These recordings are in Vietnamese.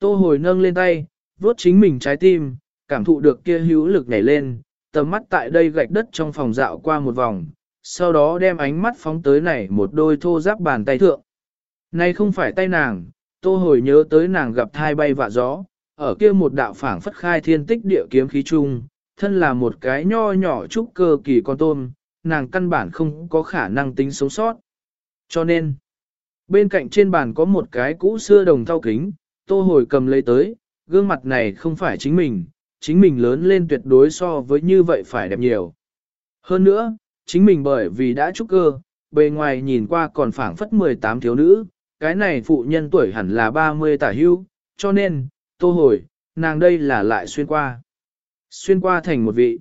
Tô hồi nâng lên tay, vuốt chính mình trái tim, cảm thụ được kia hữu lực nhảy lên, tầm mắt tại đây gạch đất trong phòng dạo qua một vòng, sau đó đem ánh mắt phóng tới này một đôi thô giáp bàn tay thượng. Này không phải tay nàng, tô hồi nhớ tới nàng gặp thai bay vạ gió, ở kia một đạo phảng phất khai thiên tích địa kiếm khí chung, thân là một cái nho nhỏ trúc cơ kỳ con tôm, nàng căn bản không có khả năng tính sống sót. Cho nên, bên cạnh trên bàn có một cái cũ xưa đồng thau kính, tô hồi cầm lấy tới, gương mặt này không phải chính mình, chính mình lớn lên tuyệt đối so với như vậy phải đẹp nhiều. Hơn nữa, chính mình bởi vì đã trúc cơ, bề ngoài nhìn qua còn phảng phất 18 thiếu nữ, cái này phụ nhân tuổi hẳn là 30 tả hưu, cho nên, tô hồi, nàng đây là lại xuyên qua. Xuyên qua thành một vị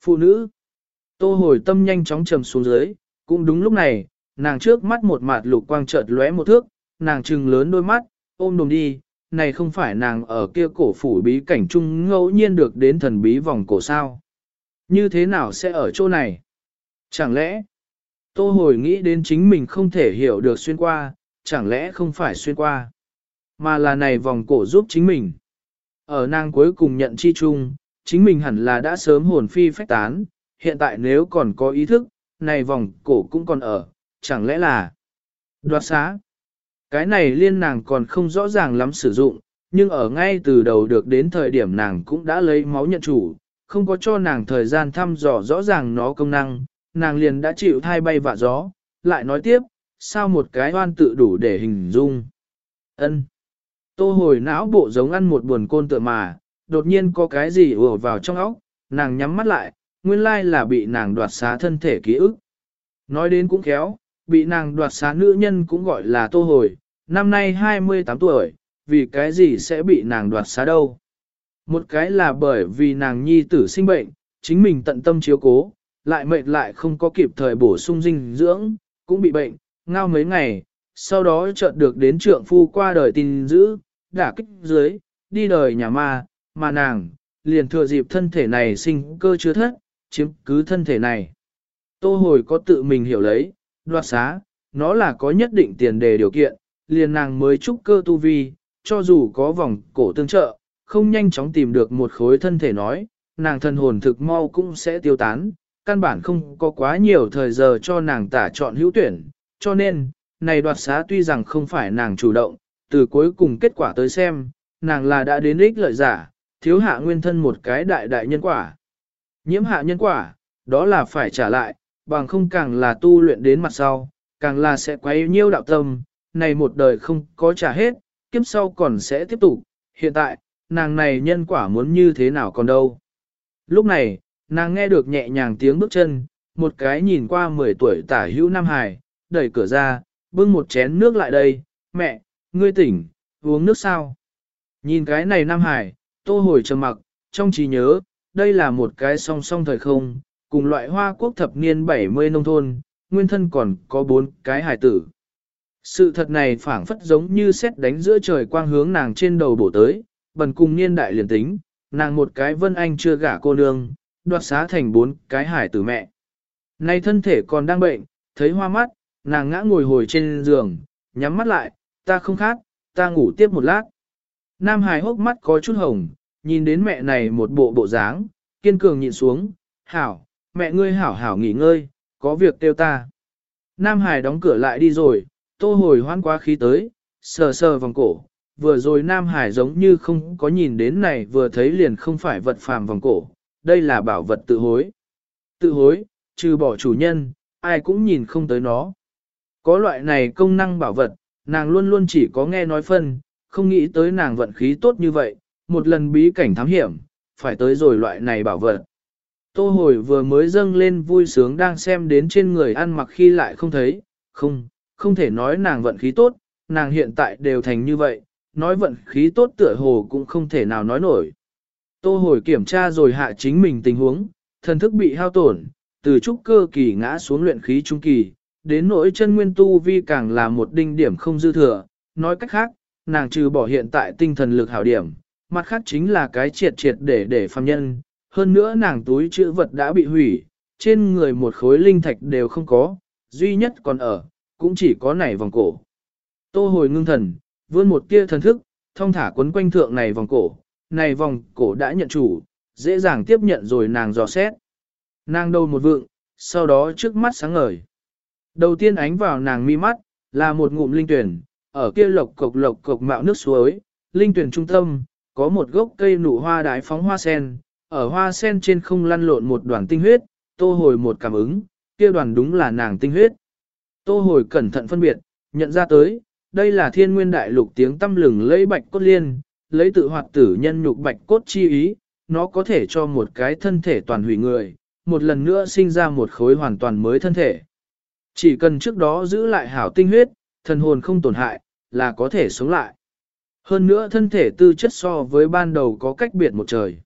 phụ nữ. Tô hồi tâm nhanh chóng trầm xuống dưới, cũng đúng lúc này, nàng trước mắt một mặt lục quang chợt lóe một thước, nàng trừng lớn đôi mắt, ôm đồm đi, này không phải nàng ở kia cổ phủ bí cảnh trung ngẫu nhiên được đến thần bí vòng cổ sao. Như thế nào sẽ ở chỗ này? Chẳng lẽ, tô hồi nghĩ đến chính mình không thể hiểu được xuyên qua, chẳng lẽ không phải xuyên qua, mà là này vòng cổ giúp chính mình. Ở nàng cuối cùng nhận chi chung, chính mình hẳn là đã sớm hồn phi phách tán, hiện tại nếu còn có ý thức, này vòng cổ cũng còn ở, chẳng lẽ là đoạt xá. Cái này liên nàng còn không rõ ràng lắm sử dụng, nhưng ở ngay từ đầu được đến thời điểm nàng cũng đã lấy máu nhận chủ, không có cho nàng thời gian thăm dò rõ ràng nó công năng, nàng liền đã chịu thai bay vạ gió, lại nói tiếp, sao một cái oan tự đủ để hình dung. ân Tô hồi não bộ giống ăn một buồn côn tựa mà, đột nhiên có cái gì ùa vào trong óc, nàng nhắm mắt lại, nguyên lai là bị nàng đoạt xá thân thể ký ức. Nói đến cũng khéo, bị nàng đoạt xá nữ nhân cũng gọi là tô hồi, năm nay 28 tuổi, vì cái gì sẽ bị nàng đoạt xá đâu. Một cái là bởi vì nàng nhi tử sinh bệnh, chính mình tận tâm chiếu cố, lại mệt lại không có kịp thời bổ sung dinh dưỡng, cũng bị bệnh, ngao mấy ngày, sau đó chợt được đến trượng phu qua đời tin dữ, đả kích dưới, đi đời nhà ma, mà nàng, liền thừa dịp thân thể này sinh cơ chưa thất, chiếm cứ thân thể này. Tô hồi có tự mình hiểu lấy, đoạt xá, nó là có nhất định tiền đề điều kiện, liền nàng mới trúc cơ tu vi, cho dù có vòng cổ tương trợ, không nhanh chóng tìm được một khối thân thể nói, nàng thân hồn thực mau cũng sẽ tiêu tán, căn bản không có quá nhiều thời giờ cho nàng tả chọn hữu tuyển, cho nên, này đoạt xá tuy rằng không phải nàng chủ động, từ cuối cùng kết quả tới xem, nàng là đã đến ích lợi giả, thiếu hạ nguyên thân một cái đại đại nhân quả. Nhiễm hạ nhân quả, đó là phải trả lại, bằng không càng là tu luyện đến mặt sau, càng là sẽ quấy nhiêu đạo tâm, này một đời không có trả hết, kiếp sau còn sẽ tiếp tục, hiện tại, nàng này nhân quả muốn như thế nào còn đâu. Lúc này, nàng nghe được nhẹ nhàng tiếng bước chân, một cái nhìn qua 10 tuổi tả hữu Nam Hải, đẩy cửa ra, bưng một chén nước lại đây, mẹ, ngươi tỉnh, uống nước sao? Nhìn cái này Nam Hải, tô hồi trầm mặc, trong trí nhớ, đây là một cái song song thời không, cùng loại hoa quốc thập niên 70 nông thôn, nguyên thân còn có bốn cái hải tử. Sự thật này phảng phất giống như xét đánh giữa trời quang hướng nàng trên đầu bổ tới, bần cùng niên đại liền tính, nàng một cái vân anh chưa gả cô nương, đoạt xá thành bốn cái hải tử mẹ. Nay thân thể còn đang bệnh, thấy hoa mắt, nàng ngã ngồi hồi trên giường, nhắm mắt lại, ta không khát, ta ngủ tiếp một lát. Nam Hải hốc mắt có chút hồng, nhìn đến mẹ này một bộ bộ dáng, kiên cường nhìn xuống, hảo, mẹ ngươi hảo hảo nghỉ ngơi, có việc kêu ta. Nam Hải đóng cửa lại đi rồi, tô hồi hoan quá khí tới, sờ sờ vòng cổ, vừa rồi Nam Hải giống như không có nhìn đến này vừa thấy liền không phải vật phàm vòng cổ, đây là bảo vật tự hối. Tự hối, trừ bỏ chủ nhân, ai cũng nhìn không tới nó. Có loại này công năng bảo vật, nàng luôn luôn chỉ có nghe nói phân, không nghĩ tới nàng vận khí tốt như vậy, một lần bí cảnh thám hiểm, phải tới rồi loại này bảo vật. Tô hồi vừa mới dâng lên vui sướng đang xem đến trên người ăn mặc khi lại không thấy, không, không thể nói nàng vận khí tốt, nàng hiện tại đều thành như vậy, nói vận khí tốt tựa hồ cũng không thể nào nói nổi. Tô hồi kiểm tra rồi hạ chính mình tình huống, thần thức bị hao tổn, từ trúc cơ kỳ ngã xuống luyện khí trung kỳ, đến nỗi chân nguyên tu vi càng là một đinh điểm không dư thừa, nói cách khác, nàng trừ bỏ hiện tại tinh thần lực hảo điểm, mặt khác chính là cái triệt triệt để để phàm nhân, hơn nữa nàng túi chữ vật đã bị hủy, trên người một khối linh thạch đều không có, duy nhất còn ở, cũng chỉ có nảy vòng cổ. Tô hồi ngưng thần, vươn một tia thần thức, thông thả quấn quanh thượng này vòng cổ, này vòng cổ đã nhận chủ, dễ dàng tiếp nhận rồi nàng dò xét. Nàng đầu một vượng, sau đó trước mắt sáng ngời. Đầu tiên ánh vào nàng mi mắt, là một ngụm linh tuyển, ở kia lộc cộc lộc cộc mạo nước suối, linh tuyển trung tâm, có một gốc cây nụ hoa đái phóng hoa sen, ở hoa sen trên không lăn lộn một đoàn tinh huyết, tô hồi một cảm ứng, kia đoàn đúng là nàng tinh huyết. Tô hồi cẩn thận phân biệt, nhận ra tới, đây là thiên nguyên đại lục tiếng tâm lừng lấy bạch cốt liên, lấy tự hoạt tử nhân nhục bạch cốt chi ý, nó có thể cho một cái thân thể toàn hủy người, một lần nữa sinh ra một khối hoàn toàn mới thân thể. Chỉ cần trước đó giữ lại hảo tinh huyết, thần hồn không tổn hại, là có thể sống lại. Hơn nữa thân thể tư chất so với ban đầu có cách biệt một trời.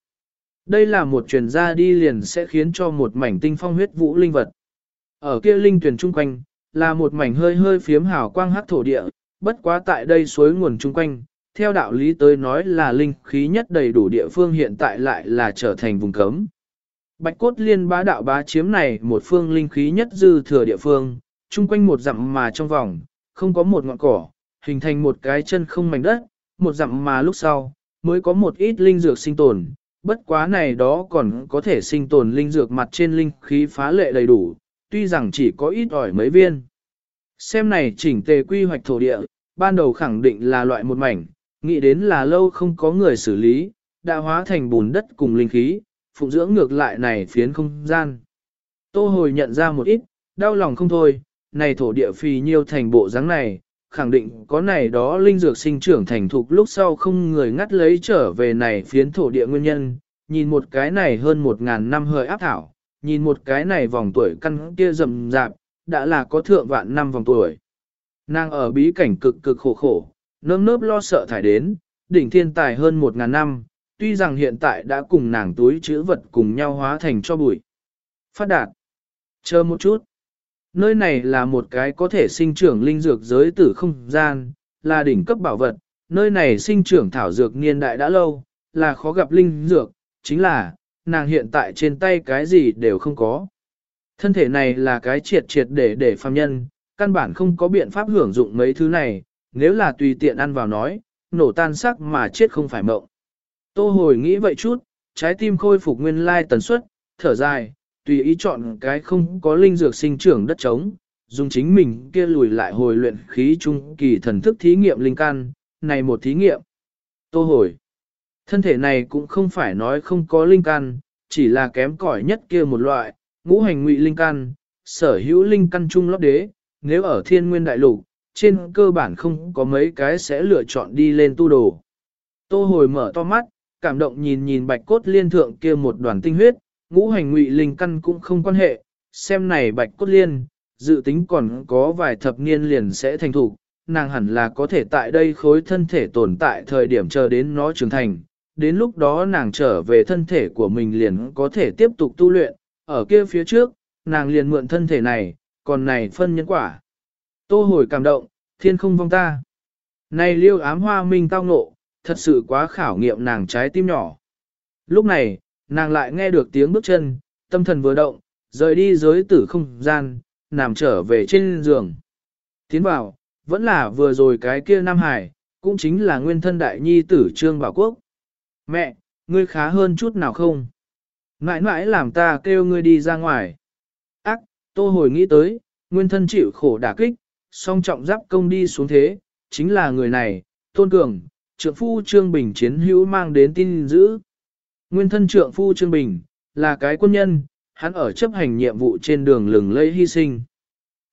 Đây là một truyền ra đi liền sẽ khiến cho một mảnh tinh phong huyết vũ linh vật. Ở kia linh tuyển chung quanh, là một mảnh hơi hơi phiếm hào quang hắc thổ địa, bất quá tại đây suối nguồn chung quanh, theo đạo lý tới nói là linh khí nhất đầy đủ địa phương hiện tại lại là trở thành vùng cấm. Bạch cốt liên bá đạo bá chiếm này một phương linh khí nhất dư thừa địa phương, chung quanh một dặm mà trong vòng, không có một ngọn cỏ, hình thành một cái chân không mảnh đất, một dặm mà lúc sau, mới có một ít linh dược sinh tồn, bất quá này đó còn có thể sinh tồn linh dược mặt trên linh khí phá lệ đầy đủ, tuy rằng chỉ có ít ỏi mấy viên. Xem này chỉnh tề quy hoạch thổ địa, ban đầu khẳng định là loại một mảnh, nghĩ đến là lâu không có người xử lý, đã hóa thành bùn đất cùng linh khí, phụng dưỡng ngược lại này phiến không gian. Tô hồi nhận ra một ít, đau lòng không thôi, này thổ địa phì nhiêu thành bộ dáng này, khẳng định có này đó linh dược sinh trưởng thành thục lúc sau không người ngắt lấy trở về này phiến thổ địa nguyên nhân, nhìn một cái này hơn một ngàn năm hơi áp thảo, nhìn một cái này vòng tuổi căn kia rậm rạp, đã là có thượng vạn năm vòng tuổi. Nàng ở bí cảnh cực cực khổ khổ, nơm nớp lo sợ thải đến, đỉnh thiên tài hơn một ngàn năm, tuy rằng hiện tại đã cùng nàng túi chữ vật cùng nhau hóa thành cho bụi. Phát đạt. Chờ một chút. Nơi này là một cái có thể sinh trưởng linh dược giới tử không gian, là đỉnh cấp bảo vật, nơi này sinh trưởng thảo dược niên đại đã lâu, là khó gặp linh dược, chính là, nàng hiện tại trên tay cái gì đều không có. Thân thể này là cái triệt triệt để để phàm nhân, căn bản không có biện pháp hưởng dụng mấy thứ này, nếu là tùy tiện ăn vào nói, nổ tan sắc mà chết không phải mộng. Tô hồi nghĩ vậy chút, trái tim khôi phục nguyên lai tần suất, thở dài, tùy ý chọn cái không có linh dược sinh trưởng đất trống, dùng chính mình kia lùi lại hồi luyện khí trung kỳ thần thức thí nghiệm linh căn, này một thí nghiệm. Tô hồi, thân thể này cũng không phải nói không có linh căn, chỉ là kém cỏi nhất kia một loại, ngũ hành ngụy linh căn, sở hữu linh căn trung lót đế, nếu ở thiên nguyên đại lục, trên cơ bản không có mấy cái sẽ lựa chọn đi lên tu đồ. Tô hồi mở to mắt, cảm động nhìn nhìn bạch cốt liên thượng kia một đoàn tinh huyết, ngũ hành ngụy linh căn cũng không quan hệ, xem này bạch cốt liên, dự tính còn có vài thập niên liền sẽ thành thủ, nàng hẳn là có thể tại đây khối thân thể tồn tại thời điểm chờ đến nó trưởng thành, đến lúc đó nàng trở về thân thể của mình liền có thể tiếp tục tu luyện, ở kia phía trước, nàng liền mượn thân thể này, còn này phân nhân quả. Tô hồi cảm động, thiên không vong ta. Này liêu ám hoa minh tao ngộ, thật sự quá khảo nghiệm nàng trái tim nhỏ. Lúc này, nàng lại nghe được tiếng bước chân, tâm thần vừa động, rời đi giới tử không gian, nằm trở về trên giường. Tiến vào, vẫn là vừa rồi cái kia Nam Hải, cũng chính là nguyên thân đại nhi tử Trương Bảo Quốc. Mẹ, ngươi khá hơn chút nào không? Mãi mãi làm ta kêu ngươi đi ra ngoài. Ác, tô hồi nghĩ tới, nguyên thân chịu khổ đả kích, song trọng giáp công đi xuống thế, chính là người này, tôn cường, trượng phu Trương Bình chiến hữu mang đến tin dữ. Nguyên thân trượng phu Trương Bình, là cái quân nhân, hắn ở chấp hành nhiệm vụ trên đường lừng lây hy sinh.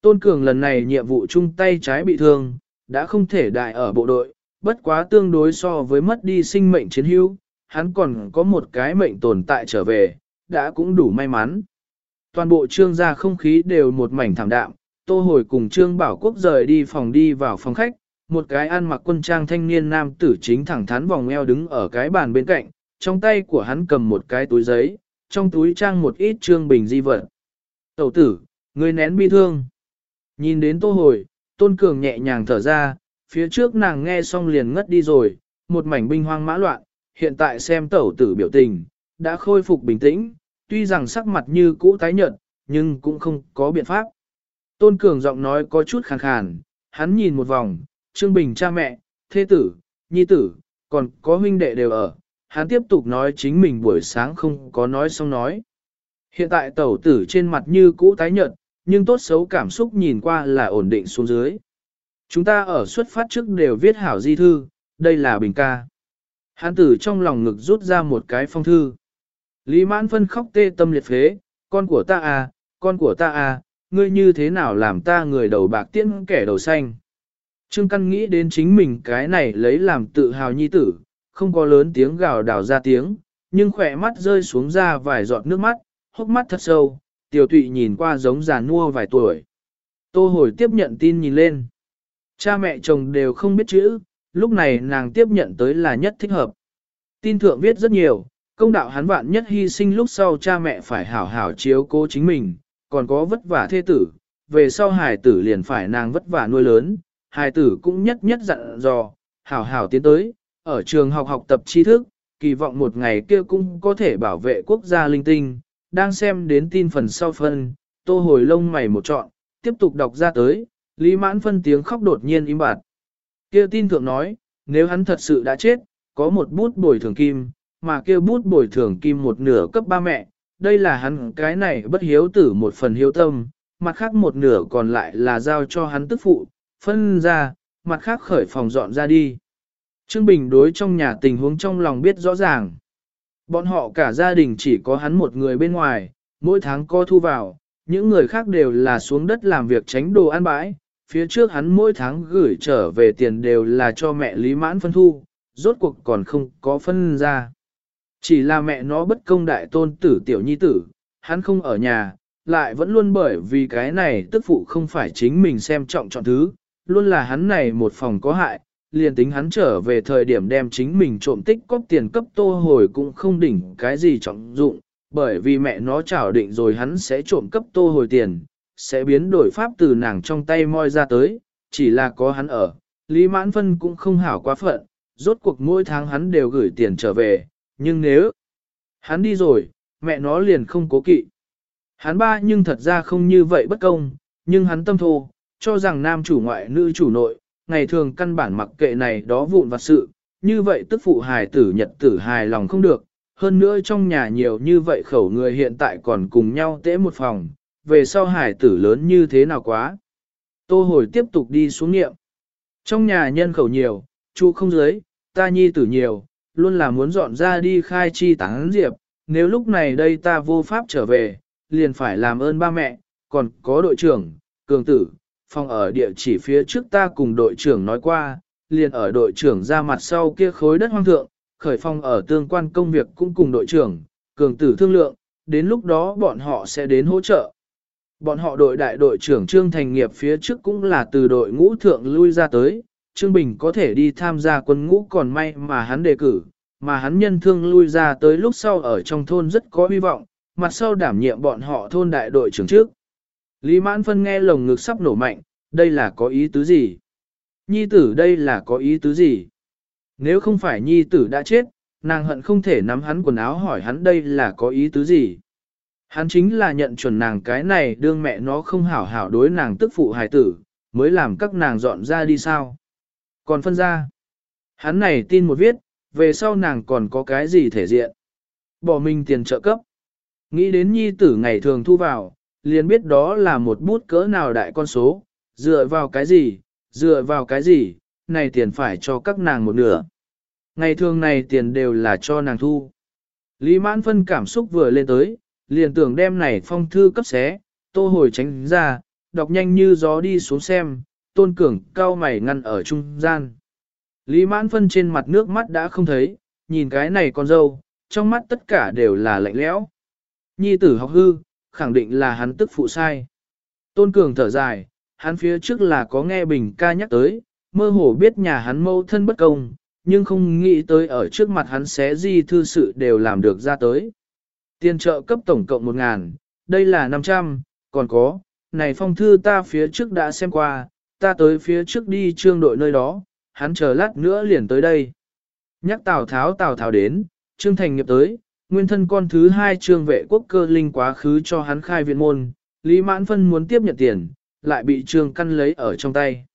Tôn Cường lần này nhiệm vụ chung tay trái bị thương, đã không thể đại ở bộ đội, bất quá tương đối so với mất đi sinh mệnh chiến hữu, hắn còn có một cái mệnh tồn tại trở về, đã cũng đủ may mắn. Toàn bộ trương gia không khí đều một mảnh thảm đạm, tô hồi cùng trương bảo quốc rời đi phòng đi vào phòng khách, một cái ăn mặc quân trang thanh niên nam tử chính thẳng thắn vòng eo đứng ở cái bàn bên cạnh, trong tay của hắn cầm một cái túi giấy, trong túi trang một ít trương bình di vật. Tẩu tử, người nén bi thương. Nhìn đến tô hồi, tôn cường nhẹ nhàng thở ra, phía trước nàng nghe xong liền ngất đi rồi, một mảnh binh hoang mã loạn, hiện tại xem tẩu tử biểu tình, đã khôi phục bình tĩnh, tuy rằng sắc mặt như cũ tái nhợt, nhưng cũng không có biện pháp. Tôn cường giọng nói có chút khàn khàn, hắn nhìn một vòng, Trương Bình cha mẹ, thế tử, nhi tử, còn có huynh đệ đều ở, hắn tiếp tục nói chính mình buổi sáng không có nói xong nói. Hiện tại tẩu tử trên mặt như cũ tái nhợt, nhưng tốt xấu cảm xúc nhìn qua là ổn định xuống dưới. Chúng ta ở xuất phát trước đều viết hảo di thư, đây là bình ca. Hắn tử trong lòng ngực rút ra một cái phong thư. Lý mãn phân khóc tê tâm liệt phế, con của ta à, con của ta à, ngươi như thế nào làm ta người đầu bạc tiễn kẻ đầu xanh. Trương Căn nghĩ đến chính mình cái này lấy làm tự hào nhi tử, không có lớn tiếng gào đào ra tiếng, nhưng khỏe mắt rơi xuống ra vài giọt nước mắt, hốc mắt thật sâu, tiểu tụy nhìn qua giống già nua vài tuổi. Tô hồi tiếp nhận tin nhìn lên. Cha mẹ chồng đều không biết chữ, lúc này nàng tiếp nhận tới là nhất thích hợp. Tin thượng viết rất nhiều, công đạo hắn vạn nhất hy sinh lúc sau cha mẹ phải hảo hảo chiếu cố chính mình, còn có vất vả thê tử, về sau hài tử liền phải nàng vất vả nuôi lớn, hài tử cũng nhất nhất dặn dò, hảo hảo tiến tới, ở trường học học tập tri thức, kỳ vọng một ngày kia cũng có thể bảo vệ quốc gia linh tinh, đang xem đến tin phần sau phân, tô hồi lông mày một trọn, tiếp tục đọc ra tới, Lý Mãn phân tiếng khóc đột nhiên im bặt. Kia tin thượng nói, nếu hắn thật sự đã chết, có một bút bồi thường kim, mà kia bút bồi thường kim một nửa cấp ba mẹ, đây là hắn cái này bất hiếu tử một phần hiếu tâm, mặt khác một nửa còn lại là giao cho hắn tức phụ, phân ra, mặt khác khởi phòng dọn ra đi. Trương Bình đối trong nhà tình huống trong lòng biết rõ ràng. Bọn họ cả gia đình chỉ có hắn một người bên ngoài, mỗi tháng có thu vào, những người khác đều là xuống đất làm việc tránh đồ ăn bãi. Phía trước hắn mỗi tháng gửi trở về tiền đều là cho mẹ Lý Mãn phân thu, rốt cuộc còn không có phân ra. Chỉ là mẹ nó bất công đại tôn tử tiểu nhi tử, hắn không ở nhà, lại vẫn luôn bởi vì cái này tức phụ không phải chính mình xem trọng chọn thứ, luôn là hắn này một phòng có hại, liền tính hắn trở về thời điểm đem chính mình trộm tích cóp tiền cấp tô hồi cũng không đỉnh cái gì trọng dụng, bởi vì mẹ nó chảo định rồi hắn sẽ trộm cấp tô hồi tiền, sẽ biến đổi pháp từ nàng trong tay moi ra tới, chỉ là có hắn ở, Lý Mãn Phân cũng không hảo quá phận, rốt cuộc mỗi tháng hắn đều gửi tiền trở về, nhưng nếu hắn đi rồi, mẹ nó liền không cố kỵ. Hắn ba nhưng thật ra không như vậy bất công, nhưng hắn tâm thô, cho rằng nam chủ ngoại nữ chủ nội, ngày thường căn bản mặc kệ này đó vụn vặt sự, như vậy tức phụ hài tử nhật tử hài lòng không được, hơn nữa trong nhà nhiều như vậy khẩu người hiện tại còn cùng nhau tễ một phòng, về sau hài tử lớn như thế nào quá. Tô hồi tiếp tục đi xuống nghiệm. Trong nhà nhân khẩu nhiều, chú không dưới, ta nhi tử nhiều, luôn là muốn dọn ra đi khai chi tán diệp, nếu lúc này đây ta vô pháp trở về, liền phải làm ơn ba mẹ, còn có đội trưởng, cường tử, phòng ở địa chỉ phía trước ta cùng đội trưởng nói qua, liền ở đội trưởng ra mặt sau kia khối đất hoang thượng, khởi phong ở tương quan công việc cũng cùng đội trưởng, cường tử thương lượng, đến lúc đó bọn họ sẽ đến hỗ trợ. Bọn họ đội đại đội trưởng Trương Thành Nghiệp phía trước cũng là từ đội ngũ thượng lui ra tới, Trương Bình có thể đi tham gia quân ngũ còn may mà hắn đề cử, mà hắn nhân thương lui ra tới lúc sau ở trong thôn rất có hy vọng, mặt sau đảm nhiệm bọn họ thôn đại đội trưởng trước. Lý Mãn Phân nghe lồng ngực sắp nổ mạnh, đây là có ý tứ gì? Nhi tử đây là có ý tứ gì? Nếu không phải nhi tử đã chết, nàng hận không thể nắm hắn quần áo hỏi hắn đây là có ý tứ gì? Hắn chính là nhận chuẩn nàng cái này đương mẹ nó không hảo hảo đối nàng tức phụ hài tử, mới làm các nàng dọn ra đi sao? Còn phân ra, hắn này tin một viết, về sau nàng còn có cái gì thể diện? Bỏ mình tiền trợ cấp. Nghĩ đến nhi tử ngày thường thu vào, liền biết đó là một bút cỡ nào đại con số, dựa vào cái gì, dựa vào cái gì, này tiền phải cho các nàng một nửa. Ngày thường này tiền đều là cho nàng thu. Lý mãn phân cảm xúc vừa lên tới, liền tưởng đem này phong thư cấp xé, tô hồi tránh ra, đọc nhanh như gió đi xuống xem, tôn cường cao mày ngăn ở trung gian. Lý mãn phân trên mặt nước mắt đã không thấy, nhìn cái này con dâu, trong mắt tất cả đều là lạnh lẽo. Nhi tử học hư, khẳng định là hắn tức phụ sai. Tôn cường thở dài, hắn phía trước là có nghe bình ca nhắc tới, mơ hồ biết nhà hắn mâu thân bất công, nhưng không nghĩ tới ở trước mặt hắn xé di thư sự đều làm được ra tới. Tiền trợ cấp tổng cộng 1 ngàn, đây là 500, còn có, này phong thư ta phía trước đã xem qua, ta tới phía trước đi trương đội nơi đó, hắn chờ lát nữa liền tới đây. Nhắc Tào Tháo Tào Tháo đến, Trương Thành nghiệp tới, nguyên thân con thứ hai trương vệ quốc cơ linh quá khứ cho hắn khai viện môn, Lý Mãn Phân muốn tiếp nhận tiền, lại bị trương căn lấy ở trong tay.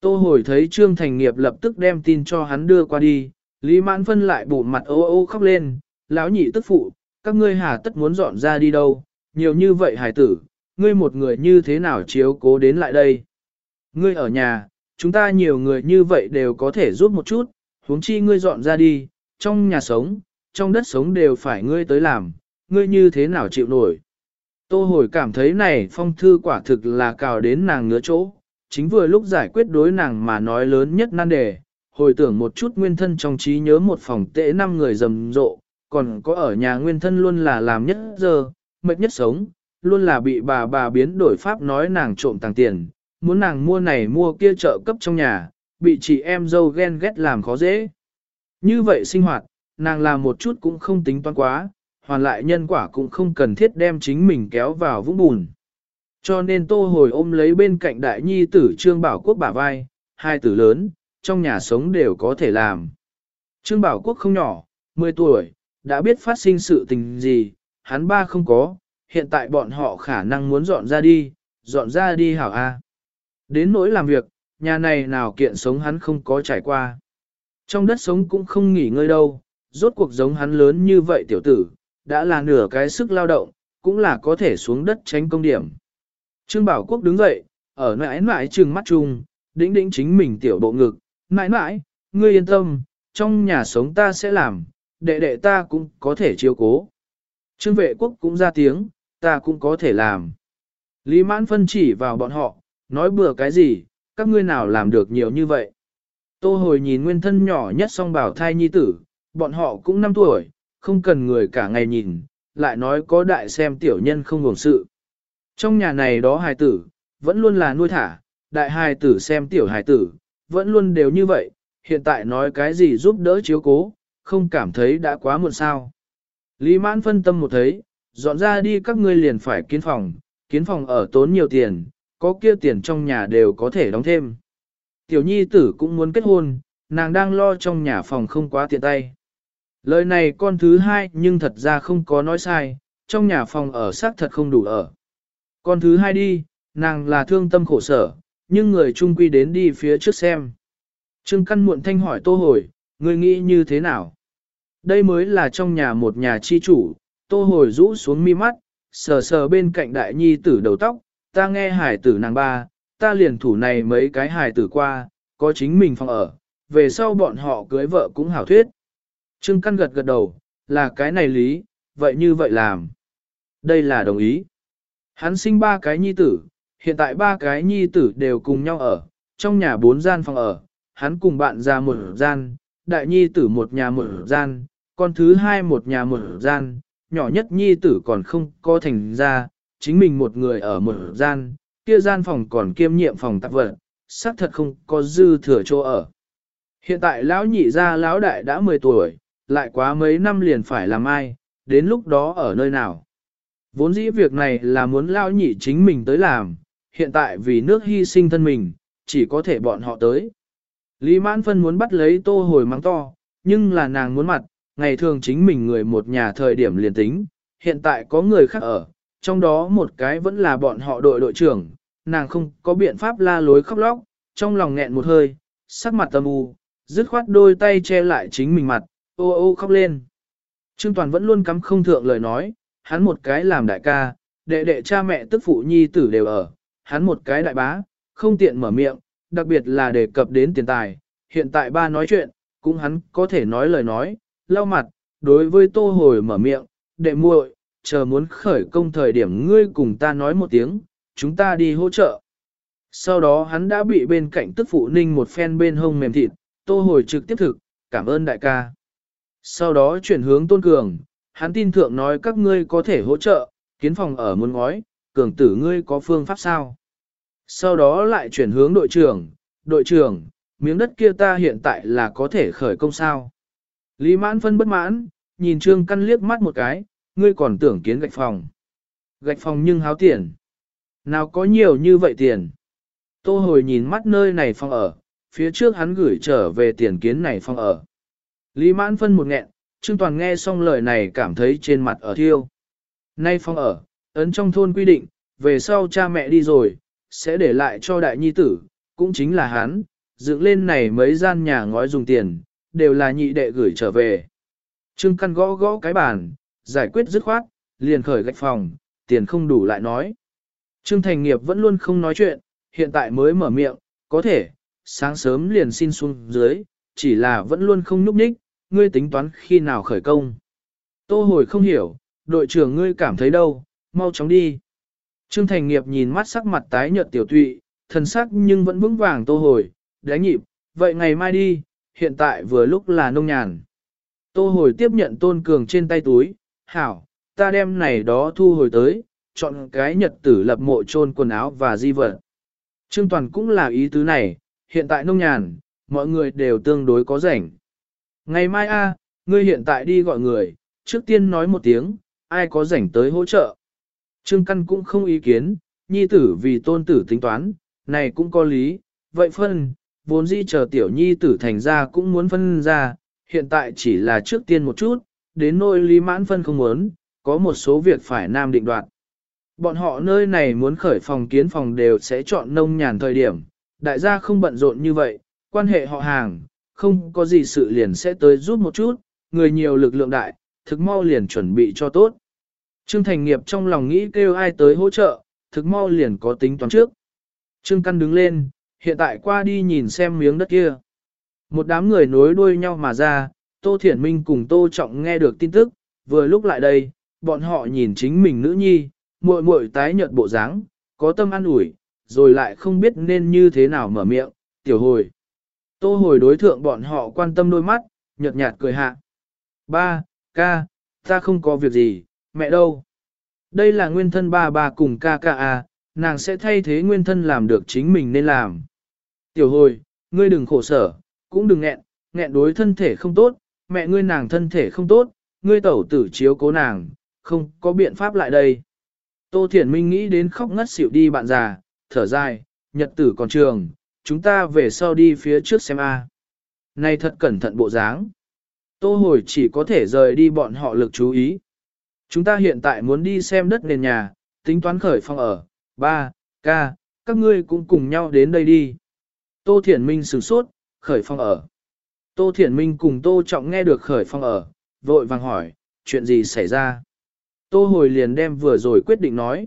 Tô hồi thấy trương thành nghiệp lập tức đem tin cho hắn đưa qua đi, Lý Mãn Phân lại bụng mặt ô ô khóc lên, lão nhị tức phụ, các ngươi hà tất muốn dọn ra đi đâu, nhiều như vậy hải tử, ngươi một người như thế nào chiếu cố đến lại đây. Ngươi ở nhà, chúng ta nhiều người như vậy đều có thể giúp một chút, huống chi ngươi dọn ra đi, trong nhà sống, trong đất sống đều phải ngươi tới làm, ngươi như thế nào chịu nổi. Tô hồi cảm thấy này phong thư quả thực là cào đến nàng ngứa chỗ, chính vừa lúc giải quyết đối nàng mà nói lớn nhất nan đề, hồi tưởng một chút nguyên thân trong trí nhớ một phòng tệ năm người rầm rộ, còn có ở nhà nguyên thân luôn là làm nhất giờ, mệt nhất sống, luôn là bị bà bà biến đổi pháp nói nàng trộm tàng tiền, muốn nàng mua này mua kia trợ cấp trong nhà, bị chị em dâu ghen ghét làm khó dễ. Như vậy sinh hoạt, nàng làm một chút cũng không tính toán quá, hoàn lại nhân quả cũng không cần thiết đem chính mình kéo vào vũng bùn. Cho nên tô hồi ôm lấy bên cạnh đại nhi tử Trương Bảo Quốc bả vai, hai tử lớn, trong nhà sống đều có thể làm. Trương Bảo Quốc không nhỏ, 10 tuổi, đã biết phát sinh sự tình gì, hắn ba không có, hiện tại bọn họ khả năng muốn dọn ra đi, dọn ra đi hảo A. Đến nỗi làm việc, nhà này nào kiện sống hắn không có trải qua. Trong đất sống cũng không nghỉ ngơi đâu, rốt cuộc giống hắn lớn như vậy tiểu tử, đã là nửa cái sức lao động, cũng là có thể xuống đất tránh công điểm. Trương Bảo Quốc đứng dậy, ở nãi nãi trừng mắt chung, đĩnh đĩnh chính mình tiểu bộ ngực, nãi nãi, ngươi yên tâm, trong nhà sống ta sẽ làm, đệ đệ ta cũng có thể chiếu cố. Trương vệ quốc cũng ra tiếng, ta cũng có thể làm. Lý mãn phân chỉ vào bọn họ, nói bừa cái gì, các ngươi nào làm được nhiều như vậy. Tô hồi nhìn nguyên thân nhỏ nhất song bảo thai nhi tử, bọn họ cũng 5 tuổi, không cần người cả ngày nhìn, lại nói có đại xem tiểu nhân không ngủng sự. Trong nhà này đó hài tử, vẫn luôn là nuôi thả, đại hài tử xem tiểu hài tử, vẫn luôn đều như vậy, hiện tại nói cái gì giúp đỡ chiếu cố, không cảm thấy đã quá muộn sao. Lý mãn phân tâm một thấy, dọn ra đi các ngươi liền phải kiến phòng, kiến phòng ở tốn nhiều tiền, có kia tiền trong nhà đều có thể đóng thêm. Tiểu nhi tử cũng muốn kết hôn, nàng đang lo trong nhà phòng không quá tiện tay. Lời này con thứ hai nhưng thật ra không có nói sai, trong nhà phòng ở xác thật không đủ ở. Con thứ hai đi, nàng là thương tâm khổ sở, nhưng người trung quy đến đi phía trước xem. Trương Căn muộn thanh hỏi Tô Hồi, người nghĩ như thế nào? Đây mới là trong nhà một nhà chi chủ, Tô Hồi rũ xuống mi mắt, sờ sờ bên cạnh đại nhi tử đầu tóc, ta nghe hải tử nàng ba, ta liền thủ này mấy cái hải tử qua, có chính mình phòng ở, về sau bọn họ cưới vợ cũng hảo thuyết. Trương Căn gật gật đầu, là cái này lý, vậy như vậy làm. Đây là đồng ý. Hắn sinh ba cái nhi tử, hiện tại ba cái nhi tử đều cùng nhau ở, trong nhà bốn gian phòng ở, hắn cùng bạn ra một gian, đại nhi tử một nhà một gian, con thứ hai một nhà một gian, nhỏ nhất nhi tử còn không có thành ra, chính mình một người ở một gian, kia gian phòng còn kiêm nhiệm phòng tạp vật, xác thật không có dư thừa chỗ ở. Hiện tại lão nhị gia lão đại đã 10 tuổi, lại quá mấy năm liền phải làm ai, đến lúc đó ở nơi nào. Vốn dĩ việc này là muốn lao nhị chính mình tới làm, hiện tại vì nước hy sinh thân mình, chỉ có thể bọn họ tới. Lý Mãn Phân muốn bắt lấy tô hồi mắng to, nhưng là nàng muốn mặt, ngày thường chính mình người một nhà thời điểm liền tính, hiện tại có người khác ở, trong đó một cái vẫn là bọn họ đội đội trưởng, nàng không có biện pháp la lối khóc lóc, trong lòng nghẹn một hơi, sắc mặt tâm u, dứt khoát đôi tay che lại chính mình mặt, ô ô khóc lên. Trương Toàn vẫn luôn cắm không thượng lời nói, hắn một cái làm đại ca, đệ đệ cha mẹ tức phụ nhi tử đều ở, hắn một cái đại bá, không tiện mở miệng, đặc biệt là đề cập đến tiền tài, hiện tại ba nói chuyện, cũng hắn có thể nói lời nói, lau mặt, đối với tô hồi mở miệng, đệ muội, chờ muốn khởi công thời điểm ngươi cùng ta nói một tiếng, chúng ta đi hỗ trợ. Sau đó hắn đã bị bên cạnh tức phụ ninh một phen bên hông mềm thịt, tô hồi trực tiếp thực, cảm ơn đại ca. Sau đó chuyển hướng tôn cường, hắn tin thượng nói các ngươi có thể hỗ trợ, kiến phòng ở muôn ngói, cường tử ngươi có phương pháp sao. Sau đó lại chuyển hướng đội trưởng, đội trưởng, miếng đất kia ta hiện tại là có thể khởi công sao. Lý mãn phân bất mãn, nhìn trương căn liếc mắt một cái, ngươi còn tưởng kiến gạch phòng. Gạch phòng nhưng háo tiền. Nào có nhiều như vậy tiền. Tô hồi nhìn mắt nơi này phòng ở, phía trước hắn gửi trở về tiền kiến này phòng ở. Lý mãn phân một nghẹn, Trương Toàn nghe xong lời này cảm thấy trên mặt ở thiêu. Nay phòng ở, ấn trong thôn quy định, về sau cha mẹ đi rồi, sẽ để lại cho đại nhi tử, cũng chính là hắn, dựng lên này mấy gian nhà ngói dùng tiền, đều là nhị đệ gửi trở về. Trương Căn gõ gõ cái bàn, giải quyết dứt khoát, liền khởi gạch phòng, tiền không đủ lại nói. Trương Thành Nghiệp vẫn luôn không nói chuyện, hiện tại mới mở miệng, có thể, sáng sớm liền xin xuống dưới, chỉ là vẫn luôn không nhúc nhích, ngươi tính toán khi nào khởi công. Tô hồi không hiểu, đội trưởng ngươi cảm thấy đâu, mau chóng đi. Trương Thành Nghiệp nhìn mắt sắc mặt tái nhợt tiểu tụy, thần sắc nhưng vẫn vững vàng tô hồi, đánh nhịp, vậy ngày mai đi, hiện tại vừa lúc là nông nhàn. Tô hồi tiếp nhận tôn cường trên tay túi, hảo, ta đem này đó thu hồi tới, chọn cái nhật tử lập mộ chôn quần áo và di vật. Trương Toàn cũng là ý tứ này, hiện tại nông nhàn, mọi người đều tương đối có rảnh. Ngày mai a, ngươi hiện tại đi gọi người, trước tiên nói một tiếng, ai có rảnh tới hỗ trợ. Trương Căn cũng không ý kiến, nhi tử vì tôn tử tính toán, này cũng có lý, vậy phân, vốn dĩ chờ tiểu nhi tử thành ra cũng muốn phân ra, hiện tại chỉ là trước tiên một chút, đến nỗi lý mãn phân không muốn, có một số việc phải nam định đoạt. Bọn họ nơi này muốn khởi phòng kiến phòng đều sẽ chọn nông nhàn thời điểm, đại gia không bận rộn như vậy, quan hệ họ hàng, không có gì sự liền sẽ tới giúp một chút, người nhiều lực lượng đại, thực mau liền chuẩn bị cho tốt. Trương Thành Nghiệp trong lòng nghĩ kêu ai tới hỗ trợ, thực mau liền có tính toán trước. Trương Căn đứng lên, hiện tại qua đi nhìn xem miếng đất kia. Một đám người nối đuôi nhau mà ra, Tô Thiển Minh cùng Tô Trọng nghe được tin tức, vừa lúc lại đây, bọn họ nhìn chính mình nữ nhi, muội muội tái nhợt bộ dáng, có tâm an ủi, rồi lại không biết nên như thế nào mở miệng, tiểu hồi. Tô hồi đối thượng bọn họ quan tâm đôi mắt, nhợt nhạt cười hạ. Ba, ca, ta không có việc gì, mẹ đâu? Đây là nguyên thân ba ba cùng ca ca à, nàng sẽ thay thế nguyên thân làm được chính mình nên làm. Tiểu hồi, ngươi đừng khổ sở, cũng đừng nghẹn, nghẹn đối thân thể không tốt, mẹ ngươi nàng thân thể không tốt, ngươi tẩu tử chiếu cố nàng, không có biện pháp lại đây. Tô Thiển Minh nghĩ đến khóc ngất xỉu đi bạn già, thở dài, nhật tử còn trường, chúng ta về sau đi phía trước xem a. Này thật cẩn thận bộ dáng. Tô hồi chỉ có thể rời đi bọn họ lực chú ý. Chúng ta hiện tại muốn đi xem đất nền nhà, tính toán khởi phòng ở, ba, ca, các ngươi cũng cùng nhau đến đây đi. Tô Thiển Minh sửng sốt, khởi phòng ở. Tô Thiển Minh cùng Tô Trọng nghe được khởi phòng ở, vội vàng hỏi, chuyện gì xảy ra? Tô hồi liền đem vừa rồi quyết định nói.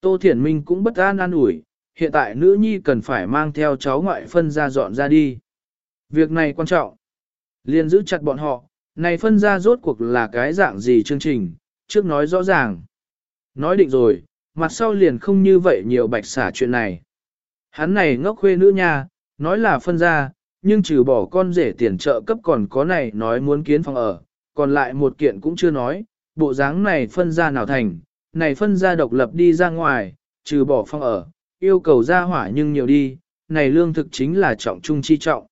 Tô Thiển Minh cũng bất an an ủi, hiện tại nữ nhi cần phải mang theo cháu ngoại phân ra dọn ra đi. Việc này quan trọng. Liền giữ chặt bọn họ, này phân ra rốt cuộc là cái dạng gì chương trình, trước nói rõ ràng. Nói định rồi, mặt sau liền không như vậy nhiều bạch xả chuyện này. Hắn này ngốc khuê nữ nha, nói là phân ra, nhưng trừ bỏ con rể tiền trợ cấp còn có này nói muốn kiến phòng ở, còn lại một kiện cũng chưa nói, bộ dáng này phân ra nào thành, này phân ra độc lập đi ra ngoài, trừ bỏ phòng ở, yêu cầu ra hỏa nhưng nhiều đi, này lương thực chính là trọng trung chi trọng.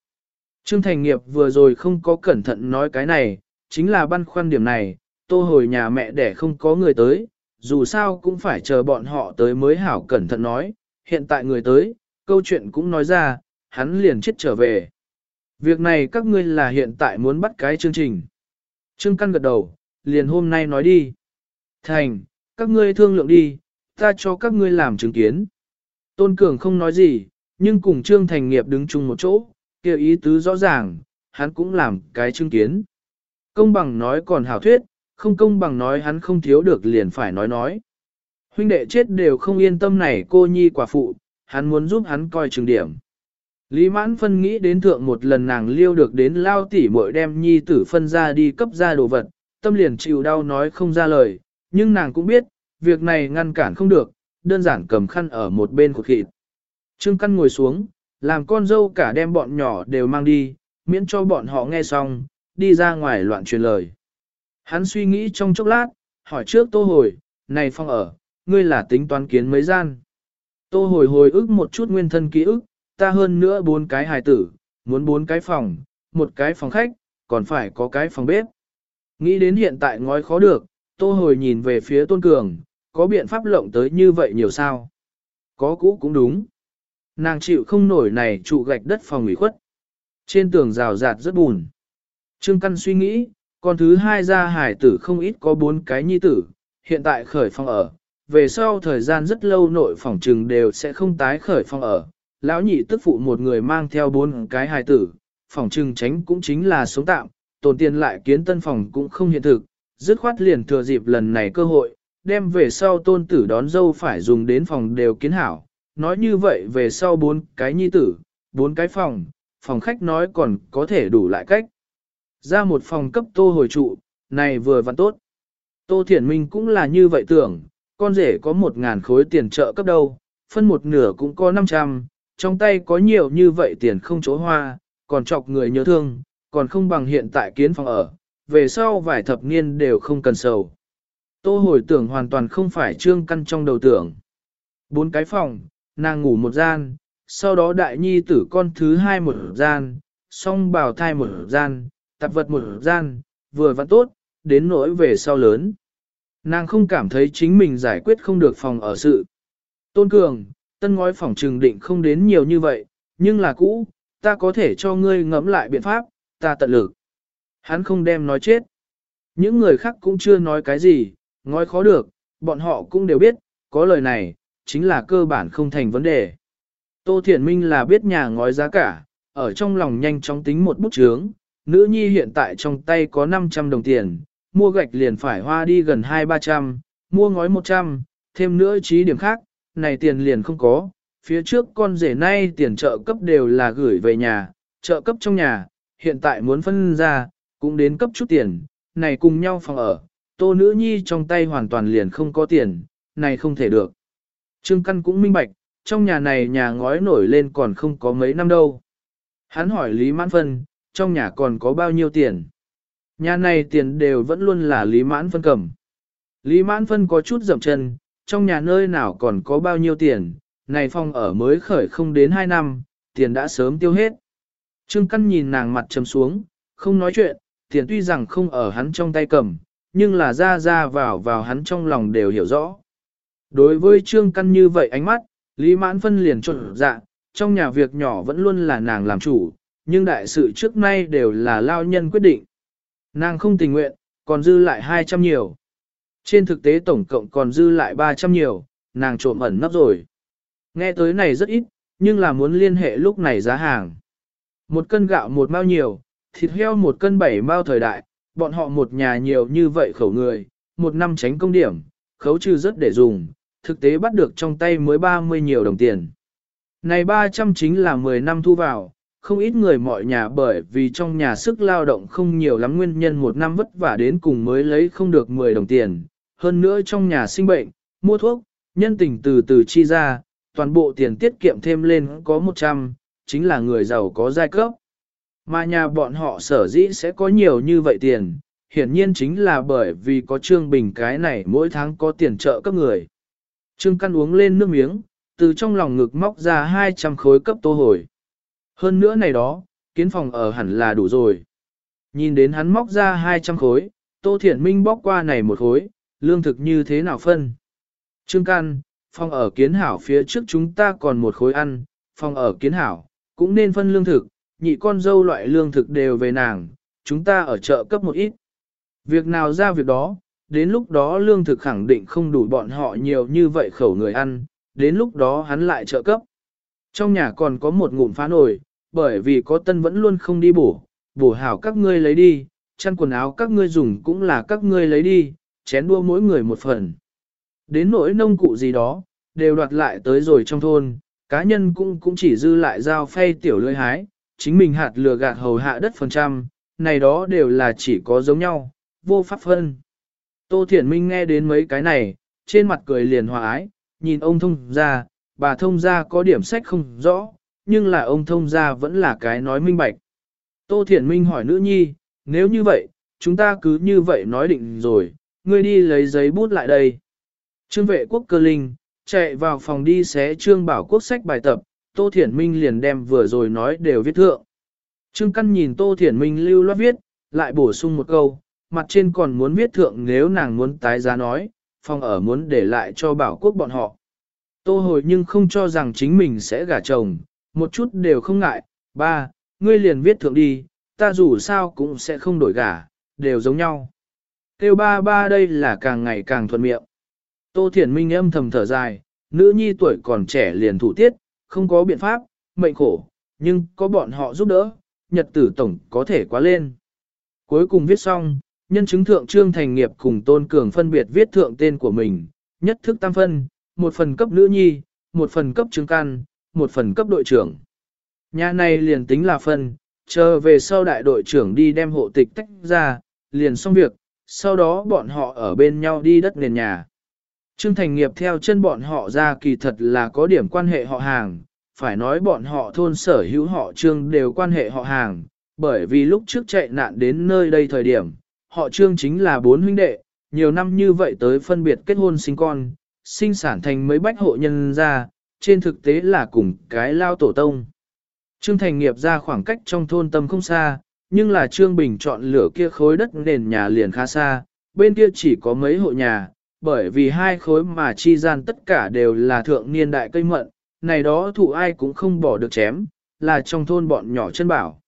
Trương Thành Nghiệp vừa rồi không có cẩn thận nói cái này, chính là băn khoăn điểm này, tô hồi nhà mẹ để không có người tới, dù sao cũng phải chờ bọn họ tới mới hảo cẩn thận nói, hiện tại người tới, câu chuyện cũng nói ra, hắn liền chết trở về. Việc này các ngươi là hiện tại muốn bắt cái chương trình. Trương Căn gật đầu, liền hôm nay nói đi. Thành, các ngươi thương lượng đi, ta cho các ngươi làm chứng kiến. Tôn Cường không nói gì, nhưng cùng Trương Thành Nghiệp đứng chung một chỗ, kêu ý tứ rõ ràng, hắn cũng làm cái chứng kiến. Công bằng nói còn hảo thuyết, không công bằng nói hắn không thiếu được liền phải nói nói. Huynh đệ chết đều không yên tâm này cô nhi quả phụ, hắn muốn giúp hắn coi trường điểm. Lý mãn phân nghĩ đến thượng một lần nàng liêu được đến lao tỉ mội đem nhi tử phân ra đi cấp ra đồ vật, tâm liền chịu đau nói không ra lời, nhưng nàng cũng biết, việc này ngăn cản không được, đơn giản cầm khăn ở một bên của khịt. Trương Căn ngồi xuống, làm con dâu cả đem bọn nhỏ đều mang đi, miễn cho bọn họ nghe xong, đi ra ngoài loạn truyền lời. Hắn suy nghĩ trong chốc lát, hỏi trước tô hồi, này phong ở, ngươi là tính toán kiến mấy gian. Tô hồi hồi ức một chút nguyên thân ký ức, ta hơn nữa bốn cái hài tử, muốn bốn cái phòng, một cái phòng khách, còn phải có cái phòng bếp. Nghĩ đến hiện tại ngói khó được, tô hồi nhìn về phía tôn cường, có biện pháp lộng tới như vậy nhiều sao? Có cũ cũng đúng. Nàng chịu không nổi này trụ gạch đất phòng ủy khuất. Trên tường rào rạt rất buồn. Trương Căn suy nghĩ, con thứ hai ra hải tử không ít có bốn cái nhi tử, hiện tại khởi phòng ở. Về sau thời gian rất lâu nội phòng trừng đều sẽ không tái khởi phòng ở. Lão nhị tức phụ một người mang theo bốn cái hài tử, phòng trừng tránh cũng chính là sống tạm, tồn tiền lại kiến tân phòng cũng không hiện thực, dứt khoát liền thừa dịp lần này cơ hội, đem về sau tôn tử đón dâu phải dùng đến phòng đều kiến hảo. Nói như vậy về sau bốn cái nhi tử, bốn cái phòng, phòng khách nói còn có thể đủ lại cách. Ra một phòng cấp tô hồi trụ, này vừa văn tốt. Tô Thiển Minh cũng là như vậy tưởng, con rể có một ngàn khối tiền trợ cấp đâu, phân một nửa cũng có 500, trong tay có nhiều như vậy tiền không chỗ hoa, còn chọc người nhớ thương, còn không bằng hiện tại kiến phòng ở, về sau vài thập niên đều không cần sầu. Tô hồi tưởng hoàn toàn không phải trương căn trong đầu tưởng. Bốn cái phòng, nàng ngủ một gian, sau đó đại nhi tử con thứ hai một gian, song bào thai một gian, tạp vật một gian, vừa vặn tốt, đến nỗi về sau lớn. Nàng không cảm thấy chính mình giải quyết không được phòng ở sự. Tôn Cường, tân ngói phòng trừng định không đến nhiều như vậy, nhưng là cũ, ta có thể cho ngươi ngẫm lại biện pháp, ta tận lực. Hắn không đem nói chết. Những người khác cũng chưa nói cái gì, ngói khó được, bọn họ cũng đều biết, có lời này, chính là cơ bản không thành vấn đề. Tô Thiển Minh là biết nhà ngói giá cả, ở trong lòng nhanh chóng tính một bút chướng, nữ nhi hiện tại trong tay có 500 đồng tiền, mua gạch liền phải hoa đi gần 2-300, mua ngói 100, thêm nữa trí điểm khác, này tiền liền không có, phía trước con rể nay tiền trợ cấp đều là gửi về nhà, trợ cấp trong nhà, hiện tại muốn phân ra, cũng đến cấp chút tiền, này cùng nhau phòng ở, tô nữ nhi trong tay hoàn toàn liền không có tiền, này không thể được. Trương Căn cũng minh bạch, trong nhà này nhà ngói nổi lên còn không có mấy năm đâu. Hắn hỏi Lý Mãn Phân, trong nhà còn có bao nhiêu tiền? Nhà này tiền đều vẫn luôn là Lý Mãn Phân cầm. Lý Mãn Phân có chút dậm chân, trong nhà nơi nào còn có bao nhiêu tiền, này phong ở mới khởi không đến 2 năm, tiền đã sớm tiêu hết. Trương Căn nhìn nàng mặt trầm xuống, không nói chuyện, tiền tuy rằng không ở hắn trong tay cầm, nhưng là ra ra vào vào hắn trong lòng đều hiểu rõ. Đối với Trương Căn như vậy ánh mắt, Lý Mãn Phân liền trộn dạ, trong nhà việc nhỏ vẫn luôn là nàng làm chủ, nhưng đại sự trước nay đều là lao nhân quyết định. Nàng không tình nguyện, còn dư lại 200 nhiều. Trên thực tế tổng cộng còn dư lại 300 nhiều, nàng trộm ẩn nấp rồi. Nghe tới này rất ít, nhưng là muốn liên hệ lúc này giá hàng. Một cân gạo một mao nhiều, thịt heo một cân bảy mao thời đại, bọn họ một nhà nhiều như vậy khẩu người, một năm tránh công điểm, khấu trừ rất để dùng, thực tế bắt được trong tay mới 30 nhiều đồng tiền. Này 300 chính là 10 năm thu vào, không ít người mọi nhà bởi vì trong nhà sức lao động không nhiều lắm nguyên nhân một năm vất vả đến cùng mới lấy không được 10 đồng tiền, hơn nữa trong nhà sinh bệnh, mua thuốc, nhân tình từ từ chi ra, toàn bộ tiền tiết kiệm thêm lên có 100, chính là người giàu có giai cấp. Mà nhà bọn họ sở dĩ sẽ có nhiều như vậy tiền, hiển nhiên chính là bởi vì có Trương Bình cái này mỗi tháng có tiền trợ cấp người. Trương Căn uống lên nước miếng, từ trong lòng ngực móc ra 200 khối cấp tô hồi. Hơn nữa này đó, kiến phòng ở hẳn là đủ rồi. Nhìn đến hắn móc ra 200 khối, Tô Thiển Minh bóc qua này một khối, lương thực như thế nào phân. Trương Căn, phòng ở kiến hảo phía trước chúng ta còn một khối ăn, phòng ở kiến hảo, cũng nên phân lương thực, nhị con dâu loại lương thực đều về nàng, chúng ta ở chợ cấp một ít. Việc nào ra việc đó, đến lúc đó lương thực khẳng định không đủ bọn họ nhiều như vậy khẩu người ăn, đến lúc đó hắn lại trợ cấp. Trong nhà còn có một ngụm phá nổi, bởi vì có tân vẫn luôn không đi bổ, bổ hảo các ngươi lấy đi, chăn quần áo các ngươi dùng cũng là các ngươi lấy đi, chén đua mỗi người một phần. Đến nỗi nông cụ gì đó, đều đoạt lại tới rồi trong thôn, cá nhân cũng cũng chỉ dư lại giao phay tiểu lưỡi hái, chính mình hạt lừa gạt hầu hạ đất phần trăm, này đó đều là chỉ có giống nhau, vô pháp phân. Tô Thiển Minh nghe đến mấy cái này, trên mặt cười liền hòa ái, nhìn ông thông ra, bà thông ra có điểm sách không rõ, nhưng là ông thông ra vẫn là cái nói minh bạch. Tô Thiển Minh hỏi nữ nhi, nếu như vậy, chúng ta cứ như vậy nói định rồi, ngươi đi lấy giấy bút lại đây. Trương vệ quốc cơ linh, chạy vào phòng đi xé trương bảo quốc sách bài tập, Tô Thiển Minh liền đem vừa rồi nói đều viết thượng. Trương Căn nhìn Tô Thiển Minh lưu loát viết, lại bổ sung một câu, mặt trên còn muốn viết thượng nếu nàng muốn tái giá nói, phòng ở muốn để lại cho bảo quốc bọn họ. Tô hồi nhưng không cho rằng chính mình sẽ gả chồng, một chút đều không ngại, ba, ngươi liền viết thượng đi, ta dù sao cũng sẽ không đổi gả, đều giống nhau. Tiêu ba ba đây là càng ngày càng thuận miệng. Tô Thiển Minh âm thầm thở dài, nữ nhi tuổi còn trẻ liền thủ tiết, không có biện pháp, mệnh khổ, nhưng có bọn họ giúp đỡ, nhật tử tổng có thể quá lên. Cuối cùng viết xong, nhân chứng thượng trương thành nghiệp cùng tôn cường phân biệt viết thượng tên của mình, nhất thức tam phân, một phần cấp nữ nhi, một phần cấp trương can, một phần cấp đội trưởng. Nhà này liền tính là phân, chờ về sau đại đội trưởng đi đem hộ tịch tách ra, liền xong việc, sau đó bọn họ ở bên nhau đi đất nền nhà. Trương Thành Nghiệp theo chân bọn họ ra kỳ thật là có điểm quan hệ họ hàng, phải nói bọn họ thôn sở hữu họ Trương đều quan hệ họ hàng, bởi vì lúc trước chạy nạn đến nơi đây thời điểm, họ Trương chính là bốn huynh đệ, nhiều năm như vậy tới phân biệt kết hôn sinh con, sinh sản thành mấy bách hộ nhân ra, trên thực tế là cùng cái lao tổ tông. Trương Thành Nghiệp ra khoảng cách trong thôn tâm không xa, nhưng là Trương Bình chọn lửa kia khối đất nền nhà liền khá xa, bên kia chỉ có mấy hộ nhà, bởi vì hai khối mà chi gian tất cả đều là thượng niên đại cây mận, này đó thụ ai cũng không bỏ được chém, là trong thôn bọn nhỏ chân bảo.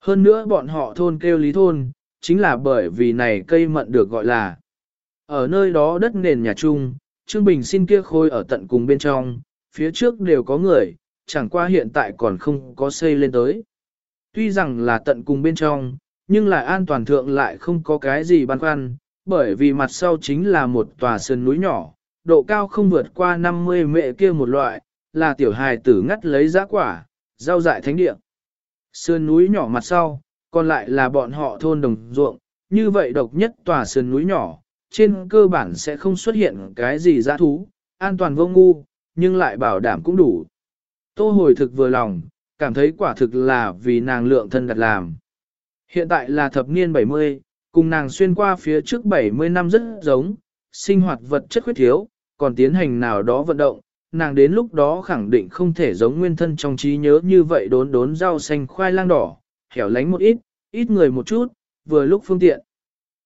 Hơn nữa bọn họ thôn kêu lý thôn, chính là bởi vì này cây mận được gọi là. Ở nơi đó đất nền nhà chung, Trương Bình xin kia khối ở tận cùng bên trong, phía trước đều có người, chẳng qua hiện tại còn không có xây lên tới. Tuy rằng là tận cùng bên trong, nhưng lại an toàn thượng lại không có cái gì băn khoăn, bởi vì mặt sau chính là một tòa sơn núi nhỏ, độ cao không vượt qua 50 mệ kia một loại, là tiểu hài tử ngắt lấy giá quả, rau dại thánh địa. Sơn núi nhỏ mặt sau, còn lại là bọn họ thôn đồng ruộng, như vậy độc nhất tòa sơn núi nhỏ, trên cơ bản sẽ không xuất hiện cái gì giá thú, an toàn vô ngu, nhưng lại bảo đảm cũng đủ. Tô hồi thực vừa lòng, cảm thấy quả thực là vì nàng lượng thân đặt làm. Hiện tại là thập niên 70, cùng nàng xuyên qua phía trước 70 năm rất giống, sinh hoạt vật chất khuyết thiếu, còn tiến hành nào đó vận động, nàng đến lúc đó khẳng định không thể giống nguyên thân trong trí nhớ như vậy đốn đốn rau xanh khoai lang đỏ, hẻo lánh một ít, ít người một chút, vừa lúc phương tiện.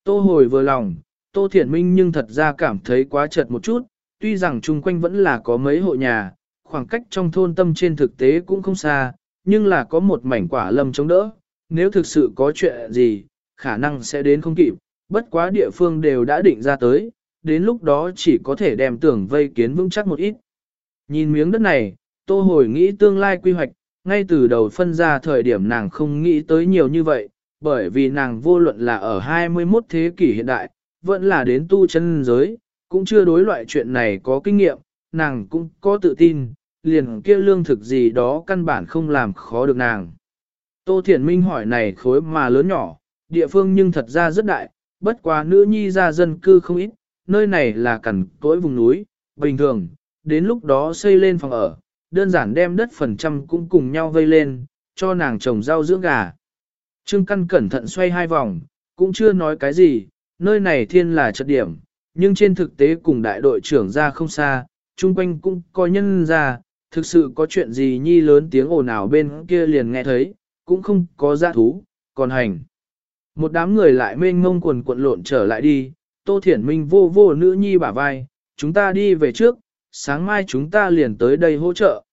Tô hồi vừa lòng, Tô Thiển Minh nhưng thật ra cảm thấy quá chật một chút, tuy rằng chung quanh vẫn là có mấy hộ nhà, khoảng cách trong thôn tâm trên thực tế cũng không xa, nhưng là có một mảnh quả lâm chống đỡ, nếu thực sự có chuyện gì, khả năng sẽ đến không kịp, bất quá địa phương đều đã định ra tới, đến lúc đó chỉ có thể đem tưởng vây kiến vững chắc một ít. Nhìn miếng đất này, tô hồi nghĩ tương lai quy hoạch, ngay từ đầu phân ra thời điểm nàng không nghĩ tới nhiều như vậy, bởi vì nàng vô luận là ở 21 thế kỷ hiện đại, vẫn là đến tu chân giới, cũng chưa đối loại chuyện này có kinh nghiệm, nàng cũng có tự tin, liền kia lương thực gì đó căn bản không làm khó được nàng. Tô Thiển Minh hỏi này khối mà lớn nhỏ, địa phương nhưng thật ra rất đại, bất quá nữ nhi ra dân cư không ít, nơi này là cằn cỗi vùng núi, bình thường, đến lúc đó xây lên phòng ở, đơn giản đem đất phần trăm cũng cùng nhau vây lên, cho nàng trồng rau dưỡng gà. Trương Căn cẩn thận xoay hai vòng, cũng chưa nói cái gì, nơi này thiên là trật điểm, nhưng trên thực tế cùng đại đội trưởng ra không xa, chung quanh cũng có nhân ra, thực sự có chuyện gì nhi lớn tiếng ồn ào bên kia liền nghe thấy, cũng không có giã thú, còn hành. Một đám người lại mênh mông quần cuộn lộn trở lại đi, Tô Thiển Minh vô vô nữ nhi bả vai, chúng ta đi về trước, sáng mai chúng ta liền tới đây hỗ trợ.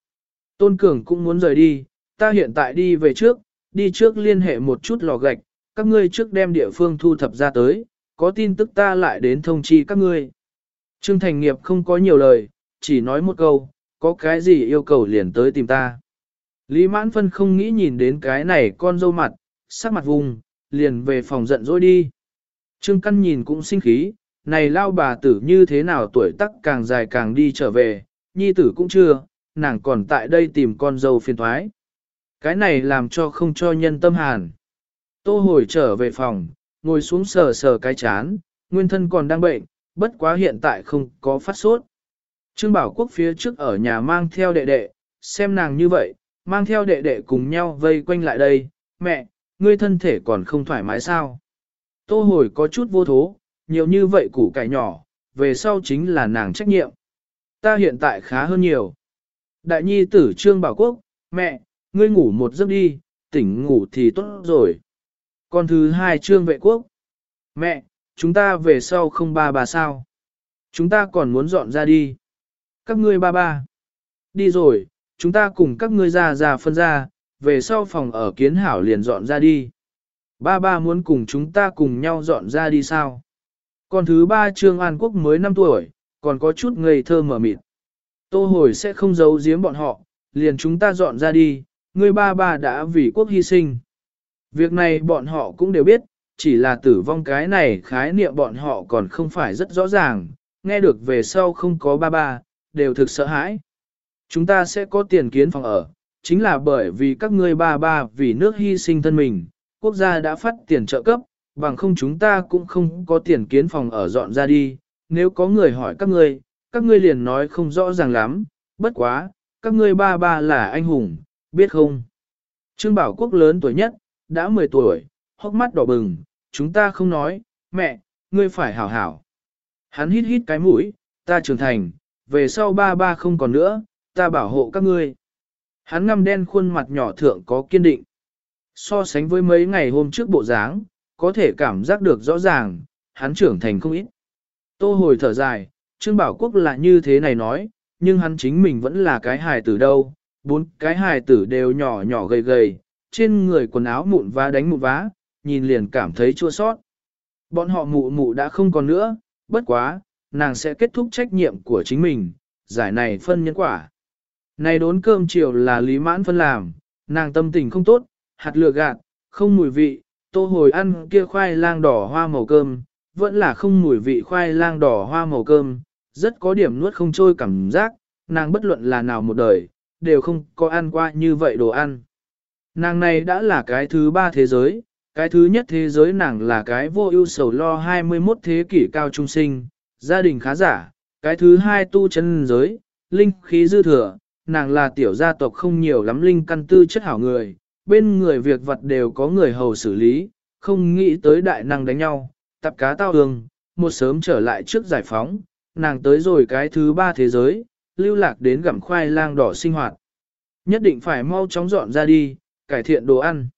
Tôn Cường cũng muốn rời đi, ta hiện tại đi về trước, đi trước liên hệ một chút lò gạch, các ngươi trước đem địa phương thu thập ra tới, có tin tức ta lại đến thông chi các ngươi. Trương Thành Nghiệp không có nhiều lời, chỉ nói một câu, có cái gì yêu cầu liền tới tìm ta. Lý Mãn Phân không nghĩ nhìn đến cái này con dâu mặt, sắc mặt vùng, liền về phòng giận dỗi đi. Trương Căn nhìn cũng sinh khí, này lao bà tử như thế nào tuổi tác càng dài càng đi trở về, nhi tử cũng chưa, nàng còn tại đây tìm con dâu phiền thoái. Cái này làm cho không cho nhân tâm hàn. Tô hồi trở về phòng, ngồi xuống sờ sờ cái chán, nguyên thân còn đang bệnh, bất quá hiện tại không có phát sốt. Trương Bảo Quốc phía trước ở nhà mang theo đệ đệ, xem nàng như vậy, mang theo đệ đệ cùng nhau vây quanh lại đây, mẹ, ngươi thân thể còn không thoải mái sao? Tô hồi có chút vô thố, nhiều như vậy củ cải nhỏ, về sau chính là nàng trách nhiệm. Ta hiện tại khá hơn nhiều. Đại nhi tử Trương Bảo Quốc, mẹ, ngươi ngủ một giấc đi, tỉnh ngủ thì tốt rồi. Còn thứ hai Trương Vệ Quốc, mẹ, chúng ta về sau không ba bà sao. Chúng ta còn muốn dọn ra đi. Các ngươi ba ba. Đi rồi, chúng ta cùng các ngươi ra ra phân ra, về sau phòng ở kiến hảo liền dọn ra đi. Ba ba muốn cùng chúng ta cùng nhau dọn ra đi sao? Còn thứ ba Trương An Quốc mới 5 tuổi, còn có chút ngây thơ mở mịt. Tô hồi sẽ không giấu giếm bọn họ, liền chúng ta dọn ra đi, người ba ba đã vì quốc hy sinh. Việc này bọn họ cũng đều biết, chỉ là tử vong cái này khái niệm bọn họ còn không phải rất rõ ràng, nghe được về sau không có ba ba, đều thực sợ hãi. Chúng ta sẽ có tiền kiến phòng ở, chính là bởi vì các ngươi ba ba vì nước hy sinh thân mình, quốc gia đã phát tiền trợ cấp, bằng không chúng ta cũng không có tiền kiến phòng ở dọn ra đi. Nếu có người hỏi các ngươi, các ngươi liền nói không rõ ràng lắm, bất quá, các ngươi ba ba là anh hùng, biết không? Trương Bảo Quốc lớn tuổi nhất, đã 10 tuổi, hốc mắt đỏ bừng, chúng ta không nói, mẹ, ngươi phải hảo hảo. Hắn hít hít cái mũi, ta trưởng thành, về sau ba ba không còn nữa, ta bảo hộ các ngươi. Hắn ngăm đen khuôn mặt nhỏ thượng có kiên định. So sánh với mấy ngày hôm trước bộ dáng, có thể cảm giác được rõ ràng, hắn trưởng thành không ít. Tô hồi thở dài, Trương Bảo Quốc là như thế này nói, nhưng hắn chính mình vẫn là cái hài tử đâu. Bốn cái hài tử đều nhỏ nhỏ gầy gầy, trên người quần áo mụn vá đánh mụn vá, nhìn liền cảm thấy chua sót. Bọn họ mụ mụ đã không còn nữa, bất quá, nàng sẽ kết thúc trách nhiệm của chính mình, giải này phân nhân quả. Này đốn cơm chiều là lý mãn phân làm, nàng tâm tình không tốt, hạt lừa gạt, không mùi vị, tô hồi ăn kia khoai lang đỏ hoa màu cơm, vẫn là không mùi vị khoai lang đỏ hoa màu cơm, rất có điểm nuốt không trôi cảm giác, nàng bất luận là nào một đời, đều không có ăn qua như vậy đồ ăn. Nàng này đã là cái thứ ba thế giới, cái thứ nhất thế giới nàng là cái vô ưu sầu lo 21 thế kỷ cao trung sinh, gia đình khá giả, cái thứ hai tu chân giới, linh khí dư thừa, nàng là tiểu gia tộc không nhiều lắm linh căn tư chất hảo người, bên người việc vật đều có người hầu xử lý, không nghĩ tới đại năng đánh nhau, tập cá tao đường, một sớm trở lại trước giải phóng, nàng tới rồi cái thứ ba thế giới, lưu lạc đến gặm khoai lang đỏ sinh hoạt. Nhất định phải mau chóng dọn ra đi, cải thiện đồ ăn.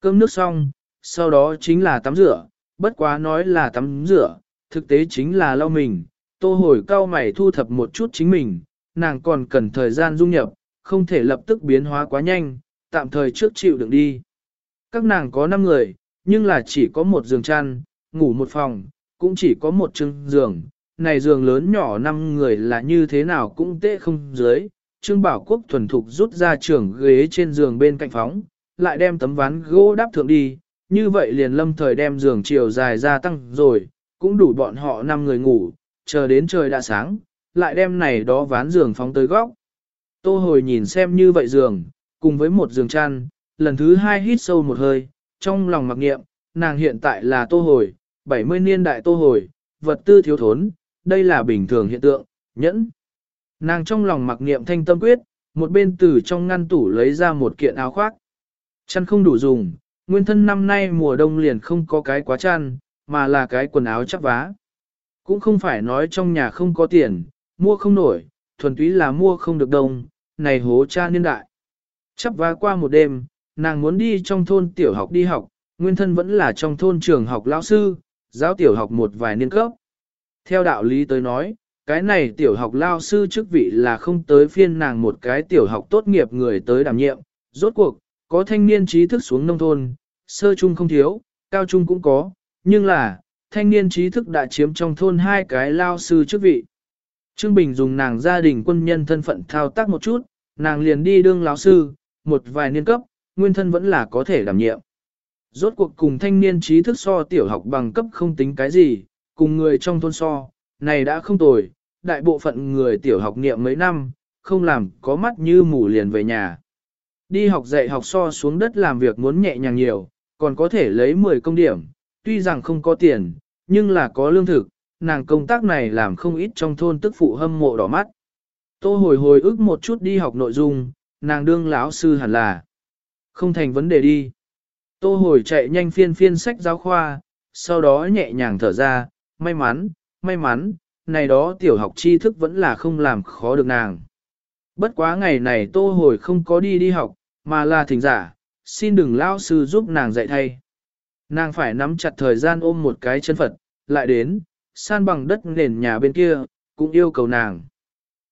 Cơm nước xong, sau đó chính là tắm rửa, bất quá nói là tắm rửa, thực tế chính là lau mình, tô hồi cao mày thu thập một chút chính mình, nàng còn cần thời gian dung nhập, không thể lập tức biến hóa quá nhanh, tạm thời trước chịu đựng đi. Các nàng có 5 người, nhưng là chỉ có một giường chăn, ngủ một phòng, cũng chỉ có một chừng giường. Này giường lớn nhỏ 5 người là như thế nào cũng tệ không dưới. Trương Bảo Quốc thuần thục rút ra trường ghế trên giường bên cạnh phóng, lại đem tấm ván gỗ đắp thượng đi, như vậy liền lâm thời đem giường chiều dài ra tăng rồi, cũng đủ bọn họ 5 người ngủ, chờ đến trời đã sáng, lại đem này đó ván giường phóng tới góc. Tô hồi nhìn xem như vậy giường, cùng với một giường chăn, lần thứ hai hít sâu một hơi, trong lòng mặc niệm nàng hiện tại là tô hồi, 70 niên đại tô hồi, vật tư thiếu thốn, đây là bình thường hiện tượng, nhẫn. Nàng trong lòng mặc niệm thanh tâm quyết, một bên từ trong ngăn tủ lấy ra một kiện áo khoác. Chăn không đủ dùng, nguyên thân năm nay mùa đông liền không có cái quá chăn, mà là cái quần áo chắc vá. Cũng không phải nói trong nhà không có tiền, mua không nổi, thuần túy là mua không được đồng. này hố cha niên đại. Chắp vá qua một đêm, nàng muốn đi trong thôn tiểu học đi học, nguyên thân vẫn là trong thôn trường học lão sư, giáo tiểu học một vài niên cấp. Theo đạo lý tới nói, cái này tiểu học lao sư chức vị là không tới phiên nàng một cái tiểu học tốt nghiệp người tới đảm nhiệm. Rốt cuộc, có thanh niên trí thức xuống nông thôn, sơ trung không thiếu, cao trung cũng có, nhưng là, thanh niên trí thức đã chiếm trong thôn hai cái lao sư chức vị. Trương Bình dùng nàng gia đình quân nhân thân phận thao tác một chút, nàng liền đi đương lão sư, một vài niên cấp, nguyên thân vẫn là có thể đảm nhiệm. Rốt cuộc cùng thanh niên trí thức so tiểu học bằng cấp không tính cái gì, cùng người trong thôn so, này đã không tồi, đại bộ phận người tiểu học niệm mấy năm, không làm có mắt như mù liền về nhà. Đi học dạy học so xuống đất làm việc muốn nhẹ nhàng nhiều, còn có thể lấy 10 công điểm, tuy rằng không có tiền, nhưng là có lương thực, nàng công tác này làm không ít trong thôn tức phụ hâm mộ đỏ mắt. Tô hồi hồi ức một chút đi học nội dung, nàng đương lão sư hẳn là không thành vấn đề đi. Tô hồi chạy nhanh phiên phiên sách giáo khoa, sau đó nhẹ nhàng thở ra, may mắn, may mắn, này đó tiểu học tri thức vẫn là không làm khó được nàng. Bất quá ngày này tô hồi không có đi đi học, mà là thỉnh giả, xin đừng lao sư giúp nàng dạy thay. Nàng phải nắm chặt thời gian ôm một cái chân Phật, lại đến, san bằng đất nền nhà bên kia, cũng yêu cầu nàng.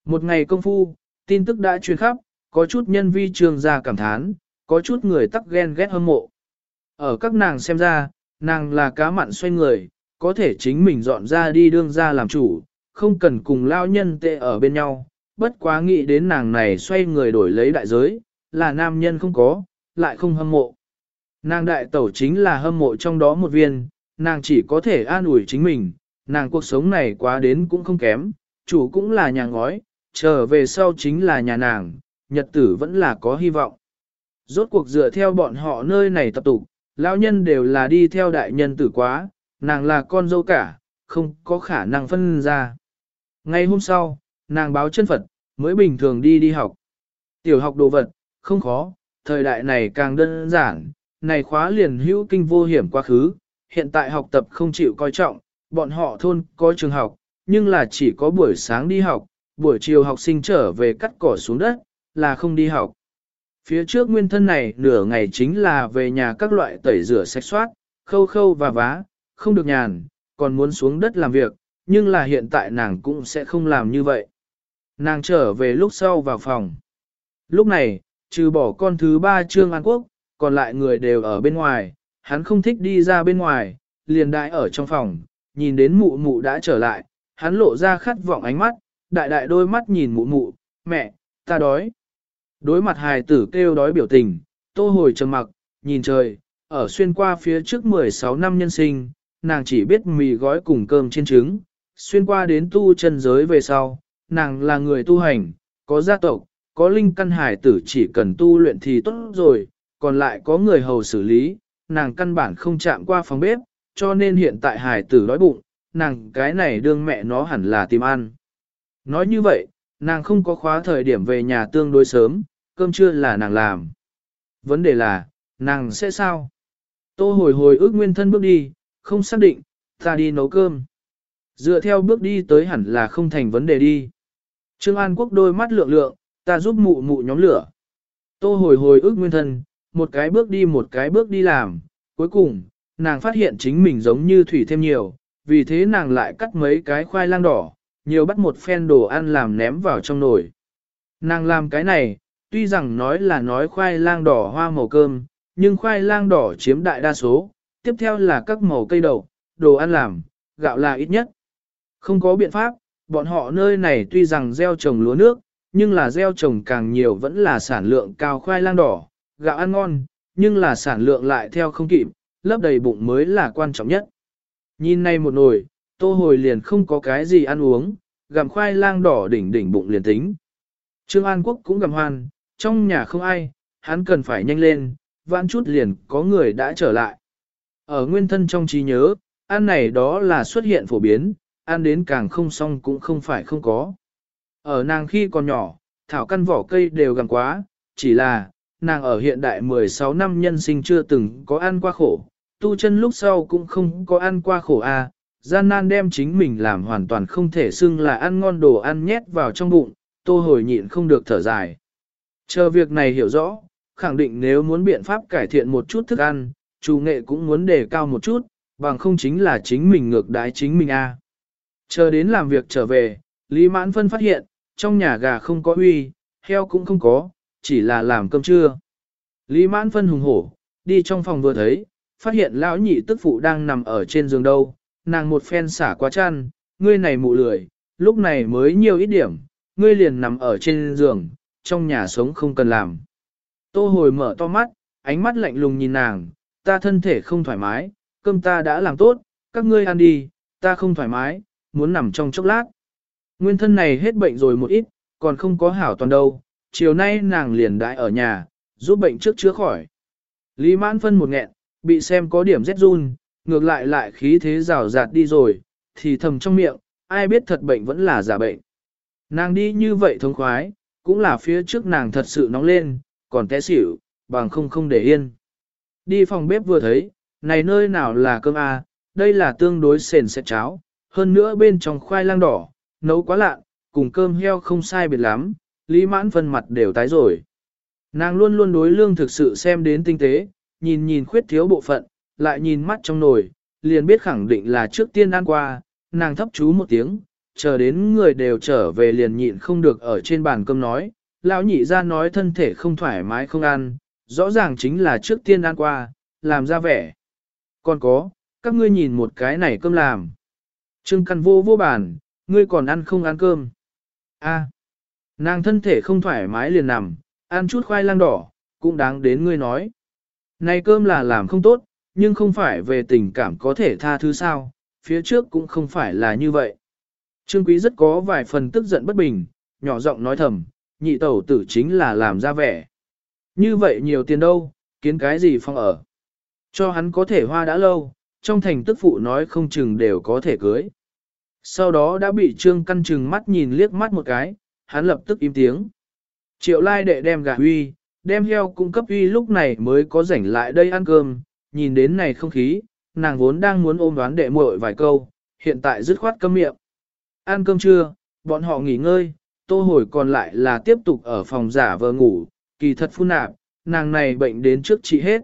Một ngày công phu, tin tức đã truyền khắp, có chút nhân vi trường ra cảm thán, có chút người tắc ghen ghét hâm mộ. Ở các nàng xem ra, nàng là cá mặn xoay người, có thể chính mình dọn ra đi đương ra làm chủ, không cần cùng lao nhân tệ ở bên nhau, bất quá nghĩ đến nàng này xoay người đổi lấy đại giới, là nam nhân không có, lại không hâm mộ. Nàng đại tẩu chính là hâm mộ trong đó một viên, nàng chỉ có thể an ủi chính mình, nàng cuộc sống này quá đến cũng không kém, chủ cũng là nhà ngói, trở về sau chính là nhà nàng, nhật tử vẫn là có hy vọng. Rốt cuộc dựa theo bọn họ nơi này tập tục, lão nhân đều là đi theo đại nhân tử quá, nàng là con dâu cả, không có khả năng phân ra. Ngay hôm sau, nàng báo chân Phật, mới bình thường đi đi học. Tiểu học đồ vật, không khó, thời đại này càng đơn giản, này khóa liền hữu kinh vô hiểm quá khứ, hiện tại học tập không chịu coi trọng, bọn họ thôn có trường học, nhưng là chỉ có buổi sáng đi học, buổi chiều học sinh trở về cắt cỏ xuống đất, là không đi học. Phía trước nguyên thân này nửa ngày chính là về nhà các loại tẩy rửa sạch soát, khâu khâu và vá, không được nhàn, còn muốn xuống đất làm việc, nhưng là hiện tại nàng cũng sẽ không làm như vậy. Nàng trở về lúc sau vào phòng. Lúc này, trừ bỏ con thứ ba Trương An Quốc, còn lại người đều ở bên ngoài, hắn không thích đi ra bên ngoài, liền đại ở trong phòng, nhìn đến mụ mụ đã trở lại, hắn lộ ra khát vọng ánh mắt, đại đại đôi mắt nhìn mụ mụ, mẹ, ta đói. Đối mặt hài tử kêu đói biểu tình, tô hồi trầm mặc, nhìn trời, ở xuyên qua phía trước 16 năm nhân sinh, nàng chỉ biết mì gói cùng cơm trên trứng, xuyên qua đến tu chân giới về sau, nàng là người tu hành, có gia tộc, có linh căn hải tử chỉ cần tu luyện thì tốt rồi, còn lại có người hầu xử lý, nàng căn bản không chạm qua phòng bếp, cho nên hiện tại hải tử đói bụng, nàng cái này đương mẹ nó hẳn là tìm ăn. Nói như vậy, nàng không có khóa thời điểm về nhà tương đối sớm, cơm trưa là nàng làm. Vấn đề là, nàng sẽ sao? Tô hồi hồi ước nguyên thân bước đi, không xác định, ta đi nấu cơm. Dựa theo bước đi tới hẳn là không thành vấn đề đi. Trương An Quốc đôi mắt lượng lượng, ta giúp mụ mụ nhóm lửa. Tô hồi hồi ước nguyên thân, một cái bước đi một cái bước đi làm. Cuối cùng, nàng phát hiện chính mình giống như thủy thêm nhiều, vì thế nàng lại cắt mấy cái khoai lang đỏ, nhiều bắt một phen đồ ăn làm ném vào trong nồi. Nàng làm cái này, tuy rằng nói là nói khoai lang đỏ hoa màu cơm, nhưng khoai lang đỏ chiếm đại đa số, tiếp theo là các màu cây đậu, đồ ăn làm, gạo là ít nhất. Không có biện pháp, bọn họ nơi này tuy rằng gieo trồng lúa nước, nhưng là gieo trồng càng nhiều vẫn là sản lượng cao khoai lang đỏ, gạo ăn ngon, nhưng là sản lượng lại theo không kịp, lấp đầy bụng mới là quan trọng nhất. Nhìn này một nồi, tô hồi liền không có cái gì ăn uống, gặm khoai lang đỏ đỉnh đỉnh bụng liền tính. Trương An Quốc cũng gặm hoan, trong nhà không ai, hắn cần phải nhanh lên, vãn chút liền có người đã trở lại. Ở nguyên thân trong trí nhớ, ăn này đó là xuất hiện phổ biến, ăn đến càng không xong cũng không phải không có. Ở nàng khi còn nhỏ, thảo căn vỏ cây đều gặm quá, chỉ là, nàng ở hiện đại 16 năm nhân sinh chưa từng có ăn qua khổ, tu chân lúc sau cũng không có ăn qua khổ a. À. gian nan đem chính mình làm hoàn toàn không thể xưng là ăn ngon đồ ăn nhét vào trong bụng, tô hồi nhịn không được thở dài. Chờ việc này hiểu rõ, khẳng định nếu muốn biện pháp cải thiện một chút thức ăn, chủ nghệ cũng muốn đề cao một chút, bằng không chính là chính mình ngược đái chính mình a. Chờ đến làm việc trở về, Lý Mãn Phân phát hiện, trong nhà gà không có uy, heo cũng không có, chỉ là làm cơm trưa. Lý Mãn Phân hùng hổ, đi trong phòng vừa thấy, phát hiện lão nhị tức phụ đang nằm ở trên giường đâu, nàng một phen xả quá chăn, ngươi này mụ lười, lúc này mới nhiều ít điểm, ngươi liền nằm ở trên giường, trong nhà sống không cần làm. Tô hồi mở to mắt, ánh mắt lạnh lùng nhìn nàng, ta thân thể không thoải mái, cơm ta đã làm tốt, các ngươi ăn đi, ta không thoải mái, muốn nằm trong chốc lát. Nguyên thân này hết bệnh rồi một ít, còn không có hảo toàn đâu, chiều nay nàng liền đại ở nhà, giúp bệnh trước chữa khỏi. Lý mãn phân một nghẹn, bị xem có điểm rét run, ngược lại lại khí thế rào rạt đi rồi, thì thầm trong miệng, ai biết thật bệnh vẫn là giả bệnh. Nàng đi như vậy thông khoái, cũng là phía trước nàng thật sự nóng lên, còn té xỉu, bằng không không để yên. Đi phòng bếp vừa thấy, này nơi nào là cơm a, đây là tương đối sền sệt cháo, hơn nữa bên trong khoai lang đỏ, nấu quá lạ, cùng cơm heo không sai biệt lắm, Lý Mãn phân mặt đều tái rồi. Nàng luôn luôn đối lương thực sự xem đến tinh tế, nhìn nhìn khuyết thiếu bộ phận, lại nhìn mắt trong nồi, liền biết khẳng định là trước tiên ăn qua, nàng thấp chú một tiếng, chờ đến người đều trở về liền nhịn không được ở trên bàn cơm nói, lão nhị ra nói thân thể không thoải mái không ăn, rõ ràng chính là trước tiên ăn qua, làm ra vẻ. Còn có, các ngươi nhìn một cái này cơm làm. Trương căn vô vô bàn, ngươi còn ăn không ăn cơm. A, nàng thân thể không thoải mái liền nằm, ăn chút khoai lang đỏ, cũng đáng đến ngươi nói. Này cơm là làm không tốt, nhưng không phải về tình cảm có thể tha thứ sao, phía trước cũng không phải là như vậy. Trương Quý rất có vài phần tức giận bất bình, nhỏ giọng nói thầm, nhị tẩu tử chính là làm ra vẻ. Như vậy nhiều tiền đâu, kiến cái gì phong ở. Cho hắn có thể hoa đã lâu, trong thành tức phụ nói không chừng đều có thể cưới. Sau đó đã bị trương căn chừng mắt nhìn liếc mắt một cái, hắn lập tức im tiếng. Triệu lai đệ đem gà huy, đem heo cung cấp huy lúc này mới có rảnh lại đây ăn cơm, nhìn đến này không khí, nàng vốn đang muốn ôm đoán đệ muội vài câu, hiện tại dứt khoát câm miệng. Ăn cơm trưa, bọn họ nghỉ ngơi, tô hồi còn lại là tiếp tục ở phòng giả vờ ngủ, kỳ thật phun nạp, nàng này bệnh đến trước chị hết.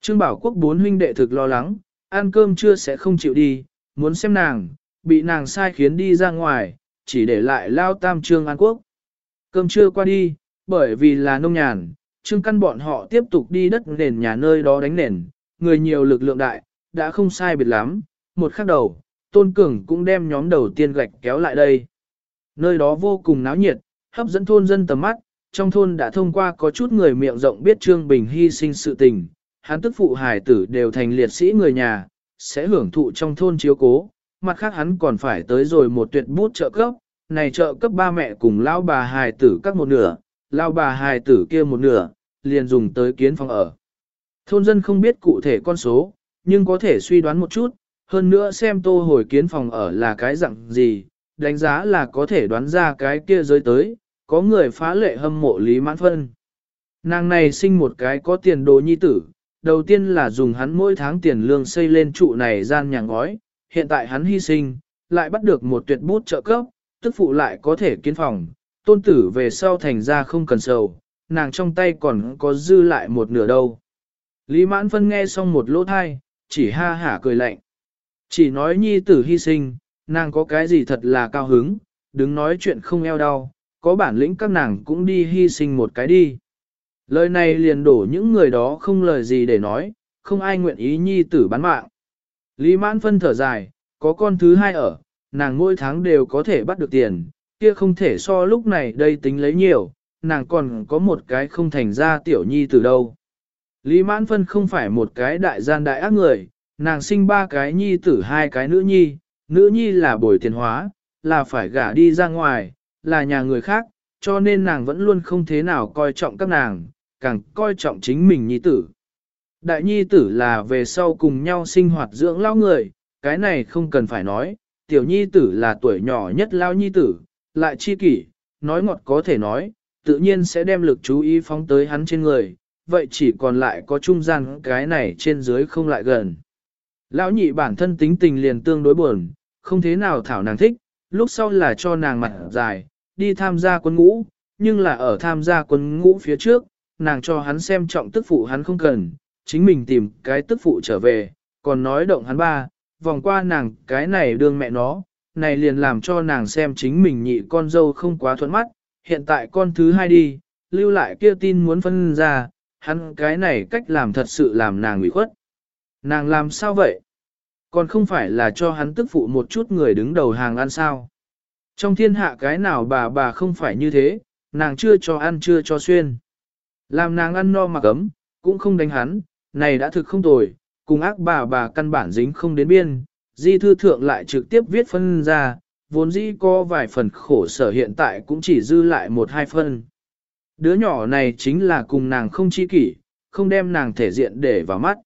Trương Bảo Quốc bốn huynh đệ thực lo lắng, ăn cơm trưa sẽ không chịu đi, muốn xem nàng, bị nàng sai khiến đi ra ngoài, chỉ để lại lao tam Trương An Quốc. Cơm trưa qua đi, bởi vì là nông nhàn, Trương Căn bọn họ tiếp tục đi đất nền nhà nơi đó đánh nền, người nhiều lực lượng đại, đã không sai biệt lắm, một khắc đầu, Tôn Cường cũng đem nhóm đầu tiên gạch kéo lại đây. Nơi đó vô cùng náo nhiệt, hấp dẫn thôn dân tầm mắt, trong thôn đã thông qua có chút người miệng rộng biết Trương Bình hy sinh sự tình, hắn tức phụ hải tử đều thành liệt sĩ người nhà, sẽ hưởng thụ trong thôn chiếu cố, mặt khác hắn còn phải tới rồi một tuyệt bút trợ cấp, này trợ cấp ba mẹ cùng lao bà hài tử các một nửa, lao bà hài tử kia một nửa, liền dùng tới kiến phòng ở. Thôn dân không biết cụ thể con số, nhưng có thể suy đoán một chút, hơn nữa xem tô hồi kiến phòng ở là cái dạng gì, đánh giá là có thể đoán ra cái kia giới tới, có người phá lệ hâm mộ Lý Mãn Phân. Nàng này sinh một cái có tiền đồ nhi tử, đầu tiên là dùng hắn mỗi tháng tiền lương xây lên trụ này gian nhà ngói, hiện tại hắn hy sinh, lại bắt được một tuyệt bút trợ cấp, tức phụ lại có thể kiến phòng, tôn tử về sau thành ra không cần sầu, nàng trong tay còn có dư lại một nửa đâu. Lý mãn phân nghe xong một lỗ thai, chỉ ha hả cười lạnh. Chỉ nói nhi tử hy sinh, nàng có cái gì thật là cao hứng, đứng nói chuyện không eo đau, có bản lĩnh các nàng cũng đi hy sinh một cái đi. Lời này liền đổ những người đó không lời gì để nói, không ai nguyện ý nhi tử bán mạng. Lý mãn phân thở dài, có con thứ hai ở, nàng mỗi tháng đều có thể bắt được tiền, kia không thể so lúc này đây tính lấy nhiều, nàng còn có một cái không thành ra tiểu nhi từ đâu. Lý mãn phân không phải một cái đại gian đại ác người, nàng sinh ba cái nhi tử hai cái nữ nhi, nữ nhi là bồi tiền hóa, là phải gả đi ra ngoài, là nhà người khác, cho nên nàng vẫn luôn không thế nào coi trọng các nàng, càng coi trọng chính mình nhi tử. Đại nhi tử là về sau cùng nhau sinh hoạt dưỡng lao người, cái này không cần phải nói, tiểu nhi tử là tuổi nhỏ nhất lao nhi tử, lại chi kỷ, nói ngọt có thể nói, tự nhiên sẽ đem lực chú ý phóng tới hắn trên người, vậy chỉ còn lại có trung gian cái này trên dưới không lại gần. Lão nhị bản thân tính tình liền tương đối buồn, không thế nào thảo nàng thích, lúc sau là cho nàng mặt dài, đi tham gia quân ngũ, nhưng là ở tham gia quân ngũ phía trước, nàng cho hắn xem trọng tức phụ hắn không cần, chính mình tìm cái tức phụ trở về, còn nói động hắn ba, vòng qua nàng cái này đương mẹ nó, này liền làm cho nàng xem chính mình nhị con dâu không quá thuận mắt, hiện tại con thứ hai đi, lưu lại kia tin muốn phân ra, hắn cái này cách làm thật sự làm nàng ủy khuất. Nàng làm sao vậy? Còn không phải là cho hắn tức phụ một chút người đứng đầu hàng ăn sao? Trong thiên hạ cái nào bà bà không phải như thế, nàng chưa cho ăn chưa cho xuyên. Làm nàng ăn no mặc ấm, cũng không đánh hắn, này đã thực không tồi, cùng ác bà bà căn bản dính không đến biên, di thư thượng lại trực tiếp viết phân ra, vốn dĩ có vài phần khổ sở hiện tại cũng chỉ dư lại một hai phân. Đứa nhỏ này chính là cùng nàng không chi kỷ, không đem nàng thể diện để vào mắt.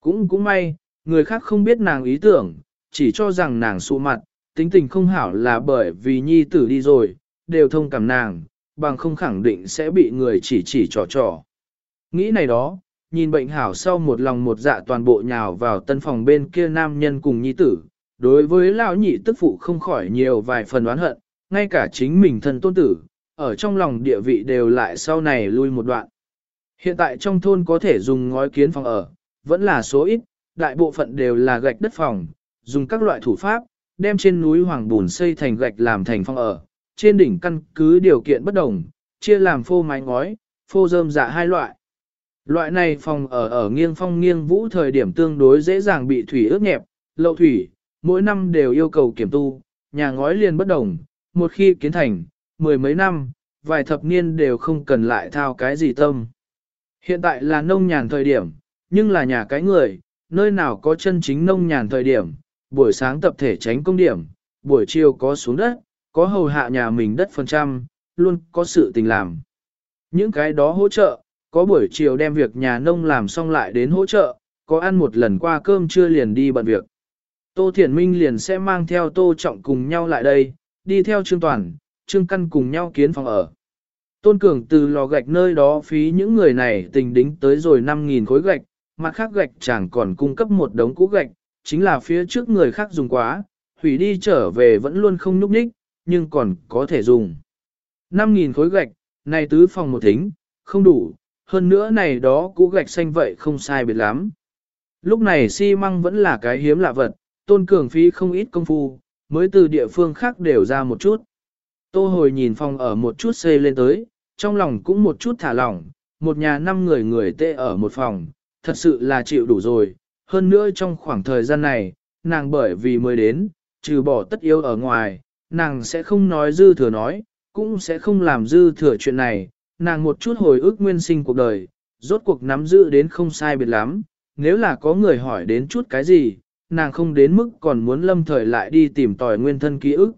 Cũng cũng may, người khác không biết nàng ý tưởng, chỉ cho rằng nàng sụ mặt, tính tình không hảo là bởi vì nhi tử đi rồi, đều thông cảm nàng, bằng không khẳng định sẽ bị người chỉ chỉ trò trò. Nghĩ này đó, nhìn bệnh hảo sau một lòng một dạ toàn bộ nhào vào tân phòng bên kia nam nhân cùng nhi tử, đối với lão nhị tức phụ không khỏi nhiều vài phần oán hận, ngay cả chính mình thân tôn tử, ở trong lòng địa vị đều lại sau này lui một đoạn. Hiện tại trong thôn có thể dùng ngói kiến phòng ở, vẫn là số ít, đại bộ phận đều là gạch đất phòng, dùng các loại thủ pháp, đem trên núi hoàng bùn xây thành gạch làm thành phòng ở, trên đỉnh căn cứ điều kiện bất đồng, chia làm phô mái ngói, phô rơm dạ hai loại. Loại này phòng ở ở nghiêng phong nghiêng vũ thời điểm tương đối dễ dàng bị thủy ướt nhẹp, lậu thủy, mỗi năm đều yêu cầu kiểm tu, nhà ngói liền bất đồng, một khi kiến thành, mười mấy năm, vài thập niên đều không cần lại thao cái gì tâm. Hiện tại là nông nhàn thời điểm, nhưng là nhà cái người, nơi nào có chân chính nông nhàn thời điểm, buổi sáng tập thể tránh công điểm, buổi chiều có xuống đất, có hầu hạ nhà mình đất phần trăm, luôn có sự tình làm. Những cái đó hỗ trợ, có buổi chiều đem việc nhà nông làm xong lại đến hỗ trợ, có ăn một lần qua cơm trưa liền đi bận việc. Tô Thiển Minh liền sẽ mang theo Tô Trọng cùng nhau lại đây, đi theo Trương Toàn, Trương Căn cùng nhau kiến phòng ở. Tôn Cường từ lò gạch nơi đó phí những người này tình đính tới rồi 5.000 khối gạch, mặt khác gạch chẳng còn cung cấp một đống cũ gạch, chính là phía trước người khác dùng quá, hủy đi trở về vẫn luôn không núp ních, nhưng còn có thể dùng. 5.000 khối gạch, này tứ phòng một thính, không đủ, hơn nữa này đó cũ gạch xanh vậy không sai biệt lắm. Lúc này xi măng vẫn là cái hiếm lạ vật, tôn cường phí không ít công phu, mới từ địa phương khác đều ra một chút. Tô hồi nhìn phòng ở một chút xây lên tới, trong lòng cũng một chút thả lỏng, một nhà năm người người tê ở một phòng, thật sự là chịu đủ rồi. Hơn nữa trong khoảng thời gian này, nàng bởi vì mới đến, trừ bỏ tất yếu ở ngoài, nàng sẽ không nói dư thừa nói, cũng sẽ không làm dư thừa chuyện này, nàng một chút hồi ức nguyên sinh cuộc đời, rốt cuộc nắm giữ đến không sai biệt lắm, nếu là có người hỏi đến chút cái gì, nàng không đến mức còn muốn lâm thời lại đi tìm tòi nguyên thân ký ức.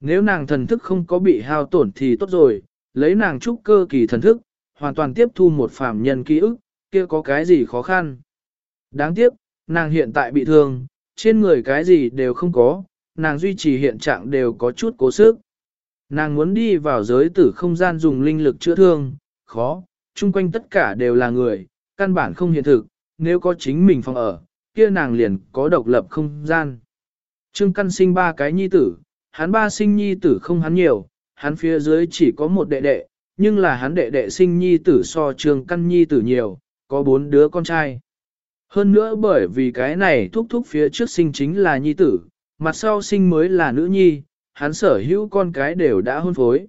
Nếu nàng thần thức không có bị hao tổn thì tốt rồi, lấy nàng trúc cơ kỳ thần thức, hoàn toàn tiếp thu một phàm nhân ký ức, kia có cái gì khó khăn. Đáng tiếc, nàng hiện tại bị thương, trên người cái gì đều không có, nàng duy trì hiện trạng đều có chút cố sức. Nàng muốn đi vào giới tử không gian dùng linh lực chữa thương, khó, chung quanh tất cả đều là người, căn bản không hiện thực, nếu có chính mình phòng ở, kia nàng liền có độc lập không gian. Trương Căn sinh ba cái nhi tử, hắn ba sinh nhi tử không hắn nhiều, hắn phía dưới chỉ có một đệ đệ, nhưng là hắn đệ đệ sinh nhi tử so Trương Căn nhi tử nhiều, có bốn đứa con trai. Hơn nữa bởi vì cái này thúc thúc phía trước sinh chính là nhi tử, mặt sau sinh mới là nữ nhi, hắn sở hữu con cái đều đã hôn phối.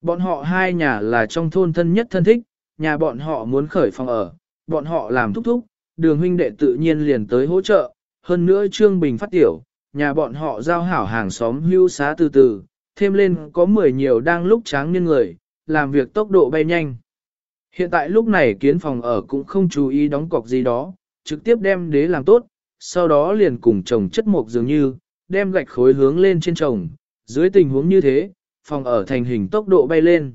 Bọn họ hai nhà là trong thôn thân nhất thân thích, nhà bọn họ muốn khởi phòng ở, bọn họ làm thúc thúc, đường huynh đệ tự nhiên liền tới hỗ trợ, hơn nữa Trương Bình phát tiểu, nhà bọn họ giao hảo hàng xóm hưu xá từ từ, thêm lên có 10 nhiều đang lúc tráng niên người, làm việc tốc độ bay nhanh. Hiện tại lúc này kiến phòng ở cũng không chú ý đóng cọc gì đó, trực tiếp đem đế làm tốt, sau đó liền cùng chồng chất mộc dường như, đem gạch khối hướng lên trên chồng, dưới tình huống như thế, phòng ở thành hình tốc độ bay lên.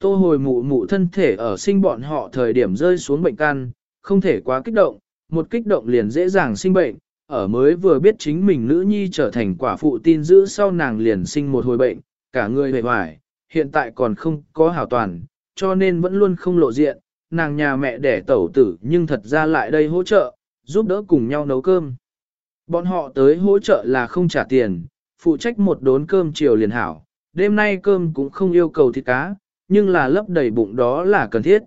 Tô hồi mụ mụ thân thể ở sinh bọn họ thời điểm rơi xuống bệnh căn, không thể quá kích động, một kích động liền dễ dàng sinh bệnh, ở mới vừa biết chính mình nữ nhi trở thành quả phụ tin giữ sau nàng liền sinh một hồi bệnh, cả người hề hoài, hiện tại còn không có hảo toàn, cho nên vẫn luôn không lộ diện, nàng nhà mẹ đẻ tẩu tử nhưng thật ra lại đây hỗ trợ, giúp đỡ cùng nhau nấu cơm. Bọn họ tới hỗ trợ là không trả tiền, phụ trách một đốn cơm chiều liền hảo, đêm nay cơm cũng không yêu cầu thịt cá, nhưng là lấp đầy bụng đó là cần thiết.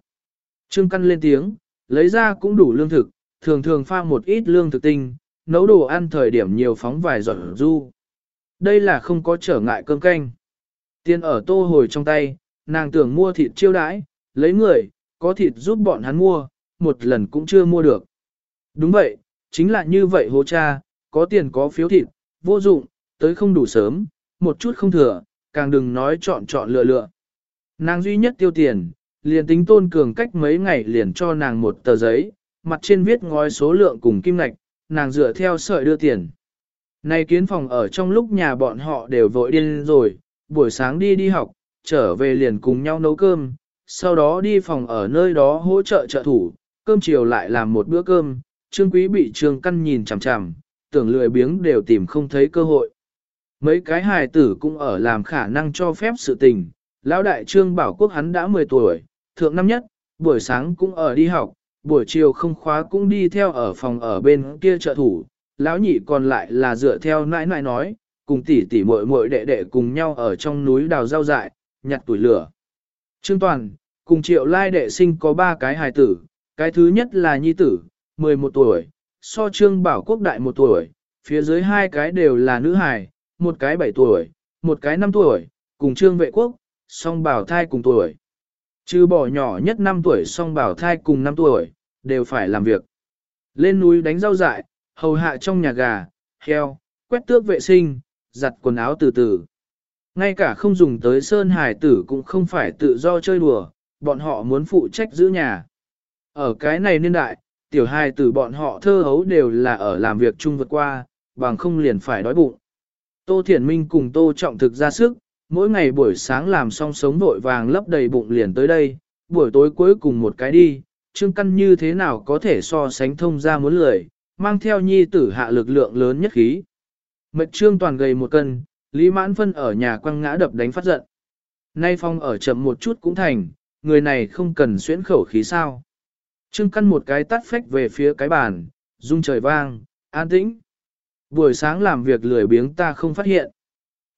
Trương Căn lên tiếng, lấy ra cũng đủ lương thực, thường thường pha một ít lương thực tinh, nấu đồ ăn thời điểm nhiều phóng vài giọt du. Đây là không có trở ngại cơm canh. Tiền ở tô hồi trong tay, nàng tưởng mua thịt chiêu đãi, lấy người, có thịt giúp bọn hắn mua, một lần cũng chưa mua được. Đúng vậy, chính là như vậy hô cha, có tiền có phiếu thịt, vô dụng, tới không đủ sớm, một chút không thừa, càng đừng nói chọn chọn lựa lựa. Nàng duy nhất tiêu tiền, liền tính tôn cường cách mấy ngày liền cho nàng một tờ giấy, mặt trên viết ngói số lượng cùng kim ngạch, nàng dựa theo sợi đưa tiền. Này kiến phòng ở trong lúc nhà bọn họ đều vội điên rồi, buổi sáng đi đi học, trở về liền cùng nhau nấu cơm, sau đó đi phòng ở nơi đó hỗ trợ trợ thủ, cơm chiều lại làm một bữa cơm, Trương Quý bị Trương Căn nhìn chằm chằm, tưởng lười biếng đều tìm không thấy cơ hội. Mấy cái hài tử cũng ở làm khả năng cho phép sự tình, lão đại Trương Bảo Quốc hắn đã 10 tuổi, thượng năm nhất, buổi sáng cũng ở đi học, buổi chiều không khóa cũng đi theo ở phòng ở bên kia trợ thủ, lão nhị còn lại là dựa theo nãi nãi nói, cùng tỷ tỷ muội muội đệ đệ cùng nhau ở trong núi đào rau dại, nhặt tuổi lửa. Trương Toàn, cùng triệu lai đệ sinh có ba cái hài tử, cái thứ nhất là nhi tử, 11 tuổi, so Trương Bảo Quốc đại một tuổi, phía dưới hai cái đều là nữ hài, một cái 7 tuổi, một cái 5 tuổi, cùng Trương Vệ Quốc, song bảo thai cùng tuổi. Trừ bỏ nhỏ nhất 5 tuổi song bảo thai cùng 5 tuổi, đều phải làm việc. Lên núi đánh rau dại, hầu hạ trong nhà gà, heo, quét tước vệ sinh, giặt quần áo từ từ. Ngay cả không dùng tới sơn hải tử cũng không phải tự do chơi đùa, bọn họ muốn phụ trách giữ nhà. Ở cái này niên đại, tiểu hài tử bọn họ thơ hấu đều là ở làm việc chung vượt qua, bằng không liền phải đói bụng. Tô Thiển Minh cùng Tô Trọng thực ra sức, mỗi ngày buổi sáng làm xong sống vội vàng lấp đầy bụng liền tới đây, buổi tối cuối cùng một cái đi, Trương Căn như thế nào có thể so sánh thông ra muốn lười, mang theo nhi tử hạ lực lượng lớn nhất khí. Mệt Trương toàn gầy một cân, Lý Mãn Phân ở nhà quăng ngã đập đánh phát giận. Nay phong ở chậm một chút cũng thành, người này không cần xuyễn khẩu khí sao. Trương Căn một cái tắt phách về phía cái bàn, rung trời vang, an tĩnh. Buổi sáng làm việc lười biếng ta không phát hiện.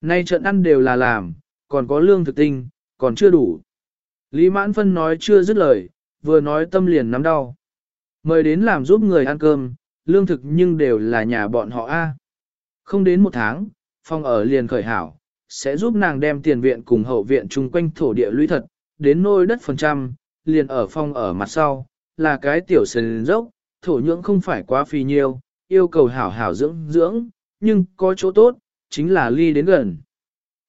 Nay trận ăn đều là làm, còn có lương thực tinh, còn chưa đủ. Lý Mãn Phân nói chưa dứt lời, vừa nói tâm liền nắm đau. Mời đến làm giúp người ăn cơm, lương thực nhưng đều là nhà bọn họ A. Không đến một tháng, phòng ở liền khởi hảo, sẽ giúp nàng đem tiền viện cùng hậu viện chung quanh thổ địa lũy thật, đến nôi đất phần trăm, liền ở phòng ở mặt sau, là cái tiểu sền dốc, thổ nhưỡng không phải quá phi nhiêu, yêu cầu hảo hảo dưỡng dưỡng, nhưng có chỗ tốt, chính là ly đến gần.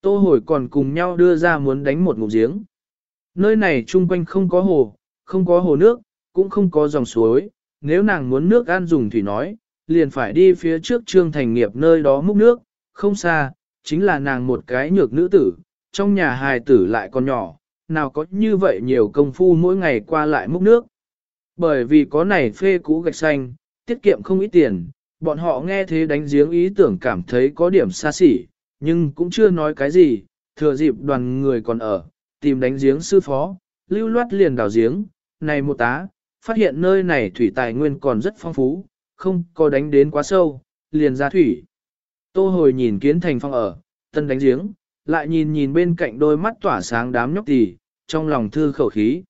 Tô hồi còn cùng nhau đưa ra muốn đánh một ngụm giếng. Nơi này chung quanh không có hồ, không có hồ nước, cũng không có dòng suối, nếu nàng muốn nước ăn dùng thủy nói, liền phải đi phía trước trương thành nghiệp nơi đó múc nước, không xa, chính là nàng một cái nhược nữ tử, trong nhà hài tử lại còn nhỏ, nào có như vậy nhiều công phu mỗi ngày qua lại múc nước. Bởi vì có này phê cũ gạch xanh, tiết kiệm không ít tiền, bọn họ nghe thế đánh giếng ý tưởng cảm thấy có điểm xa xỉ, nhưng cũng chưa nói cái gì, thừa dịp đoàn người còn ở, tìm đánh giếng sư phó, lưu loát liền đào giếng, này một tá, phát hiện nơi này thủy tài nguyên còn rất phong phú, không có đánh đến quá sâu, liền ra thủy. Tô hồi nhìn kiến thành phong ở, tân đánh giếng, lại nhìn nhìn bên cạnh đôi mắt tỏa sáng đám nhóc tỷ, trong lòng thư khẩu khí.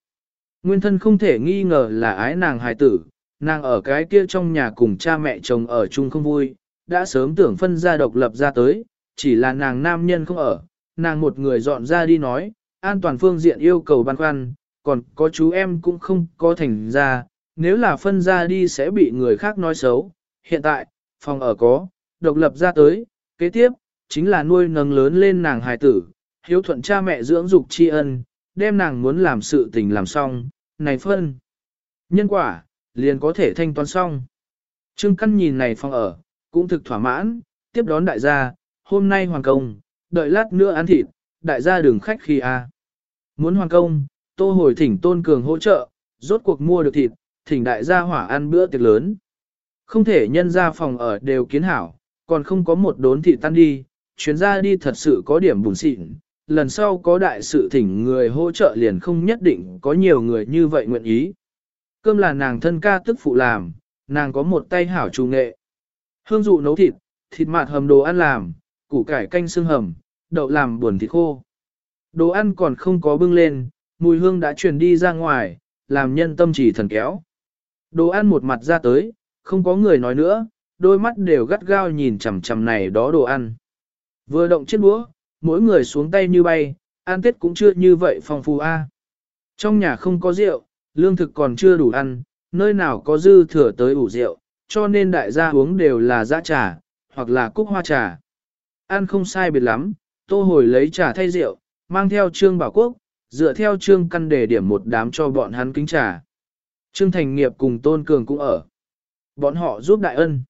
Nguyên thân không thể nghi ngờ là ái nàng hài tử, nàng ở cái kia trong nhà cùng cha mẹ chồng ở chung không vui, đã sớm tưởng phân ra độc lập ra tới, chỉ là nàng nam nhân không ở, nàng một người dọn ra đi nói, an toàn phương diện yêu cầu băn khoăn, còn có chú em cũng không có thành ra, nếu là phân ra đi sẽ bị người khác nói xấu. Hiện tại, phòng ở có, độc lập ra tới, kế tiếp, chính là nuôi nâng lớn lên nàng hài tử, hiếu thuận cha mẹ dưỡng dục tri ân, đem nàng muốn làm sự tình làm xong, này phân. Nhân quả, liền có thể thanh toán xong. Trương Căn nhìn này phòng ở, cũng thực thỏa mãn, tiếp đón đại gia, hôm nay hoàn công, đợi lát nữa ăn thịt, đại gia đừng khách khi a. Muốn hoàn công, tô hồi thỉnh tôn cường hỗ trợ, rốt cuộc mua được thịt, thỉnh đại gia hỏa ăn bữa tiệc lớn. Không thể nhân ra phòng ở đều kiến hảo, còn không có một đốn thịt tan đi, chuyến ra đi thật sự có điểm bùn xịn. Lần sau có đại sự thỉnh người hỗ trợ liền không nhất định có nhiều người như vậy nguyện ý. Cơm là nàng thân ca tức phụ làm, nàng có một tay hảo trù nghệ. Hương dụ nấu thịt, thịt mạt hầm đồ ăn làm, củ cải canh xương hầm, đậu làm buồn thịt khô. Đồ ăn còn không có bưng lên, mùi hương đã truyền đi ra ngoài, làm nhân tâm chỉ thần kéo. Đồ ăn một mặt ra tới, không có người nói nữa, đôi mắt đều gắt gao nhìn chằm chằm này đó đồ ăn. Vừa động chiếc búa, mỗi người xuống tay như bay, ăn tết cũng chưa như vậy phong phú a. Trong nhà không có rượu, lương thực còn chưa đủ ăn, nơi nào có dư thừa tới ủ rượu, cho nên đại gia uống đều là dã trà, hoặc là cúc hoa trà. Ăn không sai biệt lắm, tô hồi lấy trà thay rượu, mang theo trương bảo quốc, dựa theo trương căn đề điểm một đám cho bọn hắn kính trà. Trương Thành Nghiệp cùng Tôn Cường cũng ở. Bọn họ giúp đại ân.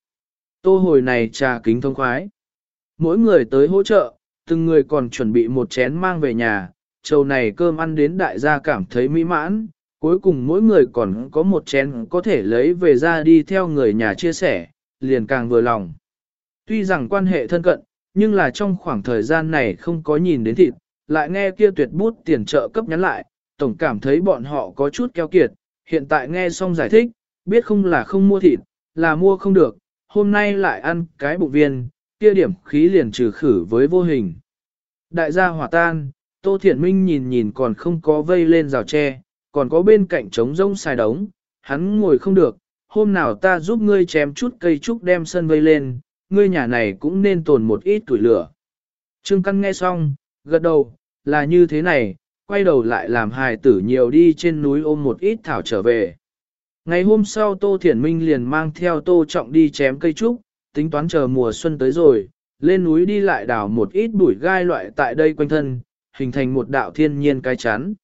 Tô hồi này trà kính thông khoái. Mỗi người tới hỗ trợ, từng người còn chuẩn bị một chén mang về nhà, trầu này cơm ăn đến đại gia cảm thấy mỹ mãn, cuối cùng mỗi người còn có một chén có thể lấy về ra đi theo người nhà chia sẻ, liền càng vừa lòng. Tuy rằng quan hệ thân cận, nhưng là trong khoảng thời gian này không có nhìn đến thịt, lại nghe kia tuyệt bút tiền trợ cấp nhắn lại, tổng cảm thấy bọn họ có chút keo kiệt, hiện tại nghe xong giải thích, biết không là không mua thịt, là mua không được, hôm nay lại ăn cái bụng viên, kia điểm khí liền trừ khử với vô hình. Đại gia hỏa tan, Tô Thiện Minh nhìn nhìn còn không có vây lên rào tre, còn có bên cạnh trống rông xài đống, hắn ngồi không được, hôm nào ta giúp ngươi chém chút cây trúc đem sân vây lên, ngươi nhà này cũng nên tồn một ít tuổi lửa. Trương Căn nghe xong, gật đầu, là như thế này, quay đầu lại làm hài tử nhiều đi trên núi ôm một ít thảo trở về. Ngày hôm sau Tô Thiển Minh liền mang theo Tô Trọng đi chém cây trúc, tính toán chờ mùa xuân tới rồi, lên núi đi lại đào một ít bụi gai loại tại đây quanh thân, hình thành một đạo thiên nhiên cái chắn.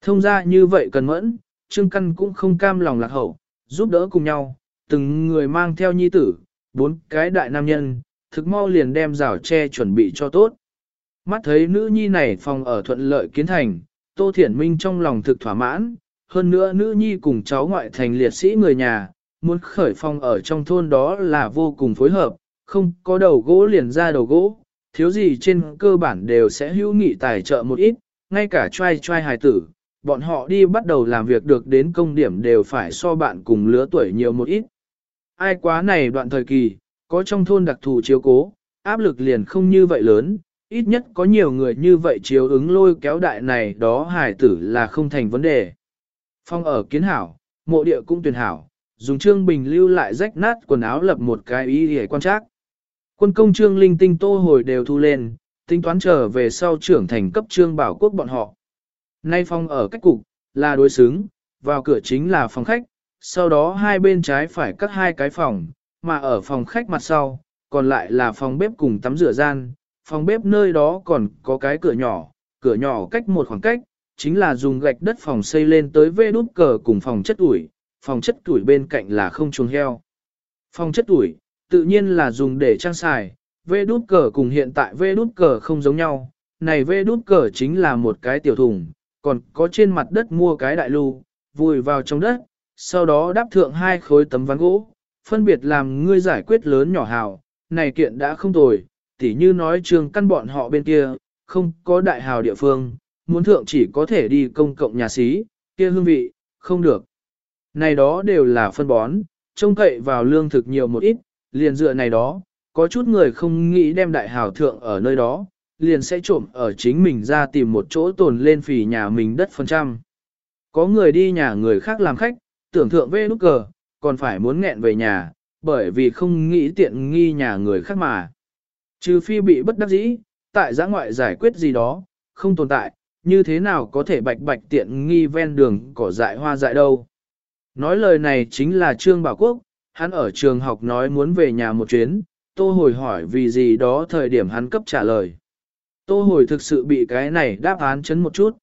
Thông ra như vậy cần mẫn, Trương Căn cũng không cam lòng lạc hậu, giúp đỡ cùng nhau, từng người mang theo nhi tử, bốn cái đại nam nhân, thực mau liền đem rào tre chuẩn bị cho tốt. Mắt thấy nữ nhi này phòng ở thuận lợi kiến thành, Tô Thiển Minh trong lòng thực thỏa mãn, hơn nữa nữ nhi cùng cháu ngoại thành liệt sĩ người nhà, muốn khởi phòng ở trong thôn đó là vô cùng phối hợp, không có đầu gỗ liền ra đầu gỗ, thiếu gì trên cơ bản đều sẽ hữu nghị tài trợ một ít, ngay cả trai trai hài tử, bọn họ đi bắt đầu làm việc được đến công điểm đều phải so bạn cùng lứa tuổi nhiều một ít. Ai quá này đoạn thời kỳ, có trong thôn đặc thù chiếu cố, áp lực liền không như vậy lớn, ít nhất có nhiều người như vậy chiếu ứng lôi kéo đại này đó hài tử là không thành vấn đề. Phong ở kiến hảo, mộ địa cũng tuyển hảo, dùng trương bình lưu lại rách nát quần áo lập một cái ý để quan trác. Quân công trương linh tinh tô hồi đều thu lên, tính toán trở về sau trưởng thành cấp trương bảo quốc bọn họ. Nay phòng ở cách cục, là đối xứng, vào cửa chính là phòng khách, sau đó hai bên trái phải cắt hai cái phòng, mà ở phòng khách mặt sau, còn lại là phòng bếp cùng tắm rửa gian, phòng bếp nơi đó còn có cái cửa nhỏ, cửa nhỏ cách một khoảng cách, chính là dùng gạch đất phòng xây lên tới vê đút cờ cùng phòng chất ủi, phòng chất ủi bên cạnh là không chuồng heo. Phòng chất ủi, tự nhiên là dùng để trang xài, vê đút cờ cùng hiện tại vê đút cờ không giống nhau, này vê đút cờ chính là một cái tiểu thùng, còn có trên mặt đất mua cái đại lưu, vùi vào trong đất, sau đó đáp thượng hai khối tấm ván gỗ, phân biệt làm ngươi giải quyết lớn nhỏ hào, này kiện đã không tồi, tỉ như nói trường căn bọn họ bên kia, không có đại hào địa phương, muốn thượng chỉ có thể đi công cộng nhà xí, kia hương vị, không được. Này đó đều là phân bón, trông cậy vào lương thực nhiều một ít, liền dựa này đó, có chút người không nghĩ đem đại hào thượng ở nơi đó, liền sẽ trộm ở chính mình ra tìm một chỗ tồn lên phì nhà mình đất phần trăm. Có người đi nhà người khác làm khách, tưởng thượng về nút cờ, còn phải muốn nghẹn về nhà, bởi vì không nghĩ tiện nghi nhà người khác mà. Trừ phi bị bất đắc dĩ, tại giã ngoại giải quyết gì đó, không tồn tại, như thế nào có thể bạch bạch tiện nghi ven đường cỏ dại hoa dại đâu. Nói lời này chính là Trương Bảo Quốc, hắn ở trường học nói muốn về nhà một chuyến, tô hồi hỏi vì gì đó thời điểm hắn cấp trả lời. Tô hồi thực sự bị cái này đáp án chấn một chút.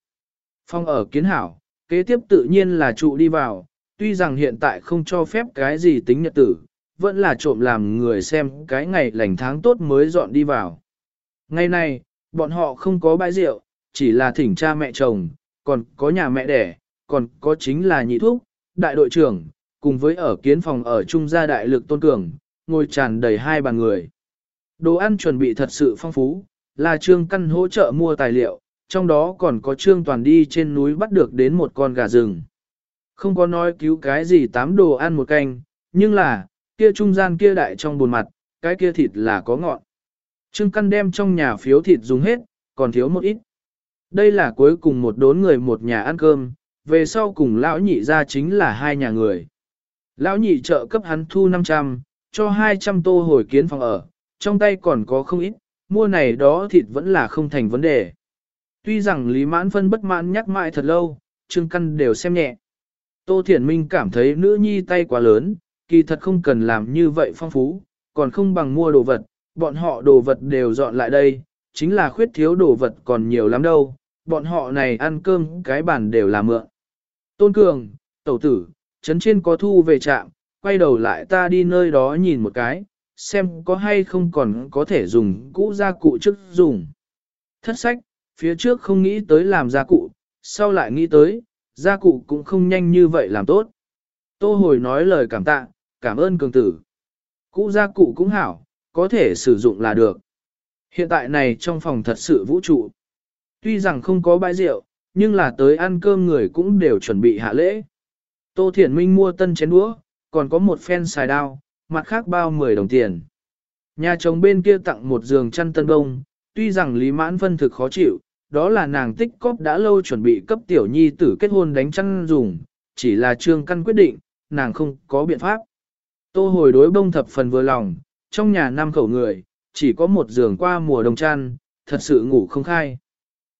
Phong ở kiến hảo, kế tiếp tự nhiên là trụ đi vào, tuy rằng hiện tại không cho phép cái gì tính nhật tử, vẫn là trộm làm người xem cái ngày lành tháng tốt mới dọn đi vào. Ngày nay bọn họ không có bãi rượu, chỉ là thỉnh cha mẹ chồng, còn có nhà mẹ đẻ, còn có chính là nhị thuốc, đại đội trưởng, cùng với ở kiến phòng ở trung gia đại lực tôn cường, ngồi tràn đầy hai bàn người. Đồ ăn chuẩn bị thật sự phong phú, là trương căn hỗ trợ mua tài liệu, trong đó còn có trương toàn đi trên núi bắt được đến một con gà rừng. Không có nói cứu cái gì tám đồ ăn một canh, nhưng là, kia trung gian kia đại trong bồn mặt, cái kia thịt là có ngọn. Trương căn đem trong nhà phiếu thịt dùng hết, còn thiếu một ít. Đây là cuối cùng một đốn người một nhà ăn cơm, về sau cùng lão nhị ra chính là hai nhà người. Lão nhị trợ cấp hắn thu 500, cho 200 tô hồi kiến phòng ở, trong tay còn có không ít, mua này đó thịt vẫn là không thành vấn đề. Tuy rằng Lý Mãn Phân bất mãn nhắc mãi thật lâu, Trương Căn đều xem nhẹ. Tô Thiển Minh cảm thấy nữ nhi tay quá lớn, kỳ thật không cần làm như vậy phong phú, còn không bằng mua đồ vật, bọn họ đồ vật đều dọn lại đây, chính là khuyết thiếu đồ vật còn nhiều lắm đâu, bọn họ này ăn cơm cái bản đều là mượn. Tôn Cường, tẩu tử, trấn trên có thu về trạm, quay đầu lại ta đi nơi đó nhìn một cái, xem có hay không còn có thể dùng cũ gia cụ trước dùng. Thất sách, phía trước không nghĩ tới làm gia cụ, sau lại nghĩ tới, gia cụ cũng không nhanh như vậy làm tốt. Tô hồi nói lời cảm tạ, cảm ơn cường tử. Cũ gia cụ cũng hảo, có thể sử dụng là được. Hiện tại này trong phòng thật sự vũ trụ. Tuy rằng không có bãi rượu, nhưng là tới ăn cơm người cũng đều chuẩn bị hạ lễ. Tô Thiển Minh mua tân chén đũa, còn có một phen xài đao, mặt khác bao 10 đồng tiền. Nhà chồng bên kia tặng một giường chăn tân bông, tuy rằng Lý Mãn Phân thực khó chịu, đó là nàng tích cóp đã lâu chuẩn bị cấp tiểu nhi tử kết hôn đánh chăn dùng, chỉ là trương căn quyết định, nàng không có biện pháp. Tô hồi đối bông thập phần vừa lòng, trong nhà năm khẩu người, chỉ có một giường qua mùa đông chăn, thật sự ngủ không khai.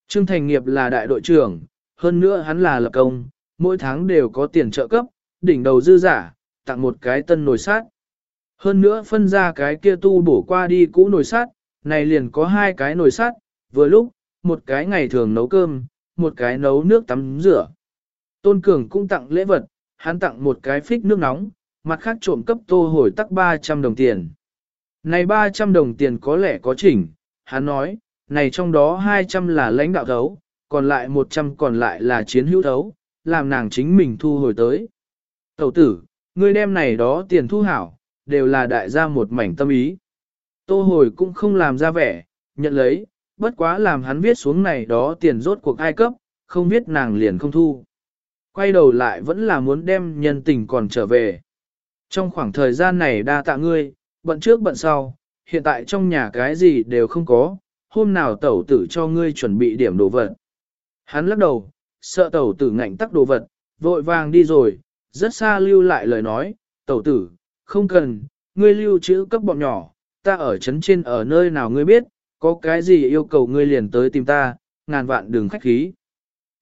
Trương Thành Nghiệp là đại đội trưởng, hơn nữa hắn là lập công, mỗi tháng đều có tiền trợ cấp, đỉnh đầu dư giả, tặng một cái tân nồi sát. Hơn nữa phân ra cái kia tu bổ qua đi cũ nồi sát, này liền có hai cái nồi sát, vừa lúc, một cái ngày thường nấu cơm, một cái nấu nước tắm rửa. Tôn Cường cũng tặng lễ vật, hắn tặng một cái phích nước nóng, mặt khác trộm cấp tô hồi tắc 300 đồng tiền. Này 300 đồng tiền có lẽ có chỉnh, hắn nói, này trong đó 200 là lãnh đạo thấu, còn lại 100 còn lại là chiến hữu thấu, làm nàng chính mình thu hồi tới. Tẩu tử, ngươi đem này đó tiền thu hảo, đều là đại gia một mảnh tâm ý. Tô hồi cũng không làm ra vẻ, nhận lấy, bất quá làm hắn viết xuống này đó tiền rốt cuộc ai cấp, không viết nàng liền không thu. Quay đầu lại vẫn là muốn đem nhân tình còn trở về. Trong khoảng thời gian này đa tạ ngươi, bận trước bận sau, hiện tại trong nhà cái gì đều không có, hôm nào tẩu tử cho ngươi chuẩn bị điểm đồ vật. Hắn lắc đầu, sợ tẩu tử ngạnh tắc đồ vật, vội vàng đi rồi, rất xa lưu lại lời nói, tẩu tử, không cần, ngươi lưu trữ cấp bọn nhỏ, ta ở trấn trên ở nơi nào ngươi biết, có cái gì yêu cầu ngươi liền tới tìm ta, ngàn vạn đường khách khí.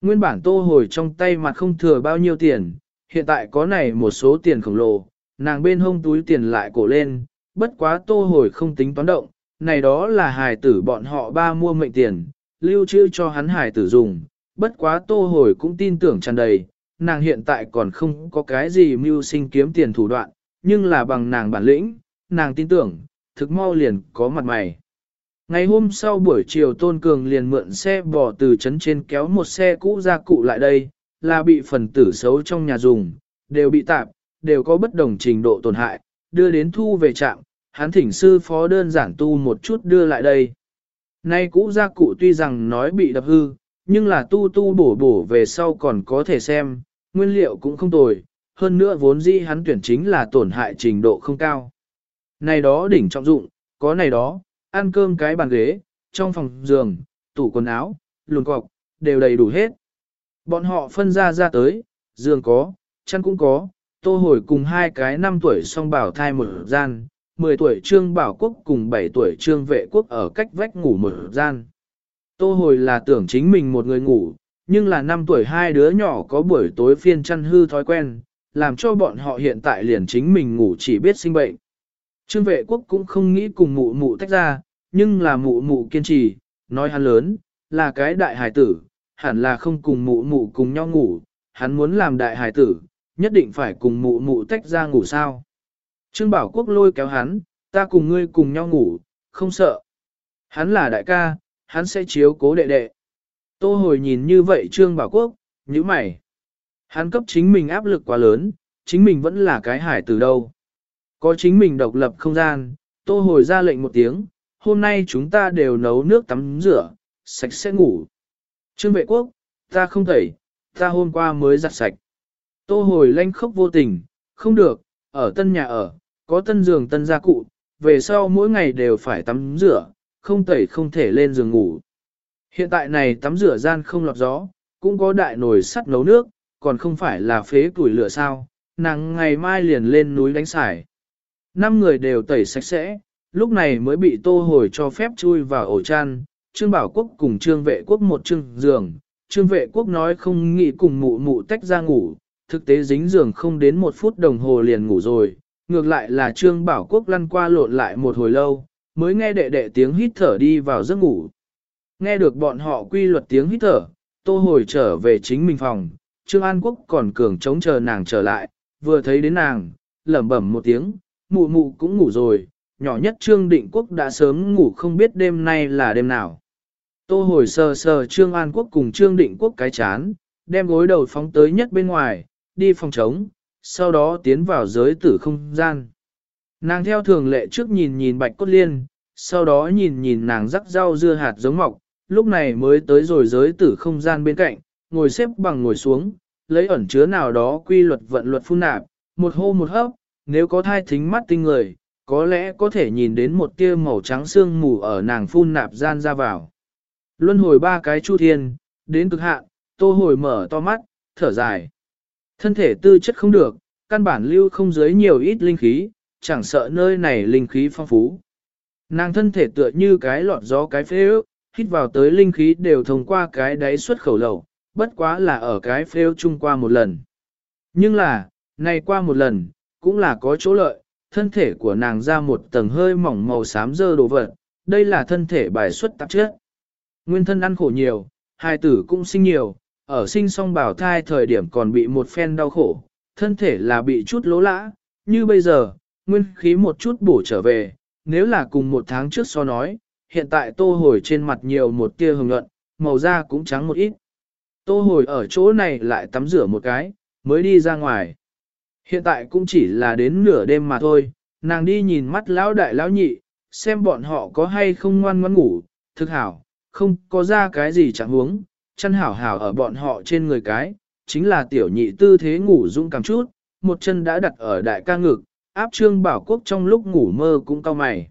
Nguyên bản tô hồi trong tay mặt không thừa bao nhiêu tiền, hiện tại có này một số tiền khổng lồ, nàng bên hông túi tiền lại cổ lên, bất quá tô hồi không tính toán động, này đó là hài tử bọn họ ba mua mệnh tiền, lưu trữ cho hắn hài tử dùng, bất quá tô hồi cũng tin tưởng tràn đầy, nàng hiện tại còn không có cái gì mưu sinh kiếm tiền thủ đoạn, nhưng là bằng nàng bản lĩnh, nàng tin tưởng, thực mau liền có mặt mày. Ngày hôm sau buổi chiều Tôn Cường liền mượn xe bò từ trấn trên kéo một xe cũ ra cụ lại đây, là bị phần tử xấu trong nhà dùng, đều bị tạp, đều có bất đồng trình độ tổn hại, đưa đến thu về trạm, hắn thỉnh sư phó đơn giản tu một chút đưa lại đây. Nay cũ gia cụ tuy rằng nói bị đập hư, nhưng là tu tu bổ bổ về sau còn có thể xem, nguyên liệu cũng không tồi, hơn nữa vốn dĩ hắn tuyển chính là tổn hại trình độ không cao. Này đó đỉnh trọng dụng, có này đó, ăn cơm cái bàn ghế, trong phòng giường, tủ quần áo, luồn cọc, đều đầy đủ hết. Bọn họ phân ra ra tới, giường có, chăn cũng có, tô hồi cùng hai cái năm tuổi song bảo thai một gian, 10 tuổi trương bảo quốc cùng 7 tuổi trương vệ quốc ở cách vách ngủ một gian. Tô hồi là tưởng chính mình một người ngủ, nhưng là năm tuổi hai đứa nhỏ có buổi tối phiên chăn hư thói quen, làm cho bọn họ hiện tại liền chính mình ngủ chỉ biết sinh bệnh. Trương vệ quốc cũng không nghĩ cùng mụ mụ tách ra, nhưng là mụ mụ kiên trì, nói hắn lớn, là cái đại hài tử, hẳn là không cùng mụ mụ cùng nhau ngủ, hắn muốn làm đại hài tử, nhất định phải cùng mụ mụ tách ra ngủ sao. Trương Bảo Quốc lôi kéo hắn, ta cùng ngươi cùng nhau ngủ, không sợ. Hắn là đại ca, hắn sẽ chiếu cố đệ đệ. Tô hồi nhìn như vậy Trương Bảo Quốc, như mày. Hắn cấp chính mình áp lực quá lớn, chính mình vẫn là cái hải từ đâu. Có chính mình độc lập không gian, tô hồi ra lệnh một tiếng, hôm nay chúng ta đều nấu nước tắm rửa, sạch sẽ ngủ. Trương vệ quốc, ta không tẩy, ta hôm qua mới giặt sạch. Tô hồi lanh khóc vô tình, không được, ở tân nhà ở, có tân giường tân gia cụ, về sau mỗi ngày đều phải tắm rửa, không tẩy không thể lên giường ngủ. Hiện tại này tắm rửa gian không lọt gió, cũng có đại nồi sắt nấu nước, còn không phải là phế củi lửa sao, nàng ngày mai liền lên núi đánh xài. Năm người đều tẩy sạch sẽ, lúc này mới bị tô hồi cho phép chui vào ổ chăn, Trương Bảo Quốc cùng Trương Vệ Quốc một trương giường. Trương Vệ Quốc nói không nghĩ cùng mụ mụ tách ra ngủ, thực tế dính giường không đến một phút đồng hồ liền ngủ rồi. Ngược lại là Trương Bảo Quốc lăn qua lộn lại một hồi lâu, mới nghe đệ đệ tiếng hít thở đi vào giấc ngủ. Nghe được bọn họ quy luật tiếng hít thở, tô hồi trở về chính mình phòng, Trương An Quốc còn cường chống chờ nàng trở lại, vừa thấy đến nàng, lẩm bẩm một tiếng, mụ mụ cũng ngủ rồi, nhỏ nhất Trương Định Quốc đã sớm ngủ không biết đêm nay là đêm nào. Tô hồi sờ sờ Trương An Quốc cùng Trương Định Quốc cái chán, đem gối đầu phóng tới nhất bên ngoài, đi phòng trống, sau đó tiến vào giới tử không gian. Nàng theo thường lệ trước nhìn nhìn bạch cốt liên, sau đó nhìn nhìn nàng rắc rau dưa hạt giống mọc, lúc này mới tới rồi giới tử không gian bên cạnh, ngồi xếp bằng ngồi xuống, lấy ẩn chứa nào đó quy luật vận luật phun nạp, một hô một hấp, nếu có thai thính mắt tinh người, có lẽ có thể nhìn đến một tia màu trắng xương mù ở nàng phun nạp gian ra vào. Luân hồi ba cái chu thiên, đến cực hạn, tô hồi mở to mắt, thở dài. Thân thể tư chất không được, căn bản lưu không dưới nhiều ít linh khí, chẳng sợ nơi này linh khí phong phú. Nàng thân thể tựa như cái lọt gió cái phế ước, hít vào tới linh khí đều thông qua cái đáy xuất khẩu lầu, bất quá là ở cái phêu chung qua một lần. Nhưng là, này qua một lần, cũng là có chỗ lợi, thân thể của nàng ra một tầng hơi mỏng màu xám dơ đồ vật, đây là thân thể bài xuất tạp chất. Nguyên thân ăn khổ nhiều, hai tử cũng sinh nhiều, ở sinh song bảo thai thời điểm còn bị một phen đau khổ, thân thể là bị chút lỗ lã, như bây giờ, nguyên khí một chút bổ trở về, nếu là cùng một tháng trước so nói, hiện tại tô hồi trên mặt nhiều một tia hồng nhuận, màu da cũng trắng một ít. Tô hồi ở chỗ này lại tắm rửa một cái, mới đi ra ngoài. Hiện tại cũng chỉ là đến nửa đêm mà thôi, nàng đi nhìn mắt lão đại lão nhị, xem bọn họ có hay không ngoan ngoãn ngủ, thực hảo, không có ra cái gì chẳng huống, chân hảo hảo ở bọn họ trên người cái, chính là tiểu nhị tư thế ngủ dũng cảm chút, một chân đã đặt ở đại ca ngực, áp trương bảo quốc trong lúc ngủ mơ cũng cao mày.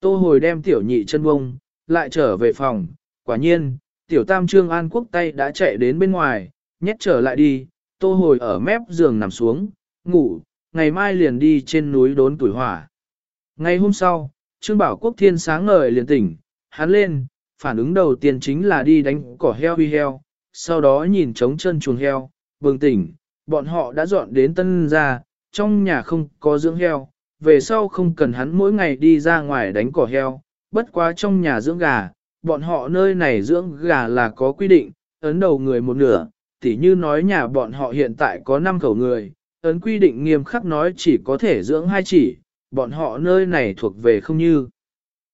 Tô hồi đem tiểu nhị chân bông, lại trở về phòng, quả nhiên, tiểu tam trương an quốc tay đã chạy đến bên ngoài, nhét trở lại đi, tô hồi ở mép giường nằm xuống, ngủ, ngày mai liền đi trên núi đốn tuổi hỏa. Ngày hôm sau, Trương Bảo Quốc Thiên sáng ngời liền tỉnh, hắn lên, phản ứng đầu tiên chính là đi đánh cỏ heo huy heo, sau đó nhìn trống chân chuồng heo, bừng tỉnh, bọn họ đã dọn đến tân ra, trong nhà không có dưỡng heo, về sau không cần hắn mỗi ngày đi ra ngoài đánh cỏ heo, bất quá trong nhà dưỡng gà, bọn họ nơi này dưỡng gà là có quy định, ấn đầu người một nửa, tỉ như nói nhà bọn họ hiện tại có 5 khẩu người, ấn quy định nghiêm khắc nói chỉ có thể dưỡng hai chỉ, bọn họ nơi này thuộc về không như.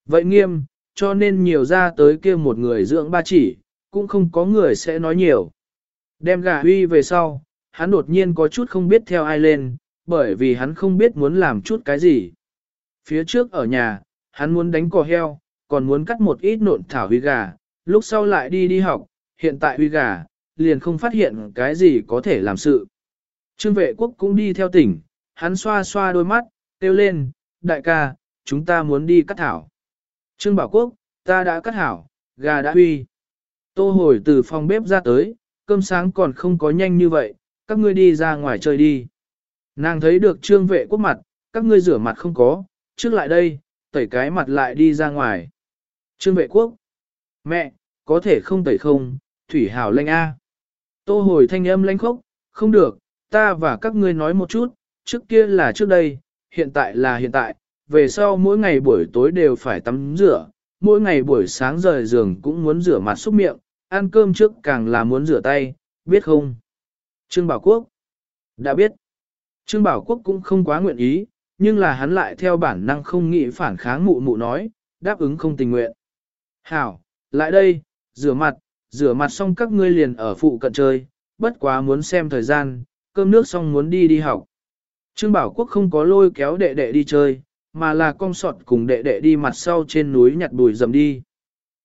Vậy nghiêm, cho nên nhiều ra tới kia một người dưỡng ba chỉ, cũng không có người sẽ nói nhiều. Đem gà huy về sau, hắn đột nhiên có chút không biết theo ai lên, bởi vì hắn không biết muốn làm chút cái gì. Phía trước ở nhà, hắn muốn đánh cò heo, còn muốn cắt một ít nộn thảo huy gà, lúc sau lại đi đi học, hiện tại huy gà, liền không phát hiện cái gì có thể làm sự. Trương vệ quốc cũng đi theo tỉnh, hắn xoa xoa đôi mắt, kêu lên, đại ca, chúng ta muốn đi cắt thảo. Trương bảo quốc, ta đã cắt hảo, gà đã huy. Tô hồi từ phòng bếp ra tới, cơm sáng còn không có nhanh như vậy, các ngươi đi ra ngoài chơi đi. Nàng thấy được trương vệ quốc mặt, các ngươi rửa mặt không có, trước lại đây, tẩy cái mặt lại đi ra ngoài. Trương vệ quốc, mẹ, có thể không tẩy không, thủy hảo lanh A. Tô hồi thanh âm lanh khốc, không được, ta và các ngươi nói một chút, trước kia là trước đây, hiện tại là hiện tại, về sau mỗi ngày buổi tối đều phải tắm rửa, mỗi ngày buổi sáng rời giường cũng muốn rửa mặt xúc miệng, ăn cơm trước càng là muốn rửa tay, biết không? Trương Bảo Quốc đã biết. Trương Bảo Quốc cũng không quá nguyện ý, nhưng là hắn lại theo bản năng không nghĩ phản kháng mụ mụ nói, đáp ứng không tình nguyện. Hảo, lại đây, rửa mặt, rửa mặt xong các ngươi liền ở phụ cận chơi, bất quá muốn xem thời gian, cơm nước xong muốn đi đi học. Trương Bảo Quốc không có lôi kéo đệ đệ đi chơi, mà là cong sọt cùng đệ đệ đi mặt sau trên núi nhặt bùi dầm đi.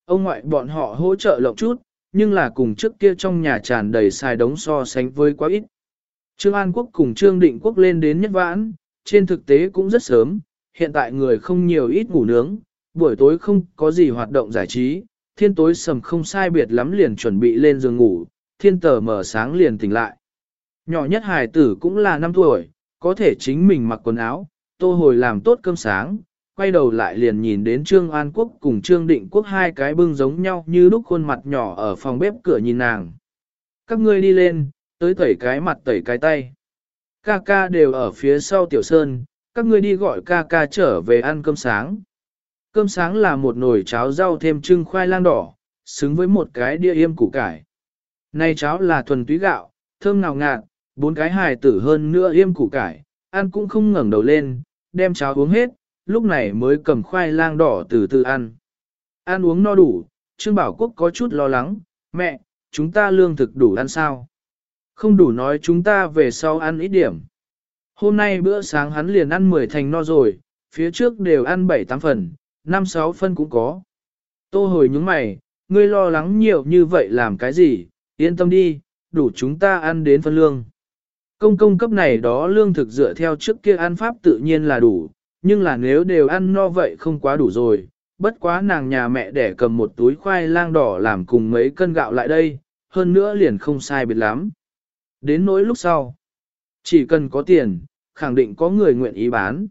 Ông ngoại bọn họ hỗ trợ lộng chút, nhưng là cùng trước kia trong nhà tràn đầy xài đống so sánh với quá ít. Trương An Quốc cùng Trương Định Quốc lên đến nhất vãn, trên thực tế cũng rất sớm, hiện tại người không nhiều ít ngủ nướng, buổi tối không có gì hoạt động giải trí, thiên tối sầm không sai biệt lắm liền chuẩn bị lên giường ngủ, thiên tờ mở sáng liền tỉnh lại. Nhỏ nhất hài tử cũng là 5 tuổi, có thể chính mình mặc quần áo, tô hồi làm tốt cơm sáng, quay đầu lại liền nhìn đến Trương An Quốc cùng Trương Định Quốc hai cái bưng giống nhau như lúc khuôn mặt nhỏ ở phòng bếp cửa nhìn nàng. Các ngươi đi lên, tới tẩy cái mặt tẩy cái tay. Ca ca đều ở phía sau tiểu sơn, các ngươi đi gọi ca ca trở về ăn cơm sáng. Cơm sáng là một nồi cháo rau thêm trưng khoai lang đỏ, xứng với một cái đĩa yêm củ cải. Này cháo là thuần túy gạo, thơm ngào ngạt, bốn cái hài tử hơn nữa yêm củ cải, ăn cũng không ngẩng đầu lên, đem cháo uống hết, lúc này mới cầm khoai lang đỏ từ từ ăn. Ăn uống no đủ, Trương Bảo Quốc có chút lo lắng, mẹ, chúng ta lương thực đủ ăn sao? Không đủ nói chúng ta về sau ăn ít điểm. Hôm nay bữa sáng hắn liền ăn 10 thành no rồi, phía trước đều ăn 7-8 phần, 5-6 phân cũng có. Tô hồi những mày, ngươi lo lắng nhiều như vậy làm cái gì, yên tâm đi, đủ chúng ta ăn đến phân lương. Công công cấp này đó lương thực dựa theo trước kia ăn pháp tự nhiên là đủ, nhưng là nếu đều ăn no vậy không quá đủ rồi, bất quá nàng nhà mẹ để cầm một túi khoai lang đỏ làm cùng mấy cân gạo lại đây, hơn nữa liền không sai biệt lắm. Đến nỗi lúc sau, chỉ cần có tiền, khẳng định có người nguyện ý bán.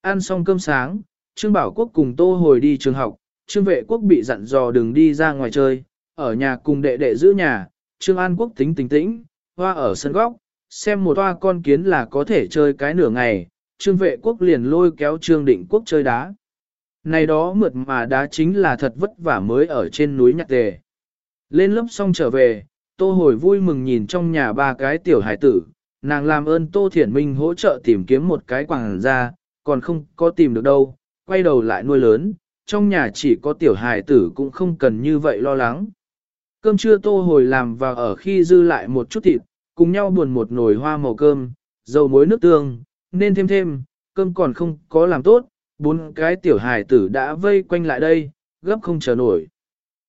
Ăn xong cơm sáng, Trương Bảo Quốc cùng Tô hồi đi trường học, Trương Vệ Quốc bị dặn dò đừng đi ra ngoài chơi, ở nhà cùng đệ đệ giữ nhà, Trương An Quốc tính tính tĩnh, hoa ở sân góc, xem một toa con kiến là có thể chơi cái nửa ngày, trương vệ quốc liền lôi kéo trương định quốc chơi đá. Này đó mượt mà đá chính là thật vất vả mới ở trên núi nhặt tề. Lên lớp xong trở về, tô hồi vui mừng nhìn trong nhà ba cái tiểu hải tử, nàng làm ơn Tô Thiển Minh hỗ trợ tìm kiếm một cái quảng ra, còn không có tìm được đâu, quay đầu lại nuôi lớn, trong nhà chỉ có tiểu hài tử cũng không cần như vậy lo lắng. Cơm trưa Tô hồi làm và ở khi dư lại một chút thịt, cùng nhau buồn một nồi hoa màu cơm, dầu muối nước tương, nên thêm thêm, cơm còn không có làm tốt, bốn cái tiểu hài tử đã vây quanh lại đây, gấp không chờ nổi.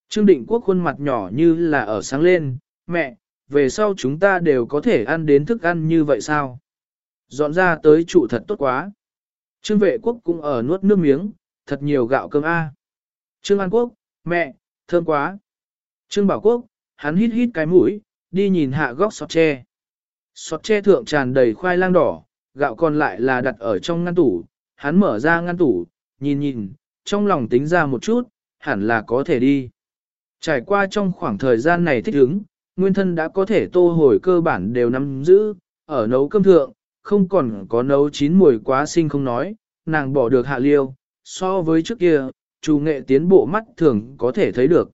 Trương Định Quốc khuôn mặt nhỏ như là ở sáng lên, mẹ, về sau chúng ta đều có thể ăn đến thức ăn như vậy sao? Dọn ra tới trụ thật tốt quá. Trương Vệ Quốc cũng ở nuốt nước miếng, thật nhiều gạo cơm a. Trương An Quốc, mẹ, thơm quá. Trương Bảo Quốc, hắn hít hít cái mũi, đi nhìn hạ góc sọt tre. Sọt tre thượng tràn đầy khoai lang đỏ, gạo còn lại là đặt ở trong ngăn tủ, hắn mở ra ngăn tủ, nhìn nhìn, trong lòng tính ra một chút, hẳn là có thể đi. Trải qua trong khoảng thời gian này thích ứng, nguyên thân đã có thể tô hồi cơ bản đều nắm giữ, ở nấu cơm thượng, không còn có nấu chín mùi quá sinh không nói, nàng bỏ được hạ liêu, so với trước kia, chủ nghệ tiến bộ mắt thường có thể thấy được.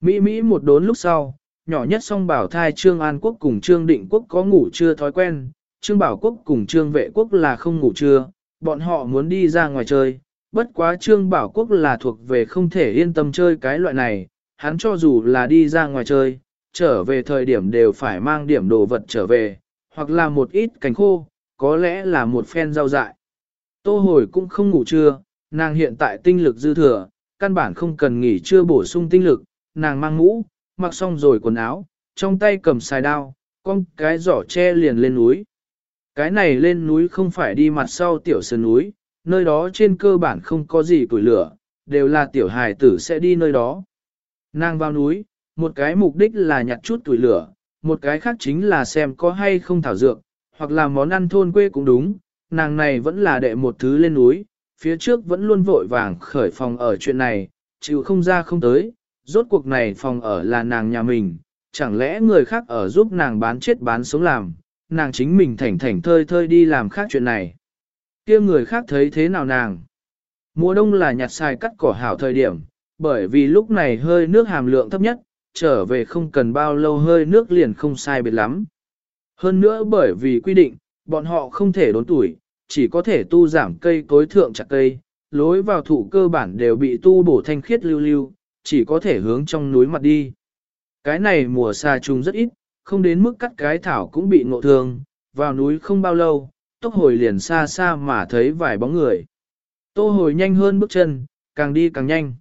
Mỹ Mỹ một đốn lúc sau, nhỏ nhất song bảo thai Trương An Quốc cùng Trương Định Quốc có ngủ chưa thói quen, Trương Bảo Quốc cùng Trương Vệ Quốc là không ngủ chưa, bọn họ muốn đi ra ngoài chơi, bất quá Trương Bảo Quốc là thuộc về không thể yên tâm chơi cái loại này, hắn cho dù là đi ra ngoài chơi, trở về thời điểm đều phải mang điểm đồ vật trở về, hoặc là một ít cánh khô, có lẽ là một phen rau dại. Tô hồi cũng không ngủ trưa, nàng hiện tại tinh lực dư thừa, căn bản không cần nghỉ trưa bổ sung tinh lực, nàng mang mũ, mặc xong rồi quần áo, trong tay cầm xài đao, con cái giỏ che liền lên núi. Cái này lên núi không phải đi mặt sau tiểu sơn núi, nơi đó trên cơ bản không có gì củi lửa, đều là tiểu hài tử sẽ đi nơi đó. Nàng vào núi, một cái mục đích là nhặt chút tuổi lửa, một cái khác chính là xem có hay không thảo dược, hoặc là món ăn thôn quê cũng đúng, nàng này vẫn là đệ một thứ lên núi, phía trước vẫn luôn vội vàng khởi phòng ở chuyện này, chịu không ra không tới, rốt cuộc này phòng ở là nàng nhà mình, chẳng lẽ người khác ở giúp nàng bán chết bán sống làm, nàng chính mình thảnh thảnh thơi thơi đi làm khác chuyện này. kia người khác thấy thế nào nàng? Mùa đông là nhặt xài cắt cỏ hảo thời điểm, bởi vì lúc này hơi nước hàm lượng thấp nhất, trở về không cần bao lâu hơi nước liền không sai biệt lắm. Hơn nữa bởi vì quy định, bọn họ không thể đốn tuổi, chỉ có thể tu giảm cây cối thượng chặt cây, lối vào thủ cơ bản đều bị tu bổ thanh khiết lưu lưu, chỉ có thể hướng trong núi mặt đi. Cái này mùa xa trùng rất ít, không đến mức cắt cái thảo cũng bị ngộ thương, vào núi không bao lâu, tốc hồi liền xa xa mà thấy vài bóng người. Tô hồi nhanh hơn bước chân, càng đi càng nhanh.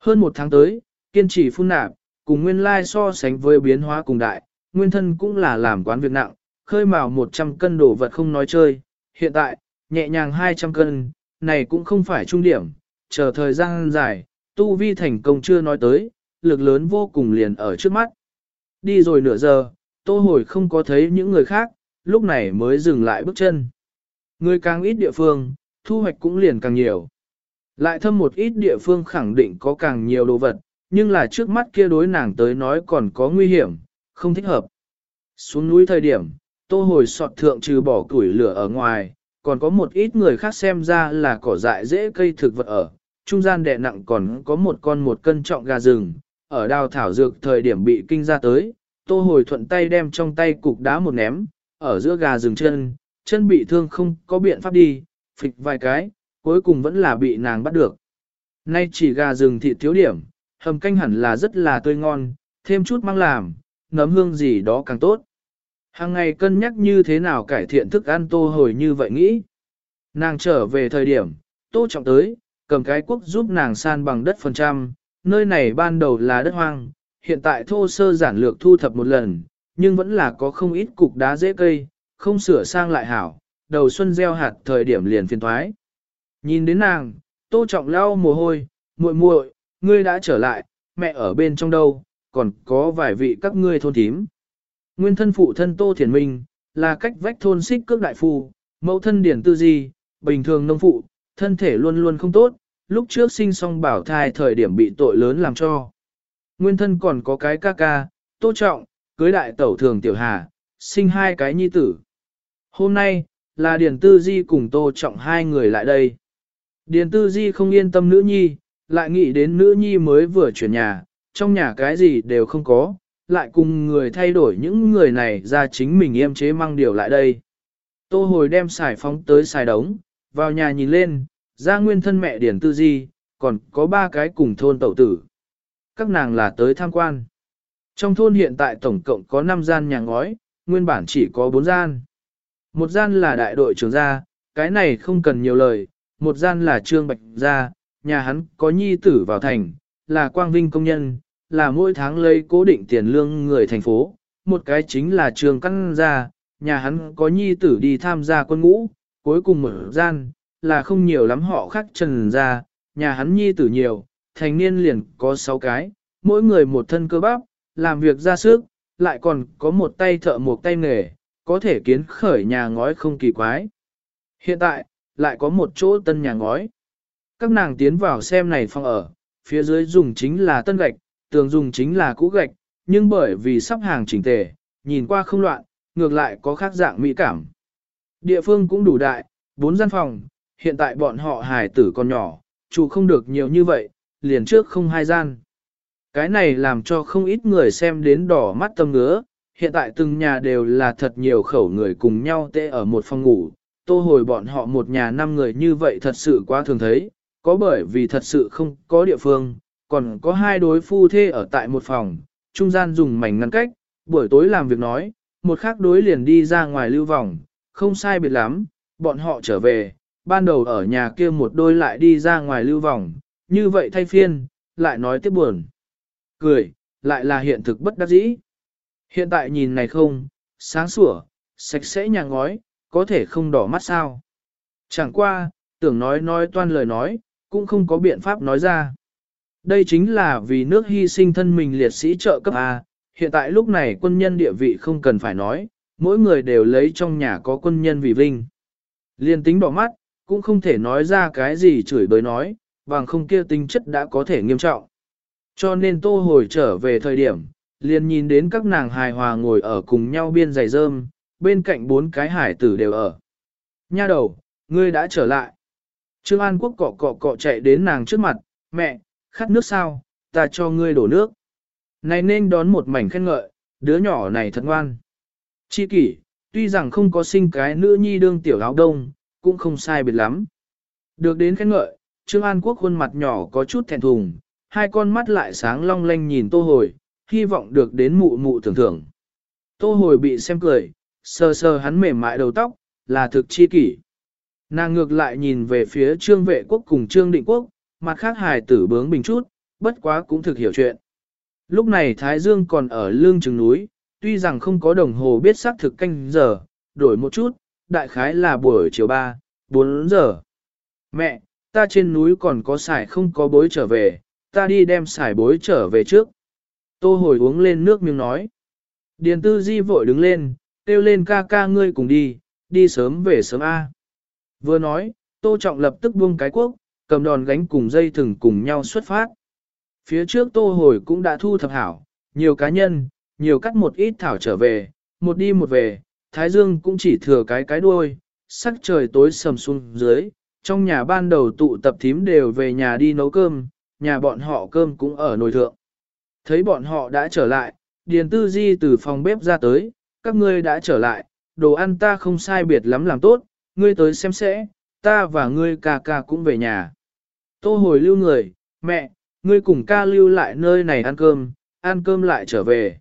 Hơn một tháng tới, kiên trì phun nạp, cùng nguyên lai so sánh với biến hóa cùng đại, nguyên thân cũng là làm quán việc nặng, khơi mào 100 cân đồ vật không nói chơi, hiện tại, nhẹ nhàng 200 cân, này cũng không phải trung điểm, chờ thời gian dài, tu vi thành công chưa nói tới, lực lớn vô cùng liền ở trước mắt. Đi rồi nửa giờ, tô hồi không có thấy những người khác, lúc này mới dừng lại bước chân. Người càng ít địa phương, thu hoạch cũng liền càng nhiều. Lại thâm một ít địa phương khẳng định có càng nhiều đồ vật, nhưng là trước mắt kia đối nàng tới nói còn có nguy hiểm, không thích hợp. Xuống núi thời điểm, tô hồi sọt thượng trừ bỏ củi lửa ở ngoài, còn có một ít người khác xem ra là cỏ dại dễ cây thực vật ở, trung gian đè nặng còn có một con một cân trọng gà rừng, ở đào thảo dược thời điểm bị kinh ra tới, tô hồi thuận tay đem trong tay cục đá một ném, ở giữa gà rừng chân, chân bị thương không có biện pháp đi, phịch vài cái, cuối cùng vẫn là bị nàng bắt được. Nay chỉ gà rừng thịt thiếu điểm, hầm canh hẳn là rất là tươi ngon, thêm chút mang làm, nấm hương gì đó càng tốt. Hàng ngày cân nhắc như thế nào cải thiện thức ăn tô hồi như vậy nghĩ. Nàng trở về thời điểm, tô trọng tới, cầm cái quốc giúp nàng san bằng đất phần trăm, nơi này ban đầu là đất hoang, hiện tại thô sơ giản lược thu thập một lần, nhưng vẫn là có không ít cục đá dễ cây, không sửa sang lại hảo, đầu xuân gieo hạt thời điểm liền phiền thoái. Nhìn đến nàng, tô trọng lau mồ hôi, muội muội, ngươi đã trở lại, mẹ ở bên trong đâu, còn có vài vị các ngươi thôn thím. Nguyên thân phụ thân Tô Thiền Minh, là cách vách thôn xích cước đại phu, mẫu thân điển tư di, bình thường nông phụ, thân thể luôn luôn không tốt, lúc trước sinh xong bảo thai thời điểm bị tội lớn làm cho. Nguyên thân còn có cái ca ca, Tô Trọng, cưới đại tẩu thường tiểu hà, sinh hai cái nhi tử. Hôm nay, là Điền Tư Di cùng Tô Trọng hai người lại đây. Điền Tư Di không yên tâm nữ nhi, lại nghĩ đến nữ nhi mới vừa chuyển nhà, trong nhà cái gì đều không có, lại cùng người thay đổi những người này ra chính mình yêm chế mang điều lại đây. Tô hồi đem xài phóng tới xài đống, vào nhà nhìn lên, ra nguyên thân mẹ điển tư di, còn có ba cái cùng thôn tẩu tử. Các nàng là tới tham quan. Trong thôn hiện tại tổng cộng có 5 gian nhà ngói, nguyên bản chỉ có 4 gian. Một gian là đại đội trưởng gia, cái này không cần nhiều lời, một gian là trương bạch gia, nhà hắn có nhi tử vào thành, là quang vinh công nhân, là mỗi tháng lấy cố định tiền lương người thành phố, một cái chính là trường căn gia, nhà hắn có nhi tử đi tham gia quân ngũ, cuối cùng mở gian, là không nhiều lắm họ khác trần gia, nhà hắn nhi tử nhiều, thành niên liền có 6 cái, mỗi người một thân cơ bắp, làm việc ra sức, lại còn có một tay thợ một tay nghề, có thể kiến khởi nhà ngói không kỳ quái. Hiện tại, lại có một chỗ tân nhà ngói. Các nàng tiến vào xem này phòng ở, phía dưới dùng chính là tân gạch, tường dùng chính là cũ gạch, nhưng bởi vì sắp hàng chỉnh tề, nhìn qua không loạn, ngược lại có khác dạng mỹ cảm. Địa phương cũng đủ đại, bốn gian phòng, hiện tại bọn họ hài tử còn nhỏ, chủ không được nhiều như vậy, liền trước không hai gian. Cái này làm cho không ít người xem đến đỏ mắt tâm ngứa, hiện tại từng nhà đều là thật nhiều khẩu người cùng nhau tê ở một phòng ngủ, tô hồi bọn họ một nhà năm người như vậy thật sự quá thường thấy, có bởi vì thật sự không có địa phương, còn có hai đối phu thê ở tại một phòng, trung gian dùng mảnh ngăn cách, buổi tối làm việc nói, một khác đối liền đi ra ngoài lưu vòng, không sai biệt lắm, bọn họ trở về, ban đầu ở nhà kia một đôi lại đi ra ngoài lưu vòng, như vậy thay phiên, lại nói tiếp buồn. Cười, lại là hiện thực bất đắc dĩ. Hiện tại nhìn này không, sáng sủa, sạch sẽ nhà ngói, có thể không đỏ mắt sao. Chẳng qua, tưởng nói nói toan lời nói, cũng không có biện pháp nói ra. Đây chính là vì nước hy sinh thân mình liệt sĩ trợ cấp A, hiện tại lúc này quân nhân địa vị không cần phải nói, mỗi người đều lấy trong nhà có quân nhân vì vinh. Liên tính đỏ mắt, cũng không thể nói ra cái gì chửi bới nói, bằng không kia tính chất đã có thể nghiêm trọng. Cho nên tô hồi trở về thời điểm, liền nhìn đến các nàng hài hòa ngồi ở cùng nhau biên giày rơm, bên cạnh bốn cái hải tử đều ở. Nha đầu, ngươi đã trở lại. Trương An Quốc cọ cọ cọ chạy đến nàng trước mặt, mẹ, khát nước sao, ta cho ngươi đổ nước. Này nên đón một mảnh khen ngợi, đứa nhỏ này thật ngoan. Chi kỷ, tuy rằng không có sinh cái nữ nhi đương tiểu áo đông, cũng không sai biệt lắm. Được đến khen ngợi, Trương An Quốc khuôn mặt nhỏ có chút thẹn thùng, hai con mắt lại sáng long lanh nhìn tô hồi, hy vọng được đến mụ mụ thưởng thưởng. Tô hồi bị xem cười, sờ sờ hắn mềm mại đầu tóc, là thực chi kỷ. Nàng ngược lại nhìn về phía trương vệ quốc cùng trương định quốc, mặt khác hài tử bướng bình chút, bất quá cũng thực hiểu chuyện. Lúc này Thái Dương còn ở lương chừng núi, tuy rằng không có đồng hồ biết xác thực canh giờ, đổi một chút, đại khái là buổi chiều 3, 4 giờ. Mẹ, ta trên núi còn có xài không có bối trở về, ta đi đem xài bối trở về trước. Tô hồi uống lên nước miếng nói. Điền tư di vội đứng lên, kêu lên ca ca ngươi cùng đi, đi sớm về sớm A. Vừa nói, tô trọng lập tức buông cái quốc, cầm đòn gánh cùng dây thừng cùng nhau xuất phát. Phía trước tô hồi cũng đã thu thập hảo, nhiều cá nhân, nhiều cắt một ít thảo trở về, một đi một về, Thái Dương cũng chỉ thừa cái cái đuôi, sắc trời tối sầm xuống dưới, trong nhà ban đầu tụ tập thím đều về nhà đi nấu cơm, nhà bọn họ cơm cũng ở nồi thượng. Thấy bọn họ đã trở lại, Điền Tư Di từ phòng bếp ra tới, các ngươi đã trở lại, đồ ăn ta không sai biệt lắm làm tốt, ngươi tới xem sẽ, ta và ngươi ca ca cũng về nhà. Tô hồi lưu người, mẹ, ngươi cùng ca lưu lại nơi này ăn cơm, ăn cơm lại trở về.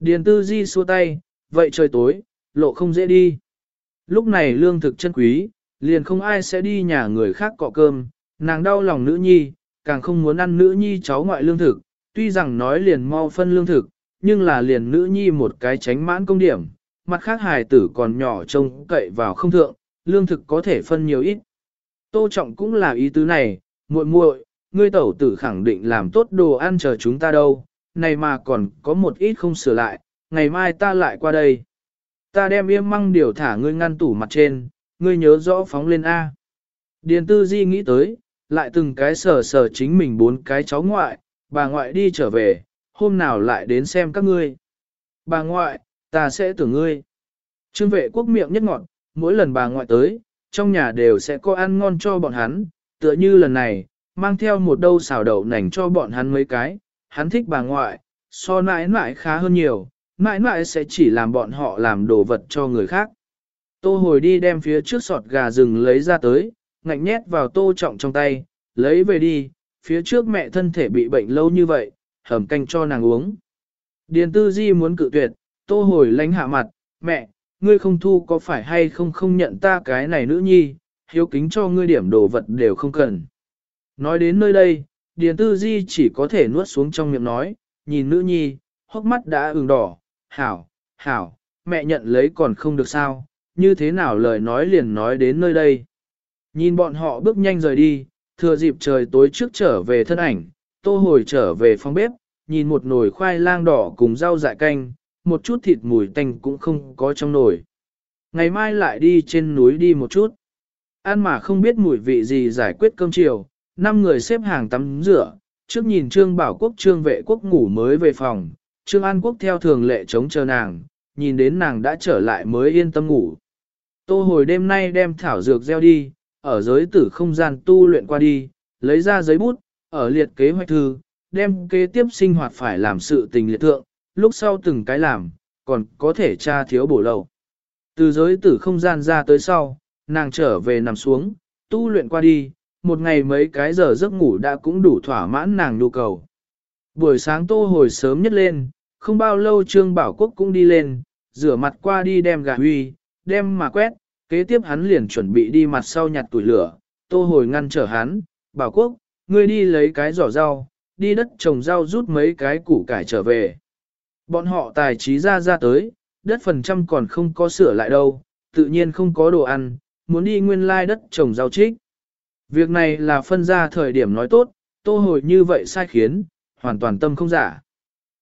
Điền Tư Di xua tay, vậy trời tối, lộ không dễ đi. Lúc này lương thực chân quý, liền không ai sẽ đi nhà người khác cọ cơm, nàng đau lòng nữ nhi, càng không muốn ăn nữ nhi cháu ngoại lương thực, tuy rằng nói liền mau phân lương thực, nhưng là liền nữ nhi một cái tránh mãn công điểm, mặt khác hài tử còn nhỏ trông cậy vào không thượng, lương thực có thể phân nhiều ít. Tô trọng cũng là ý tứ này, muội muội, ngươi tẩu tử khẳng định làm tốt đồ ăn chờ chúng ta đâu, này mà còn có một ít không sửa lại, ngày mai ta lại qua đây. Ta đem yêm măng điều thả ngươi ngăn tủ mặt trên, ngươi nhớ rõ phóng lên A. Điền tư di nghĩ tới, lại từng cái sờ sờ chính mình bốn cái cháu ngoại, bà ngoại đi trở về, hôm nào lại đến xem các ngươi. Bà ngoại, ta sẽ tưởng ngươi. Trương vệ quốc miệng nhất ngọn, mỗi lần bà ngoại tới, trong nhà đều sẽ có ăn ngon cho bọn hắn, tựa như lần này, mang theo một đâu xào đậu nành cho bọn hắn mấy cái, hắn thích bà ngoại, so mãi mãi khá hơn nhiều, mãi mãi sẽ chỉ làm bọn họ làm đồ vật cho người khác. Tô hồi đi đem phía trước sọt gà rừng lấy ra tới, ngạnh nhét vào tô trọng trong tay, lấy về đi, phía trước mẹ thân thể bị bệnh lâu như vậy, hầm canh cho nàng uống. Điền tư di muốn cự tuyệt, tô hồi lánh hạ mặt, mẹ, ngươi không thu có phải hay không không nhận ta cái này nữ nhi, hiếu kính cho ngươi điểm đồ vật đều không cần. Nói đến nơi đây, Điền Tư Di chỉ có thể nuốt xuống trong miệng nói, nhìn nữ nhi, hốc mắt đã ửng đỏ, hảo, hảo, mẹ nhận lấy còn không được sao, như thế nào lời nói liền nói đến nơi đây. Nhìn bọn họ bước nhanh rời đi, thừa dịp trời tối trước trở về thân ảnh, tô hồi trở về phòng bếp, nhìn một nồi khoai lang đỏ cùng rau dại canh, một chút thịt mùi tanh cũng không có trong nồi. Ngày mai lại đi trên núi đi một chút. Ăn mà không biết mùi vị gì giải quyết cơm chiều, năm người xếp hàng tắm rửa, trước nhìn Trương Bảo Quốc Trương vệ quốc ngủ mới về phòng, Trương An Quốc theo thường lệ chống chờ nàng, nhìn đến nàng đã trở lại mới yên tâm ngủ. Tô hồi đêm nay đem thảo dược gieo đi, ở giới tử không gian tu luyện qua đi, lấy ra giấy bút, ở liệt kế hoạch thư, đem kế tiếp sinh hoạt phải làm sự tình liệt thượng, lúc sau từng cái làm, còn có thể tra thiếu bổ lầu. Từ giới tử không gian ra tới sau, nàng trở về nằm xuống, tu luyện qua đi, một ngày mấy cái giờ giấc ngủ đã cũng đủ thỏa mãn nàng nhu cầu. Buổi sáng tô hồi sớm nhất lên, không bao lâu Trương Bảo Quốc cũng đi lên, rửa mặt qua đi đem gà huy, đem mà quét, kế tiếp hắn liền chuẩn bị đi mặt sau nhặt tuổi lửa, tô hồi ngăn trở hắn, Bảo Quốc, ngươi đi lấy cái giỏ rau, đi đất trồng rau rút mấy cái củ cải trở về. Bọn họ tài trí ra ra tới, đất phần trăm còn không có sửa lại đâu, tự nhiên không có đồ ăn, muốn đi nguyên lai đất trồng rau trích. Việc này là phân ra thời điểm nói tốt, tô hồi như vậy sai khiến, hoàn toàn tâm không giả.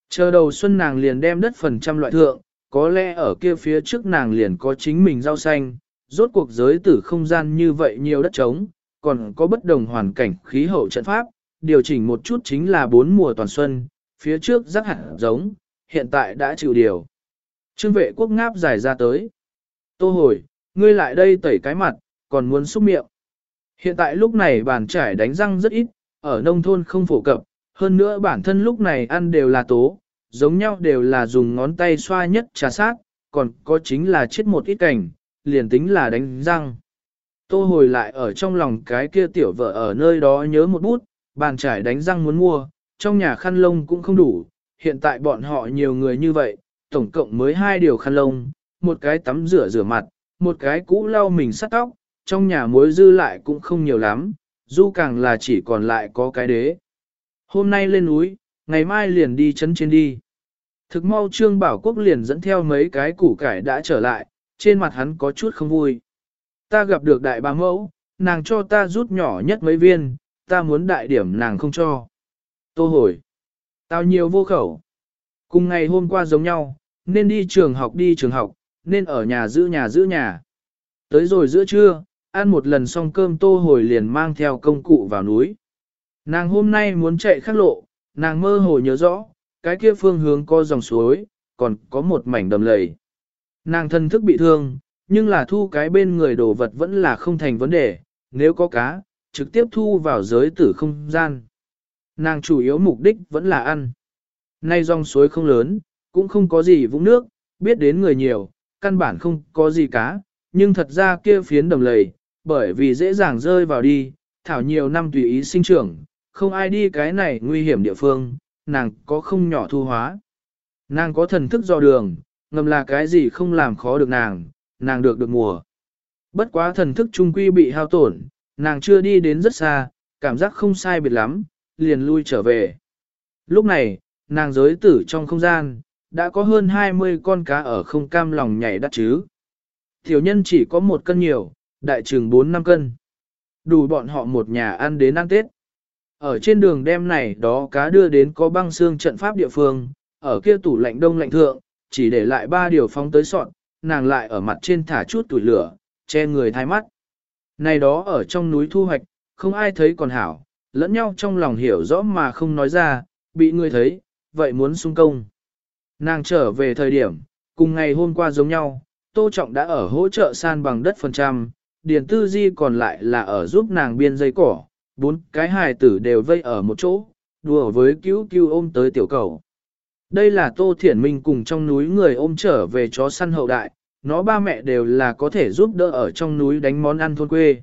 Chờ đầu xuân nàng liền đem đất phần trăm loại thượng, có lẽ ở kia phía trước nàng liền có chính mình rau xanh, rốt cuộc giới tử không gian như vậy nhiều đất trống, còn có bất đồng hoàn cảnh khí hậu trận pháp, điều chỉnh một chút chính là bốn mùa toàn xuân, phía trước rắc hạt giống, hiện tại đã chịu điều. Trương vệ quốc ngáp dài ra tới. Tô hồi, ngươi lại đây tẩy cái mặt, còn muốn xúc miệng. Hiện tại lúc này bàn trải đánh răng rất ít, ở nông thôn không phổ cập, hơn nữa bản thân lúc này ăn đều là tố, giống nhau đều là dùng ngón tay xoa nhất trà sát, còn có chính là chết một ít cảnh, liền tính là đánh răng. Tô hồi lại ở trong lòng cái kia tiểu vợ ở nơi đó nhớ một bút, bàn trải đánh răng muốn mua, trong nhà khăn lông cũng không đủ, hiện tại bọn họ nhiều người như vậy, tổng cộng mới hai điều khăn lông, một cái tắm rửa rửa mặt, một cái cũ lau mình sắt tóc, trong nhà muối dư lại cũng không nhiều lắm, du càng là chỉ còn lại có cái đế. Hôm nay lên núi, ngày mai liền đi chấn trên đi. Thực mau Trương Bảo Quốc liền dẫn theo mấy cái củ cải đã trở lại, trên mặt hắn có chút không vui. Ta gặp được đại bà mẫu, nàng cho ta rút nhỏ nhất mấy viên, ta muốn đại điểm nàng không cho. Tô hồi. Tao nhiều vô khẩu. Cùng ngày hôm qua giống nhau, nên đi trường học đi trường học, nên ở nhà giữ nhà giữ nhà. Tới rồi giữa trưa, ăn một lần xong cơm tô hồi liền mang theo công cụ vào núi. Nàng hôm nay muốn chạy khắc lộ, nàng mơ hồ nhớ rõ, cái kia phương hướng có dòng suối, còn có một mảnh đầm lầy. Nàng thân thức bị thương, nhưng là thu cái bên người đồ vật vẫn là không thành vấn đề, nếu có cá, trực tiếp thu vào giới tử không gian. Nàng chủ yếu mục đích vẫn là ăn. Nay dòng suối không lớn, cũng không có gì vũng nước, biết đến người nhiều, căn bản không có gì cá, nhưng thật ra kia phiến đầm lầy, bởi vì dễ dàng rơi vào đi, thảo nhiều năm tùy ý sinh trưởng, không ai đi cái này nguy hiểm địa phương, nàng có không nhỏ thu hóa. Nàng có thần thức do đường, ngầm là cái gì không làm khó được nàng, nàng được được mùa. Bất quá thần thức trung quy bị hao tổn, nàng chưa đi đến rất xa, cảm giác không sai biệt lắm, liền lui trở về. Lúc này, nàng giới tử trong không gian, đã có hơn 20 con cá ở không cam lòng nhảy đắt chứ. Tiểu nhân chỉ có một cân nhiều, đại trường 4-5 cân. Đủ bọn họ một nhà ăn đến ăn Tết. Ở trên đường đem này đó cá đưa đến có băng xương trận pháp địa phương, ở kia tủ lạnh đông lạnh thượng, chỉ để lại ba điều phóng tới sọn, nàng lại ở mặt trên thả chút tuổi lửa, che người thay mắt. Này đó ở trong núi thu hoạch, không ai thấy còn hảo, lẫn nhau trong lòng hiểu rõ mà không nói ra, bị người thấy, vậy muốn sung công. Nàng trở về thời điểm, cùng ngày hôm qua giống nhau, Tô Trọng đã ở hỗ trợ san bằng đất phần trăm, Điền Tư Di còn lại là ở giúp nàng biên dây cỏ, bốn cái hài tử đều vây ở một chỗ, đùa với cứu cứu ôm tới tiểu cầu. Đây là Tô Thiển Minh cùng trong núi người ôm trở về chó săn hậu đại, nó ba mẹ đều là có thể giúp đỡ ở trong núi đánh món ăn thôn quê.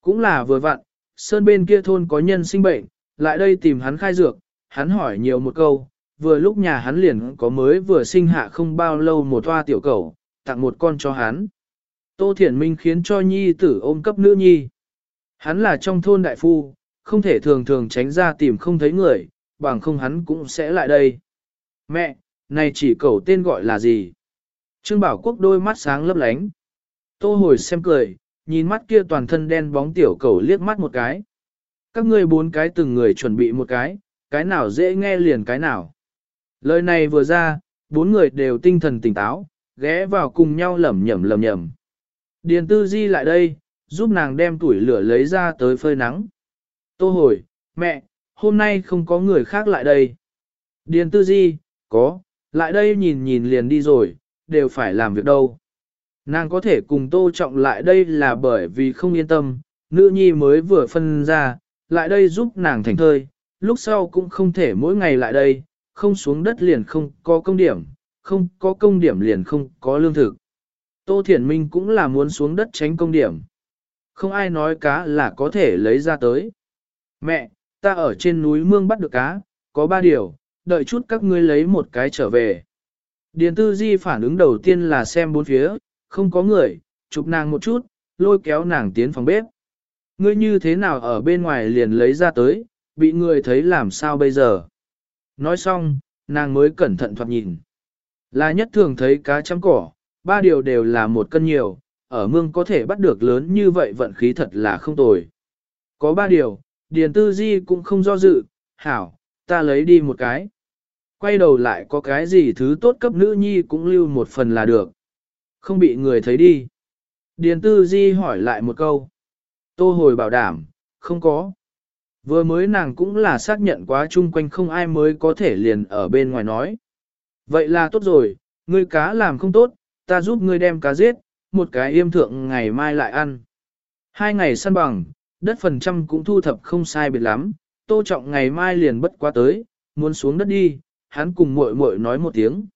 Cũng là vừa vặn, sơn bên kia thôn có nhân sinh bệnh, lại đây tìm hắn khai dược, hắn hỏi nhiều một câu, vừa lúc nhà hắn liền có mới vừa sinh hạ không bao lâu một toa tiểu cầu, tặng một con cho hắn. Tô Thiển Minh khiến cho nhi tử ôm cấp nữ nhi. Hắn là trong thôn đại phu, không thể thường thường tránh ra tìm không thấy người, bằng không hắn cũng sẽ lại đây. Mẹ, này chỉ cầu tên gọi là gì? Trương Bảo Quốc đôi mắt sáng lấp lánh. Tô hồi xem cười, nhìn mắt kia toàn thân đen bóng tiểu cầu liếc mắt một cái. Các ngươi bốn cái từng người chuẩn bị một cái, cái nào dễ nghe liền cái nào. Lời này vừa ra, bốn người đều tinh thần tỉnh táo, ghé vào cùng nhau lẩm nhẩm lẩm nhẩm. Điền tư di lại đây, giúp nàng đem tuổi lửa lấy ra tới phơi nắng. Tô hồi, mẹ, hôm nay không có người khác lại đây. Điền tư di, có, lại đây nhìn nhìn liền đi rồi, đều phải làm việc đâu. Nàng có thể cùng tô trọng lại đây là bởi vì không yên tâm, nữ nhi mới vừa phân ra, lại đây giúp nàng thành thơi, lúc sau cũng không thể mỗi ngày lại đây, không xuống đất liền không có công điểm, không có công điểm liền không có lương thực. Tô Thiển Minh cũng là muốn xuống đất tránh công điểm. Không ai nói cá là có thể lấy ra tới. Mẹ, ta ở trên núi mương bắt được cá, có ba điều, đợi chút các ngươi lấy một cái trở về. Điền tư di phản ứng đầu tiên là xem bốn phía, không có người, chụp nàng một chút, lôi kéo nàng tiến phòng bếp. Ngươi như thế nào ở bên ngoài liền lấy ra tới, bị người thấy làm sao bây giờ. Nói xong, nàng mới cẩn thận thoạt nhìn. Là nhất thường thấy cá chấm cỏ, ba điều đều là một cân nhiều, ở mương có thể bắt được lớn như vậy vận khí thật là không tồi. Có ba điều, Điền Tư Di cũng không do dự, hảo, ta lấy đi một cái. Quay đầu lại có cái gì thứ tốt cấp nữ nhi cũng lưu một phần là được. Không bị người thấy đi. Điền Tư Di hỏi lại một câu. Tô hồi bảo đảm, không có. Vừa mới nàng cũng là xác nhận quá chung quanh không ai mới có thể liền ở bên ngoài nói. Vậy là tốt rồi, ngươi cá làm không tốt, ta giúp ngươi đem cá giết, một cái yêm thượng ngày mai lại ăn. Hai ngày săn bằng, đất phần trăm cũng thu thập không sai biệt lắm, tô trọng ngày mai liền bất quá tới, muốn xuống đất đi, hắn cùng muội muội nói một tiếng.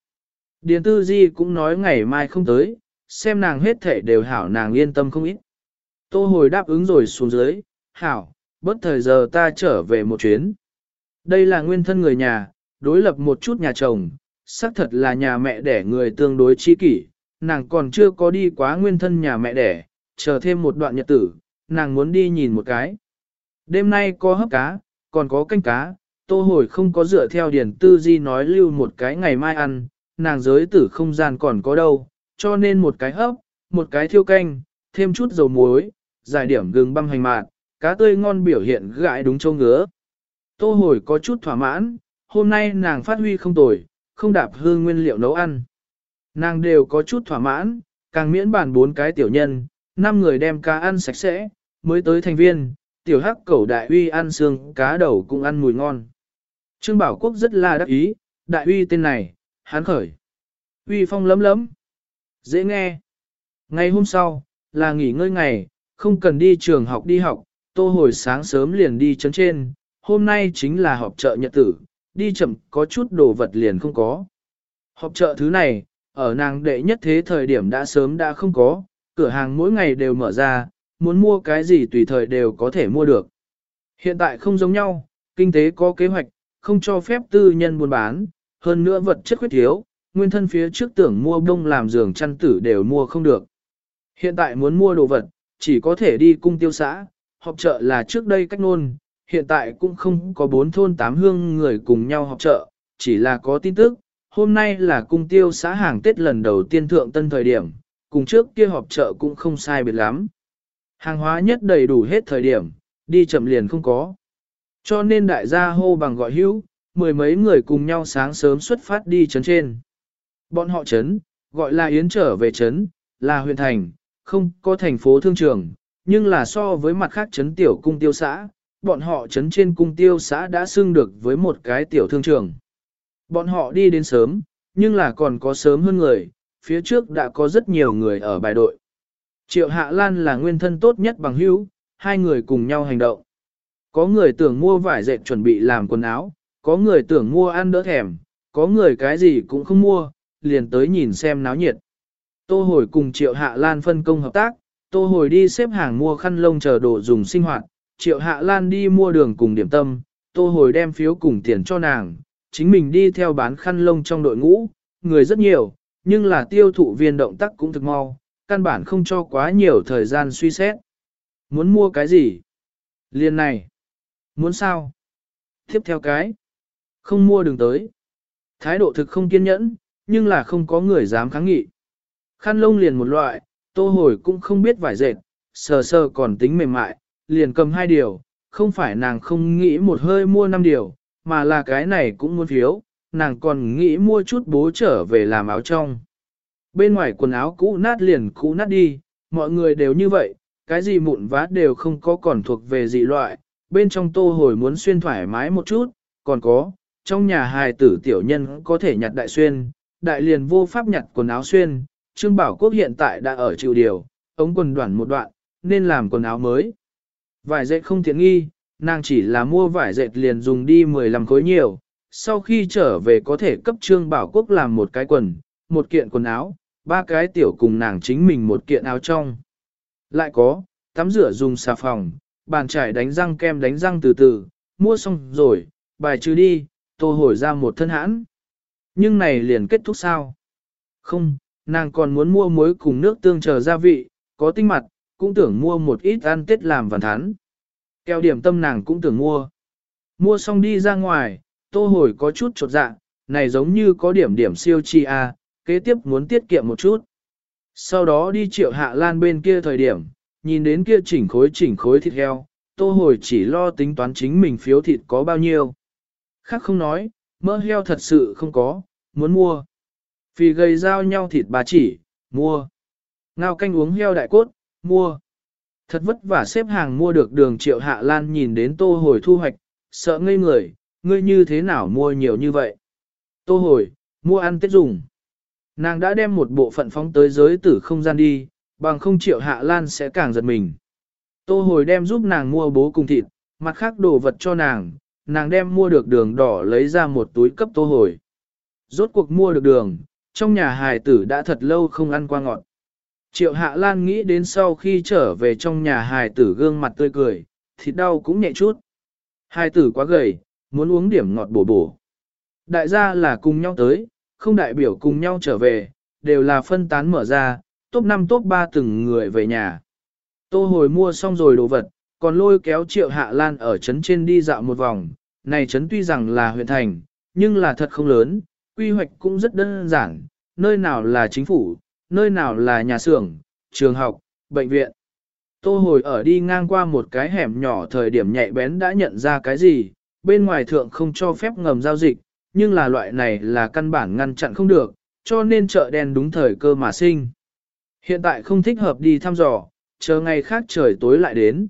Điền tư di cũng nói ngày mai không tới, xem nàng hết thể đều hảo nàng yên tâm không ít. Tô hồi đáp ứng rồi xuống dưới, hảo, bất thời giờ ta trở về một chuyến. Đây là nguyên thân người nhà, đối lập một chút nhà chồng, xác thật là nhà mẹ đẻ người tương đối chi kỷ, nàng còn chưa có đi quá nguyên thân nhà mẹ đẻ, chờ thêm một đoạn nhật tử, nàng muốn đi nhìn một cái. Đêm nay có hấp cá, còn có canh cá, tô hồi không có dựa theo điển tư di nói lưu một cái ngày mai ăn, nàng giới tử không gian còn có đâu, cho nên một cái hấp, một cái thiêu canh, thêm chút dầu muối, giải điểm gừng băm hành mạt, cá tươi ngon biểu hiện gãi đúng châu ngứa. Tô hồi có chút thỏa mãn, hôm nay nàng phát huy không tồi, không đạp hư nguyên liệu nấu ăn. Nàng đều có chút thỏa mãn, càng miễn bàn bốn cái tiểu nhân, năm người đem cá ăn sạch sẽ, mới tới thành viên, tiểu hắc cẩu đại uy ăn xương cá đầu cũng ăn mùi ngon. Trương Bảo Quốc rất là đắc ý, đại uy tên này, hắn khởi. Uy phong lấm lấm. Dễ nghe. Ngày hôm sau, là nghỉ ngơi ngày, không cần đi trường học đi học, tô hồi sáng sớm liền đi chấn trên, hôm nay chính là họp chợ nhật tử, đi chậm có chút đồ vật liền không có. Họp chợ thứ này, ở nàng đệ nhất thế thời điểm đã sớm đã không có, cửa hàng mỗi ngày đều mở ra, muốn mua cái gì tùy thời đều có thể mua được. Hiện tại không giống nhau, kinh tế có kế hoạch, không cho phép tư nhân buôn bán, hơn nữa vật chất khuyết thiếu, nguyên thân phía trước tưởng mua đông làm giường chăn tử đều mua không được. Hiện tại muốn mua đồ vật, chỉ có thể đi cung tiêu xã, họp chợ là trước đây cách nôn, hiện tại cũng không có bốn thôn tám hương người cùng nhau họp chợ, chỉ là có tin tức, hôm nay là cung tiêu xã hàng Tết lần đầu tiên thượng tân thời điểm, cùng trước kia họp chợ cũng không sai biệt lắm. Hàng hóa nhất đầy đủ hết thời điểm, đi chậm liền không có. Cho nên đại gia hô bằng gọi hữu, mười mấy người cùng nhau sáng sớm xuất phát đi chấn trên. Bọn họ chấn, gọi là yến trở về chấn, là huyện thành, không có thành phố thương trường, nhưng là so với mặt khác chấn tiểu cung tiêu xã, bọn họ chấn trên cung tiêu xã đã xưng được với một cái tiểu thương trường. Bọn họ đi đến sớm, nhưng là còn có sớm hơn người, phía trước đã có rất nhiều người ở bài đội. Triệu Hạ Lan là nguyên thân tốt nhất bằng hữu, hai người cùng nhau hành động. Có người tưởng mua vải dệt chuẩn bị làm quần áo, có người tưởng mua ăn đỡ thèm, có người cái gì cũng không mua, liền tới nhìn xem náo nhiệt. Tô hồi cùng Triệu Hạ Lan phân công hợp tác, Tô hồi đi xếp hàng mua khăn lông chờ đồ dùng sinh hoạt, Triệu Hạ Lan đi mua đường cùng điểm tâm, Tô hồi đem phiếu cùng tiền cho nàng, chính mình đi theo bán khăn lông trong đội ngũ, người rất nhiều, nhưng là tiêu thụ viên động tác cũng thực mau, căn bản không cho quá nhiều thời gian suy xét. Muốn mua cái gì? Liên này. Muốn sao? Tiếp theo cái. Không mua đừng tới. Thái độ thực không kiên nhẫn, nhưng là không có người dám kháng nghị. Khăn lông liền một loại, tô hồi cũng không biết vải dệt, sờ sờ còn tính mềm mại, liền cầm hai điều, không phải nàng không nghĩ một hơi mua năm điều, mà là cái này cũng muốn phiếu, nàng còn nghĩ mua chút bố trở về làm áo trong. Bên ngoài quần áo cũ nát liền cũ nát đi, mọi người đều như vậy, cái gì mụn vá đều không có còn thuộc về dị loại, bên trong tô hồi muốn xuyên thoải mái một chút, còn có, trong nhà hài tử tiểu nhân có thể nhặt đại xuyên, đại liền vô pháp nhặt quần áo xuyên, Trương Bảo Quốc hiện tại đã ở chịu điều, ống quần đoạn một đoạn, nên làm quần áo mới. Vải dệt không tiện nghi, nàng chỉ là mua vải dệt liền dùng đi 15 khối nhiều, sau khi trở về có thể cấp Trương Bảo Quốc làm một cái quần, một kiện quần áo, ba cái tiểu cùng nàng chính mình một kiện áo trong. Lại có, tắm rửa dùng xà phòng, bàn chải đánh răng kem đánh răng từ từ, mua xong rồi, bài trừ đi, tô hồi ra một thân hãn. Nhưng này liền kết thúc sao? Không, nàng còn muốn mua muối cùng nước tương chờ gia vị, có tinh mặt, cũng tưởng mua một ít ăn tết làm vằn thán. Keo điểm tâm nàng cũng tưởng mua. Mua xong đi ra ngoài, tô hồi có chút chột dạ, này giống như có điểm điểm siêu chi a, kế tiếp muốn tiết kiệm một chút. Sau đó đi triệu hạ lan bên kia thời điểm, nhìn đến kia chỉnh khối chỉnh khối thịt heo, tô hồi chỉ lo tính toán chính mình phiếu thịt có bao nhiêu. Khác không nói, mỡ heo thật sự không có, muốn mua. Vì gầy giao nhau thịt bà chỉ, mua. Ngao canh uống heo đại cốt, mua. Thật vất vả xếp hàng mua được đường triệu hạ lan nhìn đến tô hồi thu hoạch, sợ ngây người, ngươi như thế nào mua nhiều như vậy. Tô hồi, mua ăn tết dùng. Nàng đã đem một bộ phận phóng tới giới tử không gian đi, bằng không triệu hạ lan sẽ càng giật mình. Tô hồi đem giúp nàng mua bố cùng thịt, mặt khác đồ vật cho nàng, nàng đem mua được đường đỏ lấy ra một túi cấp tô hồi. Rốt cuộc mua được đường, trong nhà hài tử đã thật lâu không ăn qua ngọt. Triệu hạ lan nghĩ đến sau khi trở về trong nhà hài tử gương mặt tươi cười, thịt đau cũng nhẹ chút. Hài tử quá gầy, muốn uống điểm ngọt bổ bổ. Đại gia là cùng nhau tới, không đại biểu cùng nhau trở về, đều là phân tán mở ra, top 5 top 3 từng người về nhà. Tô hồi mua xong rồi đồ vật, còn lôi kéo triệu hạ lan ở trấn trên đi dạo một vòng. Này trấn tuy rằng là huyện thành, nhưng là thật không lớn, quy hoạch cũng rất đơn giản, nơi nào là chính phủ, nơi nào là nhà xưởng, trường học, bệnh viện. Tô hồi ở đi ngang qua một cái hẻm nhỏ thời điểm nhạy bén đã nhận ra cái gì, bên ngoài thượng không cho phép ngầm giao dịch, nhưng là loại này là căn bản ngăn chặn không được, cho nên chợ đen đúng thời cơ mà sinh. Hiện tại không thích hợp đi thăm dò, chờ ngày khác trời tối lại đến.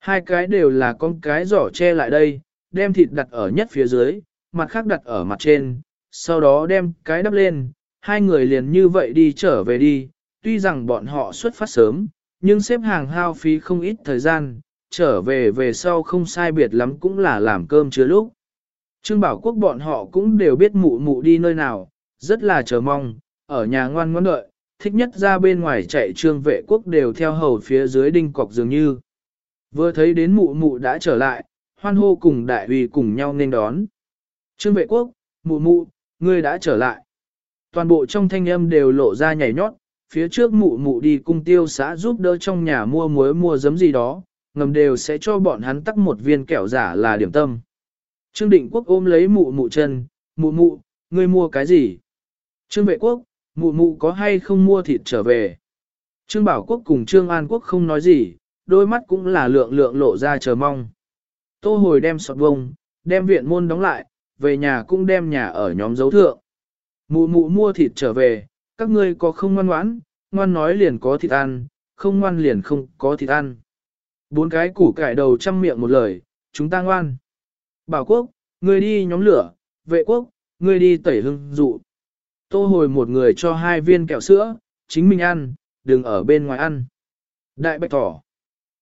Hai cái đều là con cái giỏ che lại đây, đem thịt đặt ở nhất phía dưới, mặt khác đặt ở mặt trên, sau đó đem cái đắp lên, hai người liền như vậy đi trở về đi, tuy rằng bọn họ xuất phát sớm, nhưng xếp hàng hao phí không ít thời gian, trở về về sau không sai biệt lắm cũng là làm cơm chưa lúc. Trương Bảo Quốc bọn họ cũng đều biết mụ mụ đi nơi nào, rất là chờ mong, ở nhà ngoan ngoãn đợi, thích nhất ra bên ngoài chạy trương vệ quốc đều theo hầu phía dưới đinh cọc dường như. Vừa thấy đến mụ mụ đã trở lại, hoan hô cùng đại uy cùng nhau nên đón. Trương vệ quốc, mụ mụ, ngươi đã trở lại. Toàn bộ trong thanh âm đều lộ ra nhảy nhót, phía trước mụ mụ đi cung tiêu xã giúp đỡ trong nhà mua muối mua giấm gì đó, ngầm đều sẽ cho bọn hắn tắc một viên kẹo giả là điểm tâm. Trương Định Quốc ôm lấy mụ mụ chân, mụ mụ, ngươi mua cái gì? Trương Vệ Quốc, mụ mụ có hay không mua thịt trở về? Trương Bảo Quốc cùng Trương An Quốc không nói gì, đôi mắt cũng là lượng lượng lộ ra chờ mong. Tô hồi đem sọt bông, đem viện môn đóng lại, về nhà cũng đem nhà ở nhóm dấu thượng. Mụ mụ mua thịt trở về, các ngươi có không ngoan ngoãn, ngoan nói liền có thịt ăn, không ngoan liền không có thịt ăn. Bốn cái củ cải đầu trăm miệng một lời, chúng ta ngoan. Bảo quốc, ngươi đi nhóm lửa, vệ quốc, ngươi đi tẩy hưng dụ. Tô hồi một người cho hai viên kẹo sữa, chính mình ăn, đừng ở bên ngoài ăn. Đại bạch thỏ.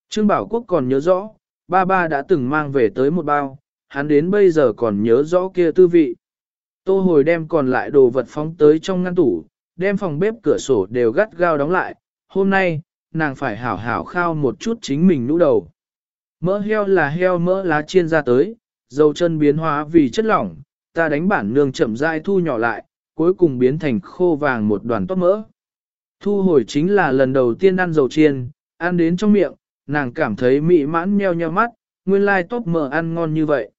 Trương Bảo Quốc còn nhớ rõ, ba ba đã từng mang về tới một bao, hắn đến bây giờ còn nhớ rõ kia tư vị. Tô hồi đem còn lại đồ vật phóng tới trong ngăn tủ, đem phòng bếp cửa sổ đều gắt gao đóng lại. Hôm nay, nàng phải hảo hảo khao một chút chính mình nũ đầu. Mỡ heo là heo mỡ lá chiên ra tới, dầu chân biến hóa vì chất lỏng, ta đánh bản nương chậm rãi thu nhỏ lại, cuối cùng biến thành khô vàng một đoàn tóc mỡ. Thu hồi chính là lần đầu tiên ăn dầu chiên, ăn đến trong miệng, nàng cảm thấy mị mãn nheo nheo mắt, nguyên lai tốt mờ ăn ngon như vậy.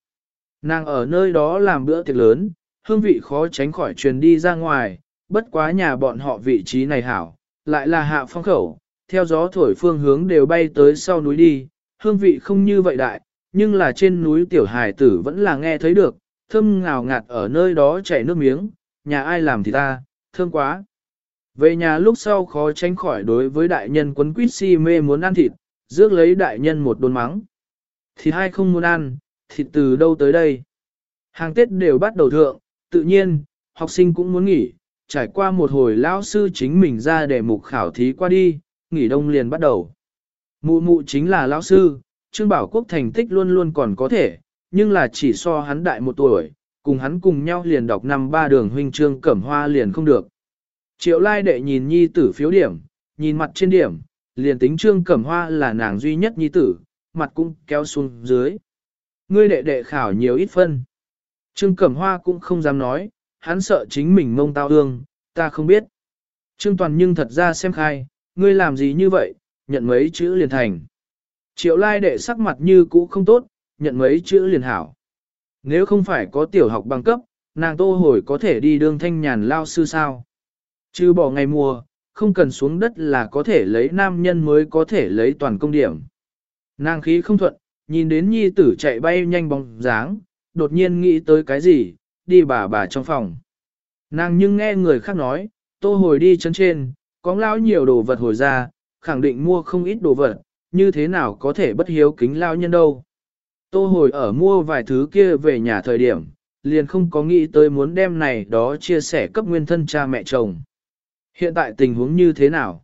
Nàng ở nơi đó làm bữa tiệc lớn, hương vị khó tránh khỏi truyền đi ra ngoài, bất quá nhà bọn họ vị trí này hảo, lại là hạ phong khẩu, theo gió thổi phương hướng đều bay tới sau núi đi, hương vị không như vậy đại, nhưng là trên núi tiểu hải tử vẫn là nghe thấy được, thơm ngào ngạt ở nơi đó chảy nước miếng, nhà ai làm thì ta, thơm quá. Về nhà lúc sau khó tránh khỏi đối với đại nhân quấn quýt si mê muốn ăn thịt, rước lấy đại nhân một đồn mắng. Thịt hai không muốn ăn, thịt từ đâu tới đây? Hàng Tết đều bắt đầu thượng, tự nhiên, học sinh cũng muốn nghỉ, trải qua một hồi lão sư chính mình ra để mục khảo thí qua đi, nghỉ đông liền bắt đầu. Mụ mụ chính là lão sư, Trương Bảo Quốc thành tích luôn luôn còn có thể, nhưng là chỉ so hắn đại một tuổi, cùng hắn cùng nhau liền đọc năm ba đường huynh trương cẩm hoa liền không được. Triệu lai đệ nhìn nhi tử phiếu điểm, nhìn mặt trên điểm, liền tính trương cẩm hoa là nàng duy nhất nhi tử, mặt cũng kéo xuống dưới. Ngươi đệ đệ khảo nhiều ít phân. Trương cẩm hoa cũng không dám nói, hắn sợ chính mình mông tao ương, ta không biết. Trương toàn nhưng thật ra xem khai, ngươi làm gì như vậy, nhận mấy chữ liền thành. Triệu lai đệ sắc mặt như cũ không tốt, nhận mấy chữ liền hảo. Nếu không phải có tiểu học bằng cấp, nàng tô hồi có thể đi đương thanh nhàn lao sư sao. Chứ bỏ ngày mùa, không cần xuống đất là có thể lấy nam nhân mới có thể lấy toàn công điểm. Nàng khí không thuận, nhìn đến nhi tử chạy bay nhanh bóng dáng, đột nhiên nghĩ tới cái gì, đi bà bà trong phòng. Nàng nhưng nghe người khác nói, tô hồi đi chân trên, có lão nhiều đồ vật hồi ra, khẳng định mua không ít đồ vật, như thế nào có thể bất hiếu kính lao nhân đâu. Tô hồi ở mua vài thứ kia về nhà thời điểm, liền không có nghĩ tới muốn đem này đó chia sẻ cấp nguyên thân cha mẹ chồng. Hiện tại tình huống như thế nào?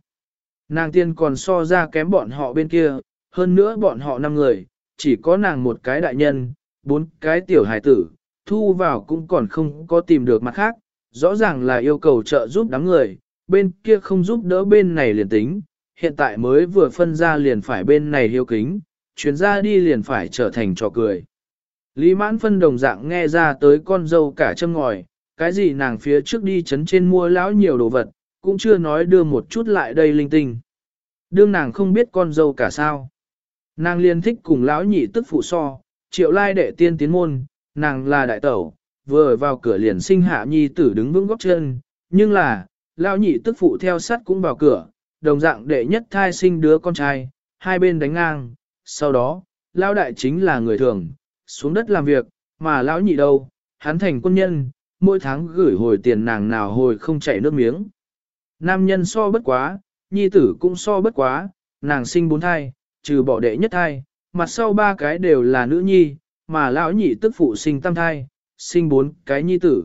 Nàng tiên còn so ra kém bọn họ bên kia, hơn nữa bọn họ năm người, chỉ có nàng một cái đại nhân, bốn cái tiểu hải tử, thu vào cũng còn không có tìm được mặt khác, rõ ràng là yêu cầu trợ giúp đám người, bên kia không giúp đỡ bên này liền tính, hiện tại mới vừa phân ra liền phải bên này hiếu kính, chuyến ra đi liền phải trở thành trò cười. Lý mãn phân đồng dạng nghe ra tới con dâu cả châm ngòi, cái gì nàng phía trước đi chấn trên mua lão nhiều đồ vật, cũng chưa nói đưa một chút lại đây linh tinh. Đương nàng không biết con dâu cả sao. Nàng liên thích cùng lão nhị tức phụ so, triệu lai đệ tiên tiến môn, nàng là đại tẩu, vừa vào cửa liền sinh hạ nhi tử đứng vững góc chân, nhưng là, lão nhị tức phụ theo sát cũng vào cửa, đồng dạng đệ nhất thai sinh đứa con trai, hai bên đánh ngang, sau đó, lão đại chính là người thường, xuống đất làm việc, mà lão nhị đâu, hắn thành quân nhân, mỗi tháng gửi hồi tiền nàng nào hồi không chảy nước miếng. Nam nhân so bất quá, nhi tử cũng so bất quá, nàng sinh bốn thai, trừ bỏ đệ nhất thai, mặt sau ba cái đều là nữ nhi, mà lão nhị tức phụ sinh tam thai, sinh bốn cái nhi tử.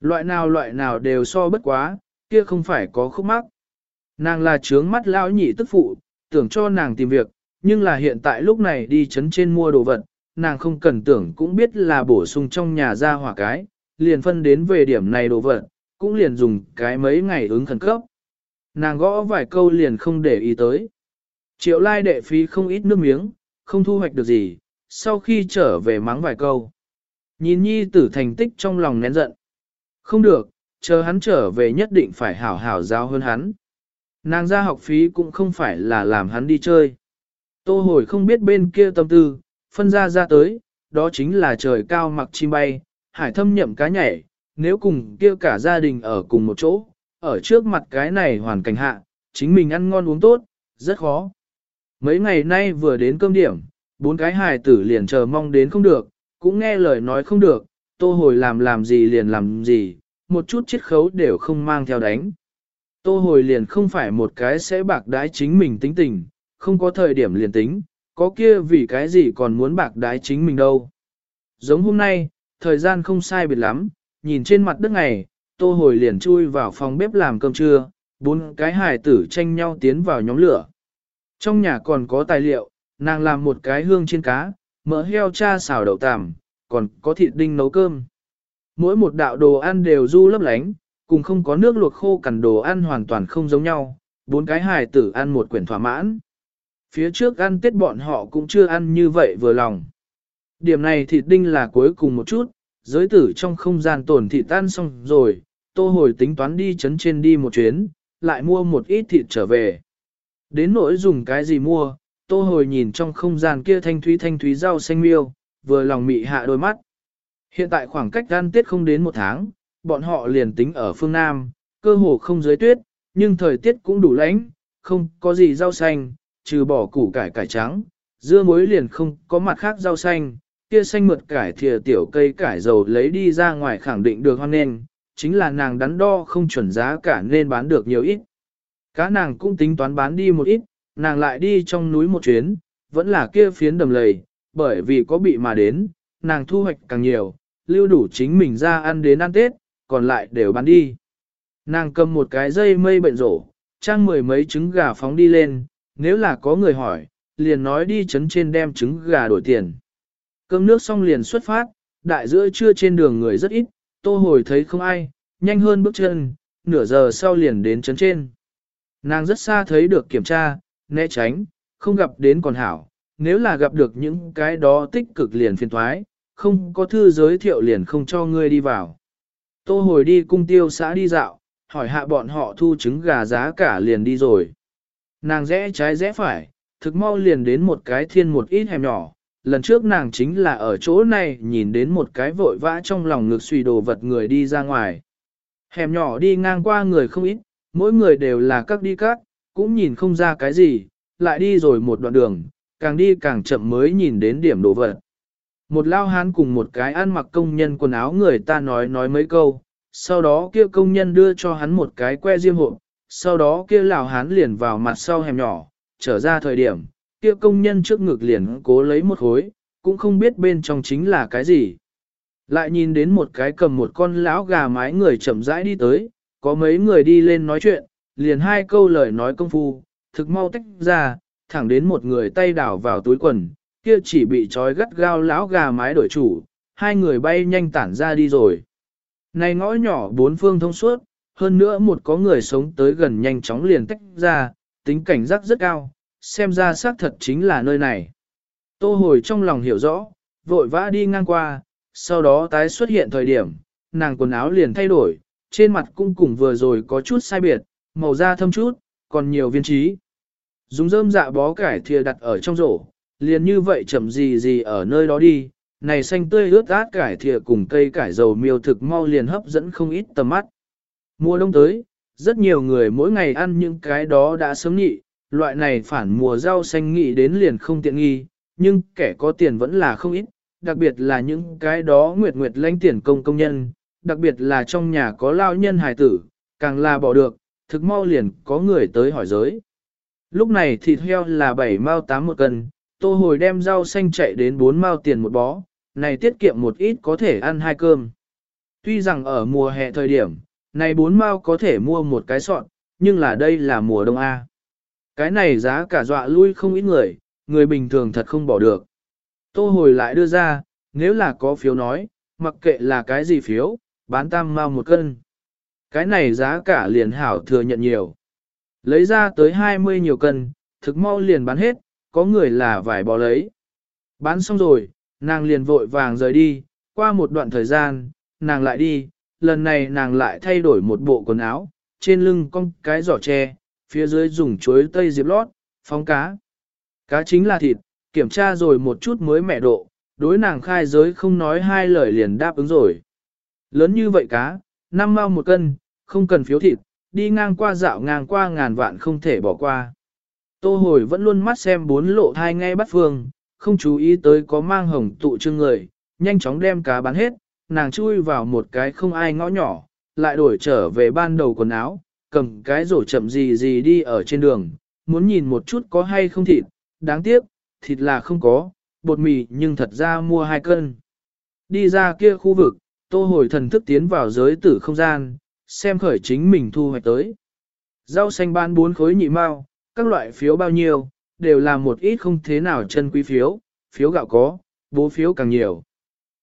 Loại nào loại nào đều so bất quá, kia không phải có khúc mắc. Nàng là trướng mắt lão nhị tức phụ, tưởng cho nàng tìm việc, nhưng là hiện tại lúc này đi chấn trên mua đồ vật, nàng không cần tưởng cũng biết là bổ sung trong nhà ra hỏa cái, liền phân đến về điểm này đồ vật, cũng liền dùng cái mấy ngày ứng khẩn cấp. Nàng gõ vài câu liền không để ý tới. Triệu lai đệ phí không ít nước miếng, không thu hoạch được gì, sau khi trở về mắng vài câu. Nhìn nhi tử thành tích trong lòng nén giận. Không được, chờ hắn trở về nhất định phải hảo hảo giáo hơn hắn. Nàng ra học phí cũng không phải là làm hắn đi chơi. Tô hồi không biết bên kia tâm tư, phân ra ra tới, đó chính là trời cao mặc chim bay, hải thâm nhậm cá nhảy, nếu cùng kia cả gia đình ở cùng một chỗ, ở trước mặt cái này hoàn cảnh hạ, chính mình ăn ngon uống tốt, rất khó. Mấy ngày nay vừa đến cơm điểm, bốn cái hài tử liền chờ mong đến không được, cũng nghe lời nói không được, tô hồi làm làm gì liền làm gì, một chút chiết khấu đều không mang theo đánh. Tô hồi liền không phải một cái sẽ bạc đái chính mình tính tình, không có thời điểm liền tính, có kia vì cái gì còn muốn bạc đái chính mình đâu. Giống hôm nay, thời gian không sai biệt lắm, nhìn trên mặt đất ngày, tô hồi liền chui vào phòng bếp làm cơm trưa, bốn cái hài tử tranh nhau tiến vào nhóm lửa. Trong nhà còn có tài liệu, nàng làm một cái hương chiên cá, mỡ heo cha xào đậu tằm, còn có thịt đinh nấu cơm. Mỗi một đạo đồ ăn đều du lấp lánh, cùng không có nước luộc khô cằn đồ ăn hoàn toàn không giống nhau, bốn cái hài tử ăn một quyển thỏa mãn. Phía trước ăn tết bọn họ cũng chưa ăn như vậy vừa lòng. Điểm này thịt đinh là cuối cùng một chút, giới tử trong không gian tổn thị tan xong rồi, tô hồi tính toán đi chấn trên đi một chuyến, lại mua một ít thịt trở về. Đến nỗi dùng cái gì mua, tô hồi nhìn trong không gian kia thanh thúy thanh thúy rau xanh miêu, vừa lòng mị hạ đôi mắt. Hiện tại khoảng cách gian tiết không đến một tháng, bọn họ liền tính ở phương Nam, cơ hồ không dưới tuyết, nhưng thời tiết cũng đủ lạnh, không có gì rau xanh, trừ bỏ củ cải cải trắng, dưa muối liền không có mặt khác rau xanh, kia xanh mượt cải thìa tiểu cây cải dầu lấy đi ra ngoài khẳng định được hoan nên, chính là nàng đắn đo không chuẩn giá cả nên bán được nhiều ít. Cá nàng cũng tính toán bán đi một ít, nàng lại đi trong núi một chuyến, vẫn là kia phiến đầm lầy, bởi vì có bị mà đến, nàng thu hoạch càng nhiều, lưu đủ chính mình ra ăn đến ăn Tết, còn lại đều bán đi. Nàng cầm một cái dây mây bệnh rổ, trang mười mấy trứng gà phóng đi lên, nếu là có người hỏi, liền nói đi chấn trên đem trứng gà đổi tiền. Cơm nước xong liền xuất phát, đại giữa trưa trên đường người rất ít, tô hồi thấy không ai, nhanh hơn bước chân, nửa giờ sau liền đến chấn trên. Nàng rất xa thấy được kiểm tra, né tránh, không gặp đến còn hảo, nếu là gặp được những cái đó tích cực liền phiền thoái, không có thư giới thiệu liền không cho ngươi đi vào. Tô hồi đi cung tiêu xã đi dạo, hỏi hạ bọn họ thu trứng gà giá cả liền đi rồi. Nàng rẽ trái rẽ phải, thực mau liền đến một cái thiên một ít hẻm nhỏ. Lần trước nàng chính là ở chỗ này nhìn đến một cái vội vã trong lòng ngực suy đồ vật người đi ra ngoài. Hẻm nhỏ đi ngang qua người không ít, mỗi người đều là các đi các, cũng nhìn không ra cái gì, lại đi rồi một đoạn đường, càng đi càng chậm mới nhìn đến điểm đồ vật. Một lao hán cùng một cái ăn mặc công nhân quần áo người ta nói nói mấy câu, sau đó kia công nhân đưa cho hắn một cái que diêm hộp, sau đó kia lão hán liền vào mặt sau hẻm nhỏ, trở ra thời điểm, kia công nhân trước ngực liền cố lấy một khối, cũng không biết bên trong chính là cái gì. Lại nhìn đến một cái cầm một con lão gà mái người chậm rãi đi tới, có mấy người đi lên nói chuyện, liền hai câu lời nói công phu, thực mau tách ra, thẳng đến một người tay đảo vào túi quần, kia chỉ bị trói gắt gao lão gà mái đổi chủ, hai người bay nhanh tản ra đi rồi. Này ngõ nhỏ bốn phương thông suốt, hơn nữa một có người sống tới gần nhanh chóng liền tách ra, tính cảnh giác rất cao, xem ra xác thật chính là nơi này. Tô hồi trong lòng hiểu rõ, vội vã đi ngang qua, sau đó tái xuất hiện thời điểm, nàng quần áo liền thay đổi, trên mặt cũng cùng vừa rồi có chút sai biệt, màu da thâm chút, còn nhiều viên trí. Dùng rơm dạ bó cải thìa đặt ở trong rổ, liền như vậy chậm gì gì ở nơi đó đi, này xanh tươi ướt át cải thìa cùng cây cải dầu miêu thực mau liền hấp dẫn không ít tầm mắt. Mùa đông tới, rất nhiều người mỗi ngày ăn những cái đó đã sớm nhị, loại này phản mùa rau xanh nghị đến liền không tiện nghi, nhưng kẻ có tiền vẫn là không ít, đặc biệt là những cái đó nguyệt nguyệt lãnh tiền công công nhân, đặc biệt là trong nhà có lao nhân hài tử, càng là bỏ được, thực mau liền có người tới hỏi giới. Lúc này thịt heo là 7 mao 8 một cân, tô hồi đem rau xanh chạy đến 4 mao tiền một bó, này tiết kiệm một ít có thể ăn hai cơm. Tuy rằng ở mùa hè thời điểm, này 4 mao có thể mua một cái sọt, nhưng là đây là mùa đông A. Cái này giá cả dọa lui không ít người, người bình thường thật không bỏ được. Tô hồi lại đưa ra, nếu là có phiếu nói, mặc kệ là cái gì phiếu, bán tam mao một cân. Cái này giá cả liền hảo thừa nhận nhiều. Lấy ra tới 20 nhiều cân, thực mau liền bán hết, có người là vài bỏ lấy. Bán xong rồi, nàng liền vội vàng rời đi, qua một đoạn thời gian, nàng lại đi, lần này nàng lại thay đổi một bộ quần áo, trên lưng cong cái giỏ tre, phía dưới dùng chuối tây diệp lót, phóng cá. Cá chính là thịt, kiểm tra rồi một chút mới mẹ độ, đối nàng khai giới không nói hai lời liền đáp ứng rồi. Lớn như vậy cá, năm mao một cân, không cần phiếu thịt, đi ngang qua dạo ngang qua ngàn vạn không thể bỏ qua. Tô hồi vẫn luôn mắt xem bốn lộ thai ngay bắt phương, không chú ý tới có mang hồng tụ trưng người, nhanh chóng đem cá bán hết, nàng chui vào một cái không ai ngõ nhỏ, lại đổi trở về ban đầu quần áo, cầm cái rổ chậm gì gì đi ở trên đường, muốn nhìn một chút có hay không thịt, đáng tiếc, thịt là không có, bột mì nhưng thật ra mua hai cân. Đi ra kia khu vực, tô hồi thần thức tiến vào giới tử không gian, xem khởi chính mình thu hoạch tới. Rau xanh ban bốn khối nhị mao, các loại phiếu bao nhiêu, đều là một ít không thế nào chân quý phiếu, phiếu gạo có, bố phiếu càng nhiều.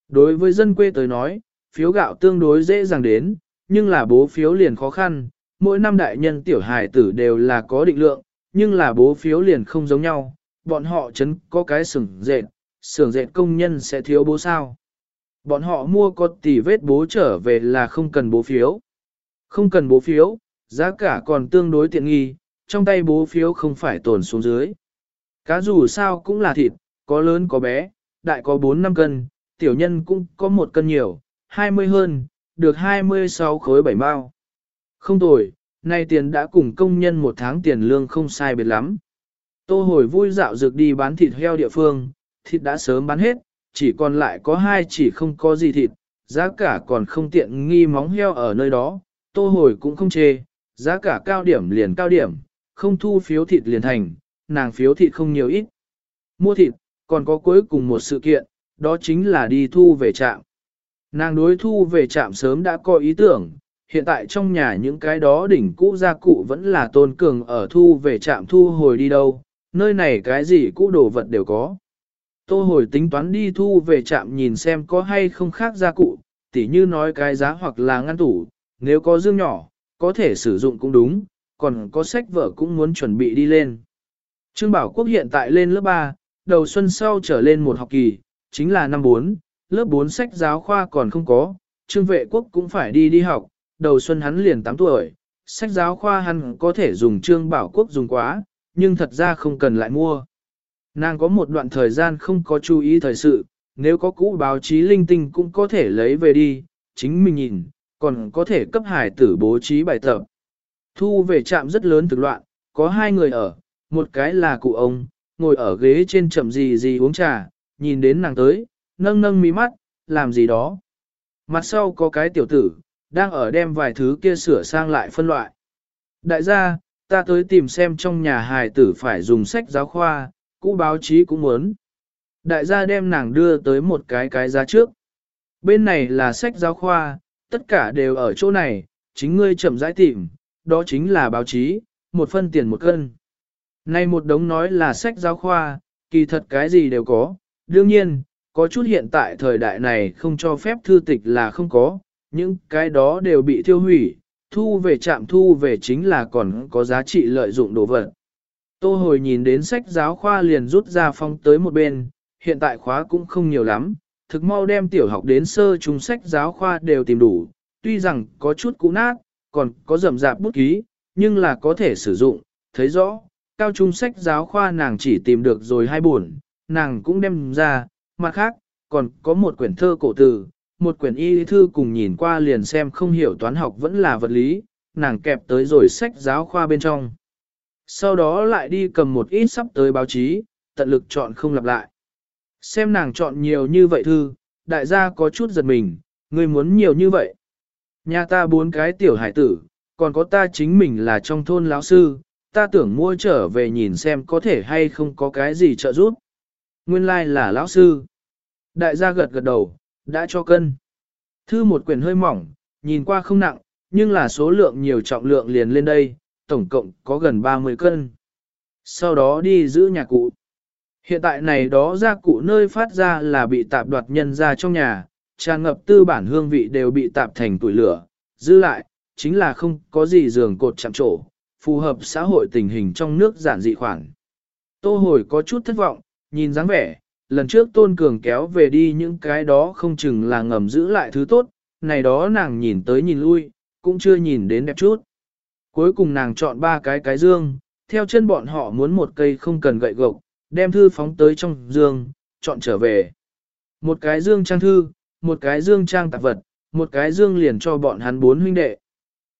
Đối với dân quê tới nói, phiếu gạo tương đối dễ dàng đến, nhưng là bố phiếu liền khó khăn, mỗi năm đại nhân tiểu hài tử đều là có định lượng, nhưng là bố phiếu liền không giống nhau, bọn họ chấn có cái sừng dệt, sưởng dệt công nhân sẽ thiếu bố sao. Bọn họ mua có tỷ vết bố trở về là không cần bố phiếu. Không cần bố phiếu, giá cả còn tương đối tiện nghi, trong tay bố phiếu không phải tồn xuống dưới. Cá dù sao cũng là thịt, có lớn có bé, đại có 4-5 cân, tiểu nhân cũng có một cân nhiều, 20 hơn, được 26 khối 7 bao. Không tồi, nay tiền đã cùng công nhân một tháng tiền lương không sai biệt lắm. Tô hồi vui dạo dược đi bán thịt heo địa phương, thịt đã sớm bán hết, chỉ còn lại có hai chỉ không có gì thịt, giá cả còn không tiện nghi móng heo ở nơi đó, tô hồi cũng không chê, giá cả cao điểm liền cao điểm, không thu phiếu thịt liền thành, nàng phiếu thịt không nhiều ít. Mua thịt, còn có cuối cùng một sự kiện, đó chính là đi thu về trạm. Nàng đối thu về trạm sớm đã có ý tưởng, hiện tại trong nhà những cái đó đỉnh cũ gia cụ vẫn là tôn cường ở thu về trạm thu hồi đi đâu, nơi này cái gì cũ đồ vật đều có. Tô hồi tính toán đi thu về trạm nhìn xem có hay không khác gia cụ, tỉ như nói cái giá hoặc là ngăn tủ, nếu có dương nhỏ, có thể sử dụng cũng đúng, còn có sách vở cũng muốn chuẩn bị đi lên. Trương Bảo Quốc hiện tại lên lớp 3, đầu xuân sau trở lên một học kỳ, chính là năm 4, lớp 4 sách giáo khoa còn không có, Trương Vệ Quốc cũng phải đi đi học, đầu xuân hắn liền 8 tuổi, sách giáo khoa hắn có thể dùng Trương Bảo Quốc dùng quá, nhưng thật ra không cần lại mua. Nàng có một đoạn thời gian không có chú ý thời sự, nếu có cũ báo chí linh tinh cũng có thể lấy về đi, chính mình nhìn, còn có thể cấp hải tử bố trí bài tập. Thu về trạm rất lớn thực loạn, có hai người ở, một cái là cụ ông, ngồi ở ghế trên chậm gì gì uống trà, nhìn đến nàng tới, nâng nâng mí mắt, làm gì đó. Mặt sau có cái tiểu tử, đang ở đem vài thứ kia sửa sang lại phân loại. Đại gia, ta tới tìm xem trong nhà hài tử phải dùng sách giáo khoa, cũ báo chí cũng muốn. Đại gia đem nàng đưa tới một cái cái giá trước. Bên này là sách giáo khoa, tất cả đều ở chỗ này, chính ngươi chậm rãi tìm, đó chính là báo chí, một phân tiền một cân. nay một đống nói là sách giáo khoa, kỳ thật cái gì đều có, đương nhiên, có chút hiện tại thời đại này không cho phép thư tịch là không có, những cái đó đều bị tiêu hủy, thu về trạm thu về chính là còn có giá trị lợi dụng đồ vật. Tô hồi nhìn đến sách giáo khoa liền rút ra phong tới một bên, hiện tại khóa cũng không nhiều lắm, thực mau đem tiểu học đến sơ trung sách giáo khoa đều tìm đủ, tuy rằng có chút cũ nát, còn có rầm rạp bút ký, nhưng là có thể sử dụng, thấy rõ, cao trung sách giáo khoa nàng chỉ tìm được rồi hai buồn, nàng cũng đem ra, mặt khác, còn có một quyển thơ cổ từ, một quyển y thư cùng nhìn qua liền xem không hiểu toán học vẫn là vật lý, nàng kẹp tới rồi sách giáo khoa bên trong. Sau đó lại đi cầm một ít sắp tới báo chí, tận lực chọn không lặp lại. Xem nàng chọn nhiều như vậy thư, đại gia có chút giật mình, người muốn nhiều như vậy. Nhà ta bốn cái tiểu hải tử, còn có ta chính mình là trong thôn lão sư, ta tưởng mua trở về nhìn xem có thể hay không có cái gì trợ giúp. Nguyên lai like là lão sư. Đại gia gật gật đầu, đã cho cân. Thư một quyển hơi mỏng, nhìn qua không nặng, nhưng là số lượng nhiều trọng lượng liền lên đây, tổng cộng có gần 30 cân. Sau đó đi giữ nhà cụ. Hiện tại này đó gia cụ nơi phát ra là bị tạp đoạt nhân ra trong nhà, tràn ngập tư bản hương vị đều bị tạp thành tuổi lửa, giữ lại, chính là không có gì giường cột chạm trổ, phù hợp xã hội tình hình trong nước giản dị khoản. Tô hồi có chút thất vọng, nhìn dáng vẻ, lần trước tôn cường kéo về đi những cái đó không chừng là ngầm giữ lại thứ tốt, này đó nàng nhìn tới nhìn lui, cũng chưa nhìn đến đẹp chút. Cuối cùng nàng chọn ba cái cái dương, theo chân bọn họ muốn một cây không cần gậy gộc, đem thư phóng tới trong dương, chọn trở về. Một cái dương trang thư, một cái dương trang tạp vật, một cái dương liền cho bọn hắn bốn huynh đệ.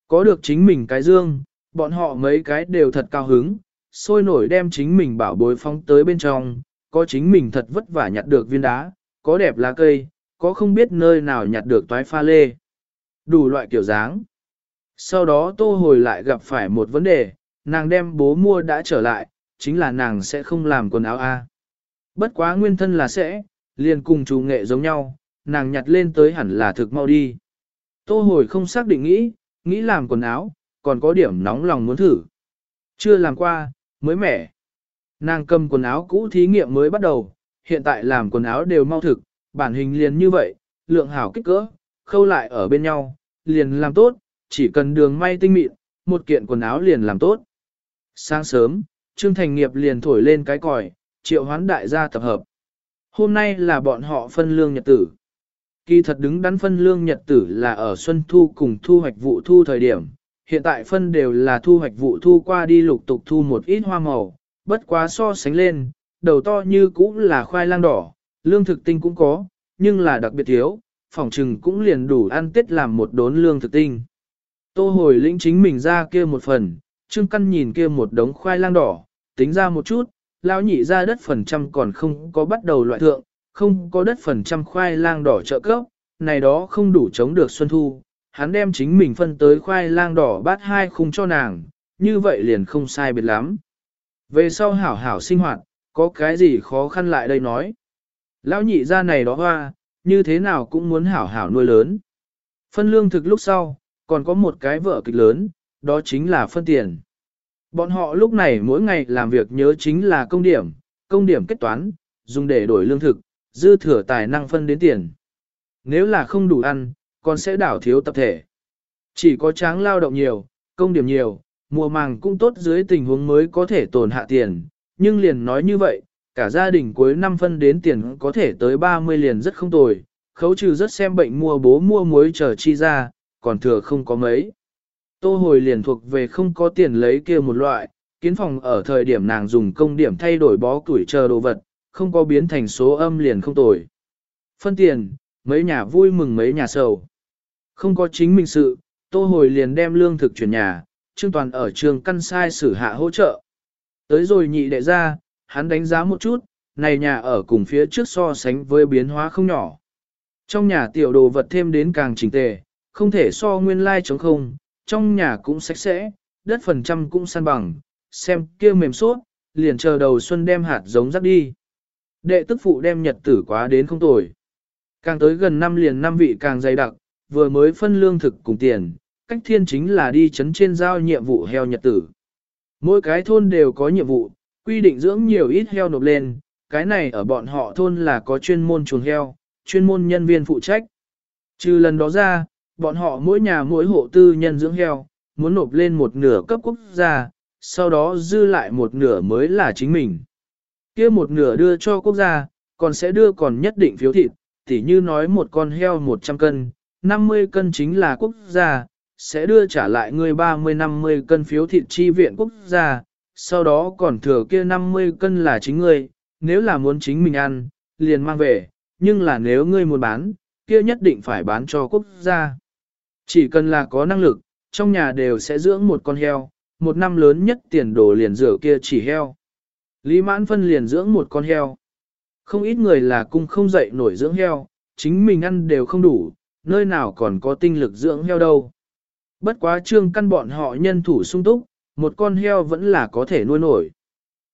Có được chính mình cái dương, bọn họ mấy cái đều thật cao hứng, sôi nổi đem chính mình bảo bối phóng tới bên trong, có chính mình thật vất vả nhặt được viên đá, có đẹp lá cây, có không biết nơi nào nhặt được toái pha lê. Đủ loại kiểu dáng. Sau đó tô hồi lại gặp phải một vấn đề, nàng đem bố mua đã trở lại, chính là nàng sẽ không làm quần áo A. Bất quá nguyên thân là sẽ, liền cùng chủ nghệ giống nhau, nàng nhặt lên tới hẳn là thực mau đi. Tô hồi không xác định nghĩ, nghĩ làm quần áo, còn có điểm nóng lòng muốn thử. Chưa làm qua, mới mẻ. Nàng cầm quần áo cũ thí nghiệm mới bắt đầu, hiện tại làm quần áo đều mau thực, bản hình liền như vậy, lượng hảo kích cỡ, khâu lại ở bên nhau, liền làm tốt, chỉ cần đường may tinh mịn, một kiện quần áo liền làm tốt. Sáng sớm, Trương Thành Nghiệp liền thổi lên cái còi, triệu hoán đại gia tập hợp. Hôm nay là bọn họ phân lương nhật tử. Kỳ thật đứng đắn phân lương nhật tử là ở xuân thu cùng thu hoạch vụ thu thời điểm. Hiện tại phân đều là thu hoạch vụ thu qua đi lục tục thu một ít hoa màu, bất quá so sánh lên, đầu to như cũ là khoai lang đỏ, lương thực tinh cũng có, nhưng là đặc biệt thiếu, phỏng trừng cũng liền đủ ăn tết làm một đốn lương thực tinh. Tô hồi lĩnh chính mình ra kia một phần, Trương Căn nhìn kia một đống khoai lang đỏ, tính ra một chút, lão nhị ra đất phần trăm còn không có bắt đầu loại thượng, không có đất phần trăm khoai lang đỏ trợ cấp, này đó không đủ chống được xuân thu. Hắn đem chính mình phân tới khoai lang đỏ bát hai khung cho nàng, như vậy liền không sai biệt lắm. Về sau hảo hảo sinh hoạt, có cái gì khó khăn lại đây nói. Lão nhị ra này đó hoa, như thế nào cũng muốn hảo hảo nuôi lớn. Phân lương thực lúc sau, còn có một cái vợ kịch lớn, đó chính là phân tiền. Bọn họ lúc này mỗi ngày làm việc nhớ chính là công điểm, công điểm kết toán, dùng để đổi lương thực, dư thừa tài năng phân đến tiền. Nếu là không đủ ăn, còn sẽ đảo thiếu tập thể. Chỉ có tráng lao động nhiều, công điểm nhiều, mùa màng cũng tốt dưới tình huống mới có thể tồn hạ tiền, nhưng liền nói như vậy, cả gia đình cuối năm phân đến tiền có thể tới 30 liền rất không tồi, khấu trừ rất xem bệnh mua bố mua muối chờ chi ra, còn thừa không có mấy. Tô hồi liền thuộc về không có tiền lấy kia một loại, kiến phòng ở thời điểm nàng dùng công điểm thay đổi bó tuổi chờ đồ vật, không có biến thành số âm liền không tồi. Phân tiền, mấy nhà vui mừng mấy nhà sầu. Không có chính mình sự, tô hồi liền đem lương thực chuyển nhà, Trương Toàn ở trường căn sai xử hạ hỗ trợ. Tới rồi nhị đệ ra, hắn đánh giá một chút, này nhà ở cùng phía trước so sánh với biến hóa không nhỏ. Trong nhà tiểu đồ vật thêm đến càng chỉnh tề, không thể so nguyên lai like chống không, trong nhà cũng sạch sẽ, đất phần trăm cũng san bằng, xem kia mềm suốt, liền chờ đầu xuân đem hạt giống rắc đi. Đệ tức phụ đem nhật tử quá đến không tồi. Càng tới gần năm liền năm vị càng dày đặc, vừa mới phân lương thực cùng tiền, cách thiên chính là đi chấn trên giao nhiệm vụ heo nhật tử. Mỗi cái thôn đều có nhiệm vụ, quy định dưỡng nhiều ít heo nộp lên, cái này ở bọn họ thôn là có chuyên môn chuồng heo, chuyên môn nhân viên phụ trách. Trừ lần đó ra, bọn họ mỗi nhà mỗi hộ tư nhân dưỡng heo, muốn nộp lên một nửa cấp quốc gia, sau đó dư lại một nửa mới là chính mình. kia một nửa đưa cho quốc gia, còn sẽ đưa còn nhất định phiếu thịt, tỉ như nói một con heo 100 cân, 50 cân chính là quốc gia, sẽ đưa trả lại ngươi 30-50 cân phiếu thịt chi viện quốc gia, sau đó còn thừa kia 50 cân là chính ngươi, nếu là muốn chính mình ăn, liền mang về, nhưng là nếu ngươi muốn bán, kia nhất định phải bán cho quốc gia. Chỉ cần là có năng lực, trong nhà đều sẽ dưỡng một con heo, một năm lớn nhất tiền đồ liền rửa kia chỉ heo. Lý mãn phân liền dưỡng một con heo. Không ít người là cung không dậy nổi dưỡng heo, chính mình ăn đều không đủ, nơi nào còn có tinh lực dưỡng heo đâu. Bất quá trương căn bọn họ nhân thủ sung túc, một con heo vẫn là có thể nuôi nổi.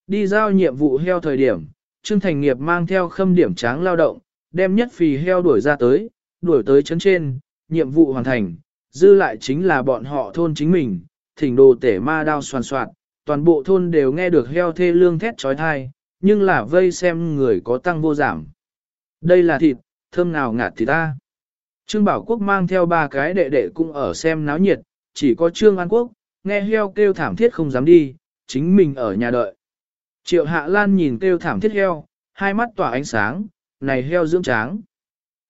Đi giao nhiệm vụ heo thời điểm, Trương Thành Nghiệp mang theo khâm điểm tráng lao động, đem nhất phì heo đuổi ra tới, đuổi tới chấn trên, nhiệm vụ hoàn thành, dư lại chính là bọn họ thôn chính mình, thỉnh đồ tể ma đao soàn soạn, toàn bộ thôn đều nghe được heo thê lương thét trói thai, nhưng là vây xem người có tăng vô giảm. Đây là thịt, thơm nào ngạt thì ta. Trương Bảo Quốc mang theo ba cái đệ đệ cũng ở xem náo nhiệt, chỉ có Trương An Quốc, nghe heo kêu thảm thiết không dám đi, chính mình ở nhà đợi. Triệu Hạ Lan nhìn kêu thảm thiết heo, hai mắt tỏa ánh sáng, này heo dưỡng tráng.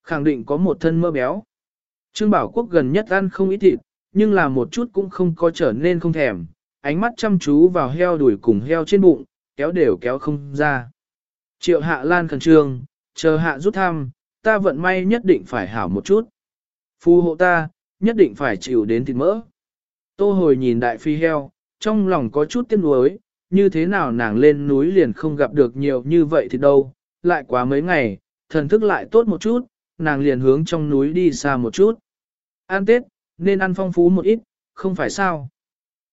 Khẳng định có một thân mơ béo. Trương Bảo Quốc gần nhất ăn không ít thịt, nhưng là một chút cũng không có trở nên không thèm, ánh mắt chăm chú vào heo đuổi cùng heo trên bụng, kéo đều kéo không ra. Triệu Hạ Lan khẩn trương, chờ Hạ rút thăm, ta vận may nhất định phải hảo một chút. Phù hộ ta, nhất định phải chịu đến thịt mỡ. Tô hồi nhìn đại phi heo, trong lòng có chút tiếc nuối, như thế nào nàng lên núi liền không gặp được nhiều như vậy thì đâu, lại quá mấy ngày, thần thức lại tốt một chút, nàng liền hướng trong núi đi xa một chút. Ăn Tết, nên ăn phong phú một ít, không phải sao.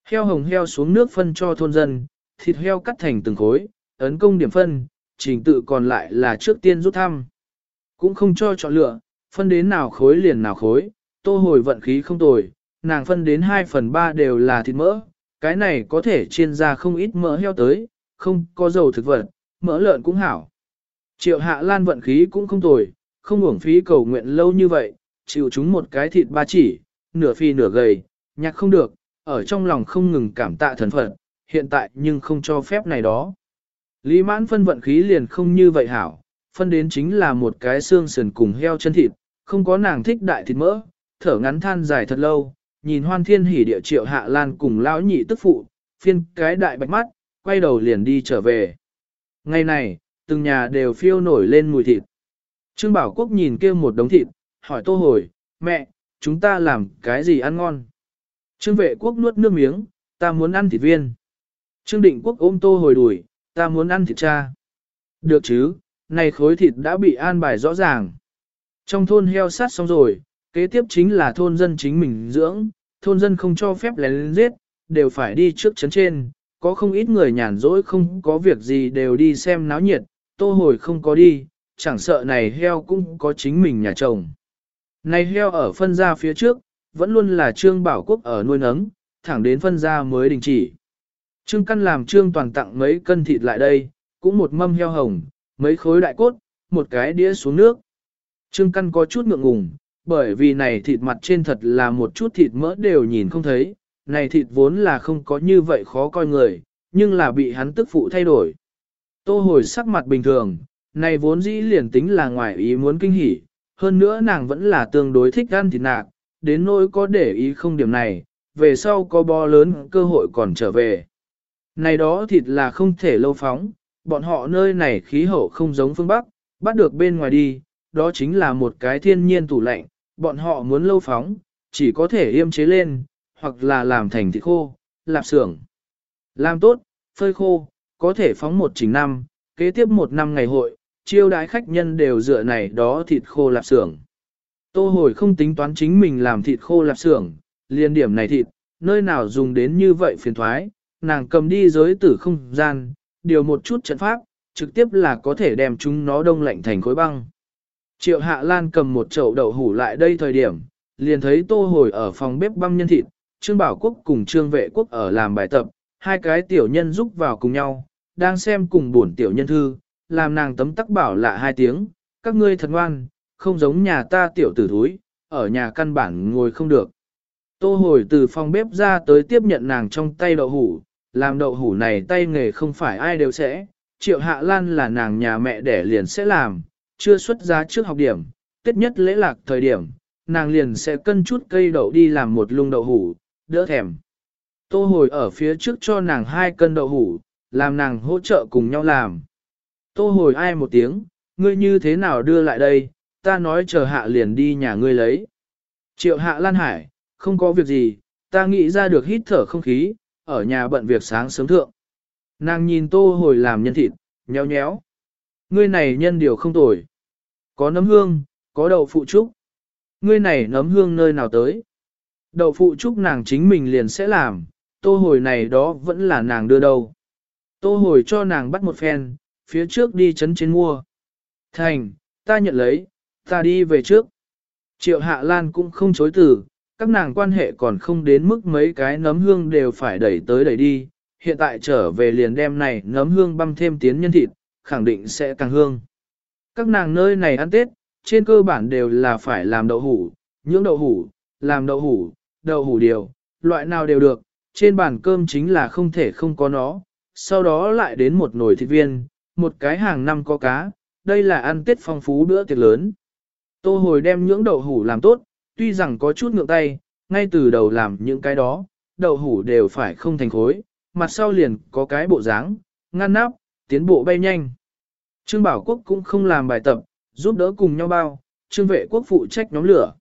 Heo hồng heo xuống nước phân cho thôn dân, thịt heo cắt thành từng khối, ấn công điểm phân, trình tự còn lại là trước tiên rút thăm. Cũng không cho chọn lựa, phân đến nào khối liền nào khối, tô hồi vận khí không tồi, nàng phân đến 2 phần 3 đều là thịt mỡ, cái này có thể chiên ra không ít mỡ heo tới, không có dầu thực vật, mỡ lợn cũng hảo. Triệu hạ lan vận khí cũng không tồi, không uổng phí cầu nguyện lâu như vậy, chịu chúng một cái thịt ba chỉ, nửa phi nửa gầy, nhạc không được, ở trong lòng không ngừng cảm tạ thần phật, hiện tại nhưng không cho phép này đó. Lý mãn phân vận khí liền không như vậy hảo, phân đến chính là một cái xương sườn cùng heo chân thịt, không có nàng thích đại thịt mỡ, thở ngắn than dài thật lâu, nhìn hoan thiên hỉ địa triệu hạ lan cùng lão nhị tức phụ, phiên cái đại bạch mắt, quay đầu liền đi trở về. Ngày này, từng nhà đều phiêu nổi lên mùi thịt. Trương Bảo Quốc nhìn kia một đống thịt, hỏi tô hồi, mẹ, chúng ta làm cái gì ăn ngon? Trương vệ quốc nuốt nước miếng, ta muốn ăn thịt viên. Trương định quốc ôm tô hồi đuổi, ta muốn ăn thịt cha. Được chứ, này khối thịt đã bị an bài rõ ràng. Trong thôn heo sát xong rồi, kế tiếp chính là thôn dân chính mình dưỡng, thôn dân không cho phép lén giết, đều phải đi trước chấn trên, có không ít người nhàn rỗi không có việc gì đều đi xem náo nhiệt, tô hồi không có đi, chẳng sợ này heo cũng có chính mình nhà chồng. Này heo ở phân gia phía trước, vẫn luôn là Trương Bảo Quốc ở nuôi nấng, thẳng đến phân gia mới đình chỉ. Trương Căn làm Trương Toàn tặng mấy cân thịt lại đây, cũng một mâm heo hồng, mấy khối đại cốt, một cái đĩa xuống nước. Trương Căn có chút ngượng ngùng, bởi vì này thịt mặt trên thật là một chút thịt mỡ đều nhìn không thấy, này thịt vốn là không có như vậy khó coi người, nhưng là bị hắn tức phụ thay đổi. Tô hồi sắc mặt bình thường, này vốn dĩ liền tính là ngoài ý muốn kinh hỉ, hơn nữa nàng vẫn là tương đối thích ăn thịt nạc, đến nỗi có để ý không điểm này, về sau có bo lớn cơ hội còn trở về. Này đó thịt là không thể lâu phóng, bọn họ nơi này khí hậu không giống phương Bắc, bắt được bên ngoài đi, đó chính là một cái thiên nhiên tủ lạnh, bọn họ muốn lâu phóng, chỉ có thể yêm chế lên, hoặc là làm thành thịt khô, lạp xưởng. Làm tốt, phơi khô, có thể phóng một trình năm, kế tiếp một năm ngày hội, chiêu đái khách nhân đều dựa này đó thịt khô lạp xưởng. Tô hồi không tính toán chính mình làm thịt khô lạp xưởng, liên điểm này thịt, nơi nào dùng đến như vậy phiền thoái, nàng cầm đi giới tử không gian, điều một chút trận pháp, trực tiếp là có thể đem chúng nó đông lạnh thành khối băng. Triệu Hạ Lan cầm một chậu đậu hủ lại đây thời điểm, liền thấy tô hồi ở phòng bếp băm nhân thịt, Trương Bảo Quốc cùng Trương Vệ Quốc ở làm bài tập, hai cái tiểu nhân giúp vào cùng nhau, đang xem cùng buồn tiểu nhân thư, làm nàng tấm tắc bảo lạ hai tiếng, các ngươi thật ngoan, không giống nhà ta tiểu tử thúi, ở nhà căn bản ngồi không được. Tô hồi từ phòng bếp ra tới tiếp nhận nàng trong tay đậu hủ, làm đậu hủ này tay nghề không phải ai đều sẽ, triệu hạ lan là nàng nhà mẹ đẻ liền sẽ làm, chưa xuất giá trước học điểm, tết nhất lễ lạc thời điểm, nàng liền sẽ cân chút cây đậu đi làm một lung đậu hủ, đỡ thèm. Tô hồi ở phía trước cho nàng hai cân đậu hủ, làm nàng hỗ trợ cùng nhau làm. Tô hồi ai một tiếng, ngươi như thế nào đưa lại đây, ta nói chờ hạ liền đi nhà ngươi lấy. Triệu hạ Lan Hải, không có việc gì, ta nghĩ ra được hít thở không khí, ở nhà bận việc sáng sớm thượng. Nàng nhìn tô hồi làm nhân thịt, nhéo nhéo. Ngươi này nhân điều không tồi. Có nấm hương, có đậu phụ trúc. Ngươi này nấm hương nơi nào tới. Đậu phụ trúc nàng chính mình liền sẽ làm, tô hồi này đó vẫn là nàng đưa đâu. Tô hồi cho nàng bắt một phen, phía trước đi chấn trên mua. Thành, ta nhận lấy, ta đi về trước. Triệu Hạ Lan cũng không chối từ, các nàng quan hệ còn không đến mức mấy cái nấm hương đều phải đẩy tới đẩy đi, hiện tại trở về liền đem này nấm hương băm thêm tiến nhân thịt, khẳng định sẽ càng hương. Các nàng nơi này ăn Tết, trên cơ bản đều là phải làm đậu hủ, những đậu hủ, làm đậu hủ, đậu hủ điều, loại nào đều được, trên bàn cơm chính là không thể không có nó, sau đó lại đến một nồi thịt viên, một cái hàng năm có cá, đây là ăn Tết phong phú bữa tiệc lớn. Tô hồi đem những đậu hủ làm tốt, tuy rằng có chút ngượng tay, ngay từ đầu làm những cái đó, đậu hủ đều phải không thành khối, mặt sau liền có cái bộ dáng, ngăn nắp, tiến bộ bay nhanh. Trương Bảo Quốc cũng không làm bài tập, giúp đỡ cùng nhau bao, Trương Vệ Quốc phụ trách nhóm lửa.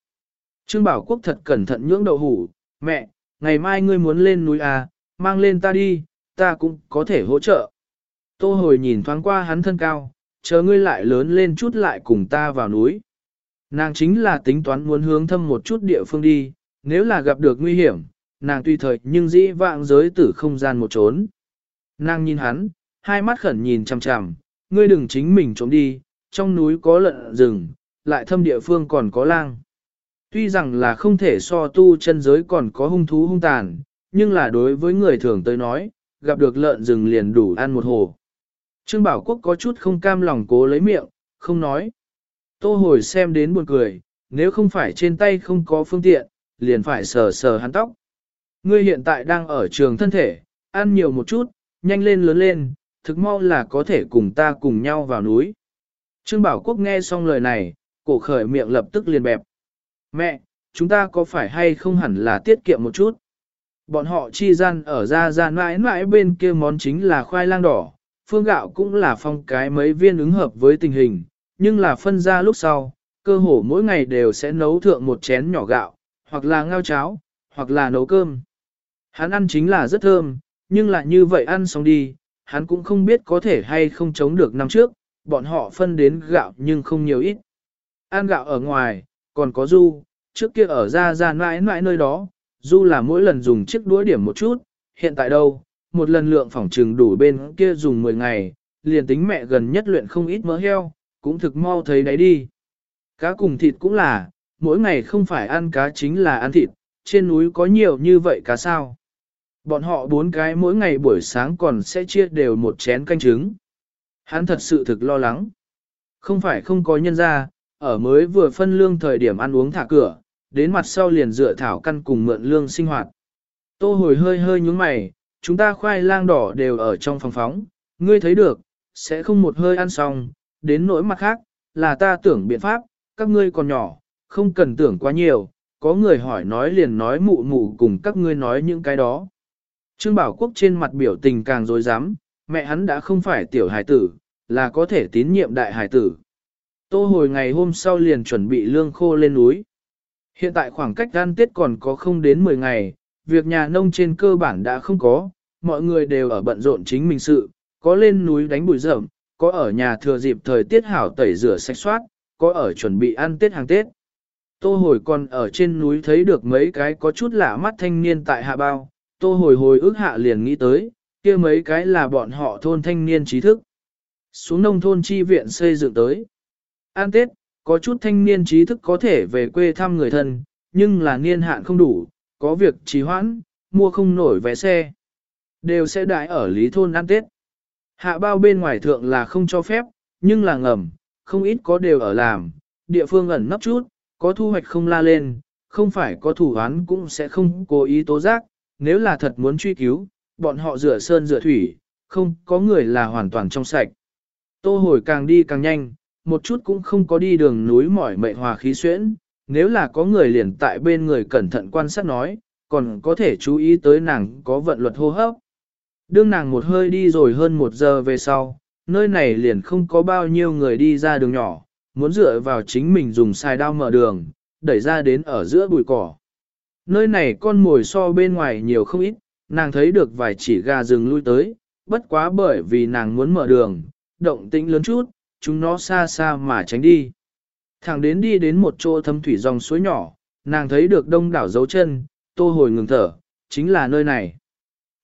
Trương Bảo Quốc thật cẩn thận nhưỡng đậu hủ, mẹ, ngày mai ngươi muốn lên núi à, mang lên ta đi, ta cũng có thể hỗ trợ. Tô hồi nhìn thoáng qua hắn thân cao, chờ ngươi lại lớn lên chút lại cùng ta vào núi. Nàng chính là tính toán muốn hướng thâm một chút địa phương đi, nếu là gặp được nguy hiểm, nàng tuy thời nhưng dĩ vạng giới tử không gian một trốn. Nàng nhìn hắn, hai mắt khẩn nhìn chằm chằm, ngươi đừng chính mình trốn đi, trong núi có lợn rừng, lại thâm địa phương còn có lang. Tuy rằng là không thể so tu chân giới còn có hung thú hung tàn, nhưng là đối với người thường tới nói, gặp được lợn rừng liền đủ ăn một hồ. Trương Bảo Quốc có chút không cam lòng cố lấy miệng, không nói. Tô hồi xem đến buồn cười, nếu không phải trên tay không có phương tiện, liền phải sờ sờ hắn tóc. Ngươi hiện tại đang ở trường thân thể, ăn nhiều một chút, nhanh lên lớn lên, thực mau là có thể cùng ta cùng nhau vào núi. Trương Bảo Quốc nghe xong lời này, cổ khởi miệng lập tức liền bẹp. Mẹ, chúng ta có phải hay không hẳn là tiết kiệm một chút? Bọn họ chi gian ở ra ra mãi mãi bên kia món chính là khoai lang đỏ, phương gạo cũng là phong cái mấy viên ứng hợp với tình hình, nhưng là phân ra lúc sau, cơ hồ mỗi ngày đều sẽ nấu thượng một chén nhỏ gạo, hoặc là ngao cháo, hoặc là nấu cơm. Hắn ăn chính là rất thơm, nhưng là như vậy ăn xong đi, hắn cũng không biết có thể hay không chống được năm trước, bọn họ phân đến gạo nhưng không nhiều ít. Ăn gạo ở ngoài, còn có du, trước kia ở ra ra mãi mãi nơi đó, du là mỗi lần dùng chiếc đũa điểm một chút, hiện tại đâu, một lần lượng phỏng trừng đủ bên kia dùng 10 ngày, liền tính mẹ gần nhất luyện không ít mỡ heo, cũng thực mau thấy đấy đi. Cá cùng thịt cũng là, mỗi ngày không phải ăn cá chính là ăn thịt, trên núi có nhiều như vậy cá sao. Bọn họ bốn cái mỗi ngày buổi sáng còn sẽ chia đều một chén canh trứng. Hắn thật sự thực lo lắng. Không phải không có nhân ra, ở mới vừa phân lương thời điểm ăn uống thả cửa, đến mặt sau liền dựa thảo căn cùng mượn lương sinh hoạt. Tô hồi hơi hơi nhúng mày, chúng ta khoai lang đỏ đều ở trong phòng phóng, ngươi thấy được, sẽ không một hơi ăn xong, đến nỗi mặt khác, là ta tưởng biện pháp, các ngươi còn nhỏ, không cần tưởng quá nhiều, có người hỏi nói liền nói mụ mụ cùng các ngươi nói những cái đó. Trương Bảo Quốc trên mặt biểu tình càng dối rắm mẹ hắn đã không phải tiểu hài tử, là có thể tín nhiệm đại hài tử. Tô hồi ngày hôm sau liền chuẩn bị lương khô lên núi. Hiện tại khoảng cách gian tiết còn có không đến 10 ngày, việc nhà nông trên cơ bản đã không có, mọi người đều ở bận rộn chính mình sự, có lên núi đánh bụi rậm, có ở nhà thừa dịp thời tiết hảo tẩy rửa sạch soát, có ở chuẩn bị ăn Tết hàng Tết. Tô hồi còn ở trên núi thấy được mấy cái có chút lạ mắt thanh niên tại hạ bao, tô hồi hồi ước hạ liền nghĩ tới, kia mấy cái là bọn họ thôn thanh niên trí thức. Xuống nông thôn chi viện xây dựng tới. An Tết, có chút thanh niên trí thức có thể về quê thăm người thân, nhưng là niên hạn không đủ, có việc trì hoãn, mua không nổi vé xe. Đều sẽ đại ở lý thôn ăn Tết. Hạ bao bên ngoài thượng là không cho phép, nhưng là ngầm, không ít có đều ở làm, địa phương ẩn nấp chút, có thu hoạch không la lên, không phải có thủ án cũng sẽ không cố ý tố giác, nếu là thật muốn truy cứu, bọn họ rửa sơn rửa thủy, không có người là hoàn toàn trong sạch. Tô hồi càng đi càng nhanh, một chút cũng không có đi đường núi mỏi mệt hòa khí xuyễn, nếu là có người liền tại bên người cẩn thận quan sát nói, còn có thể chú ý tới nàng có vận luật hô hấp. Đương nàng một hơi đi rồi hơn một giờ về sau, nơi này liền không có bao nhiêu người đi ra đường nhỏ, muốn dựa vào chính mình dùng xài đao mở đường, đẩy ra đến ở giữa bụi cỏ. Nơi này con mồi so bên ngoài nhiều không ít, nàng thấy được vài chỉ gà rừng lui tới, bất quá bởi vì nàng muốn mở đường, động tĩnh lớn chút, chúng nó xa xa mà tránh đi. Thẳng đến đi đến một chỗ thâm thủy dòng suối nhỏ, nàng thấy được đông đảo dấu chân, tô hồi ngừng thở, chính là nơi này.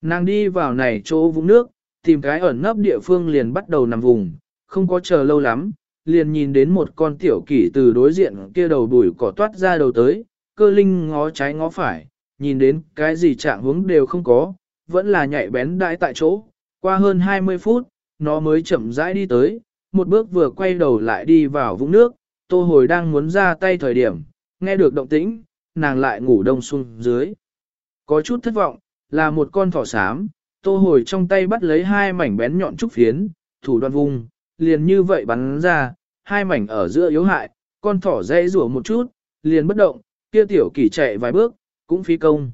Nàng đi vào này chỗ vũng nước, tìm cái ẩn nấp địa phương liền bắt đầu nằm vùng, không có chờ lâu lắm, liền nhìn đến một con tiểu kỷ từ đối diện kia đầu đuổi cỏ toát ra đầu tới, cơ linh ngó trái ngó phải, nhìn đến cái gì trạng hướng đều không có, vẫn là nhạy bén đãi tại chỗ. Qua hơn 20 phút, nó mới chậm rãi đi tới, một bước vừa quay đầu lại đi vào vũng nước, tô hồi đang muốn ra tay thời điểm, nghe được động tĩnh, nàng lại ngủ đông xuống dưới. Có chút thất vọng, là một con thỏ xám, tô hồi trong tay bắt lấy hai mảnh bén nhọn trúc phiến, thủ đoạn vùng, liền như vậy bắn ra, hai mảnh ở giữa yếu hại, con thỏ dây rủa một chút, liền bất động, kia tiểu kỷ chạy vài bước, cũng phi công.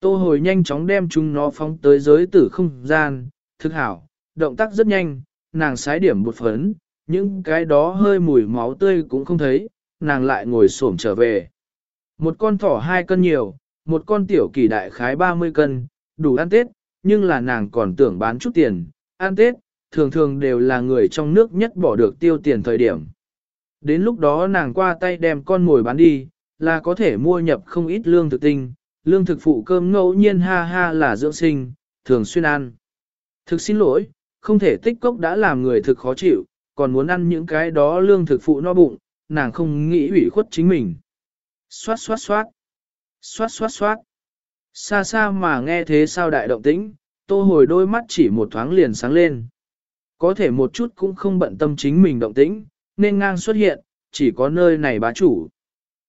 Tô hồi nhanh chóng đem chúng nó phóng tới giới tử không gian, thực hảo, động tác rất nhanh, nàng sái điểm một phấn, những cái đó hơi mùi máu tươi cũng không thấy, nàng lại ngồi xổm trở về. Một con thỏ hai cân nhiều, một con tiểu kỳ đại khái 30 cân, đủ ăn Tết, nhưng là nàng còn tưởng bán chút tiền, ăn Tết, thường thường đều là người trong nước nhất bỏ được tiêu tiền thời điểm. Đến lúc đó nàng qua tay đem con mồi bán đi, là có thể mua nhập không ít lương thực tinh, lương thực phụ cơm ngẫu nhiên ha ha là dưỡng sinh, thường xuyên ăn. Thực xin lỗi, không thể tích cốc đã làm người thực khó chịu, còn muốn ăn những cái đó lương thực phụ no bụng, nàng không nghĩ ủy khuất chính mình. Xoát xoát xoát, xoát xoát xoát. Xa xa mà nghe thế sao đại động tĩnh, tô hồi đôi mắt chỉ một thoáng liền sáng lên. Có thể một chút cũng không bận tâm chính mình động tĩnh, nên ngang xuất hiện, chỉ có nơi này bá chủ.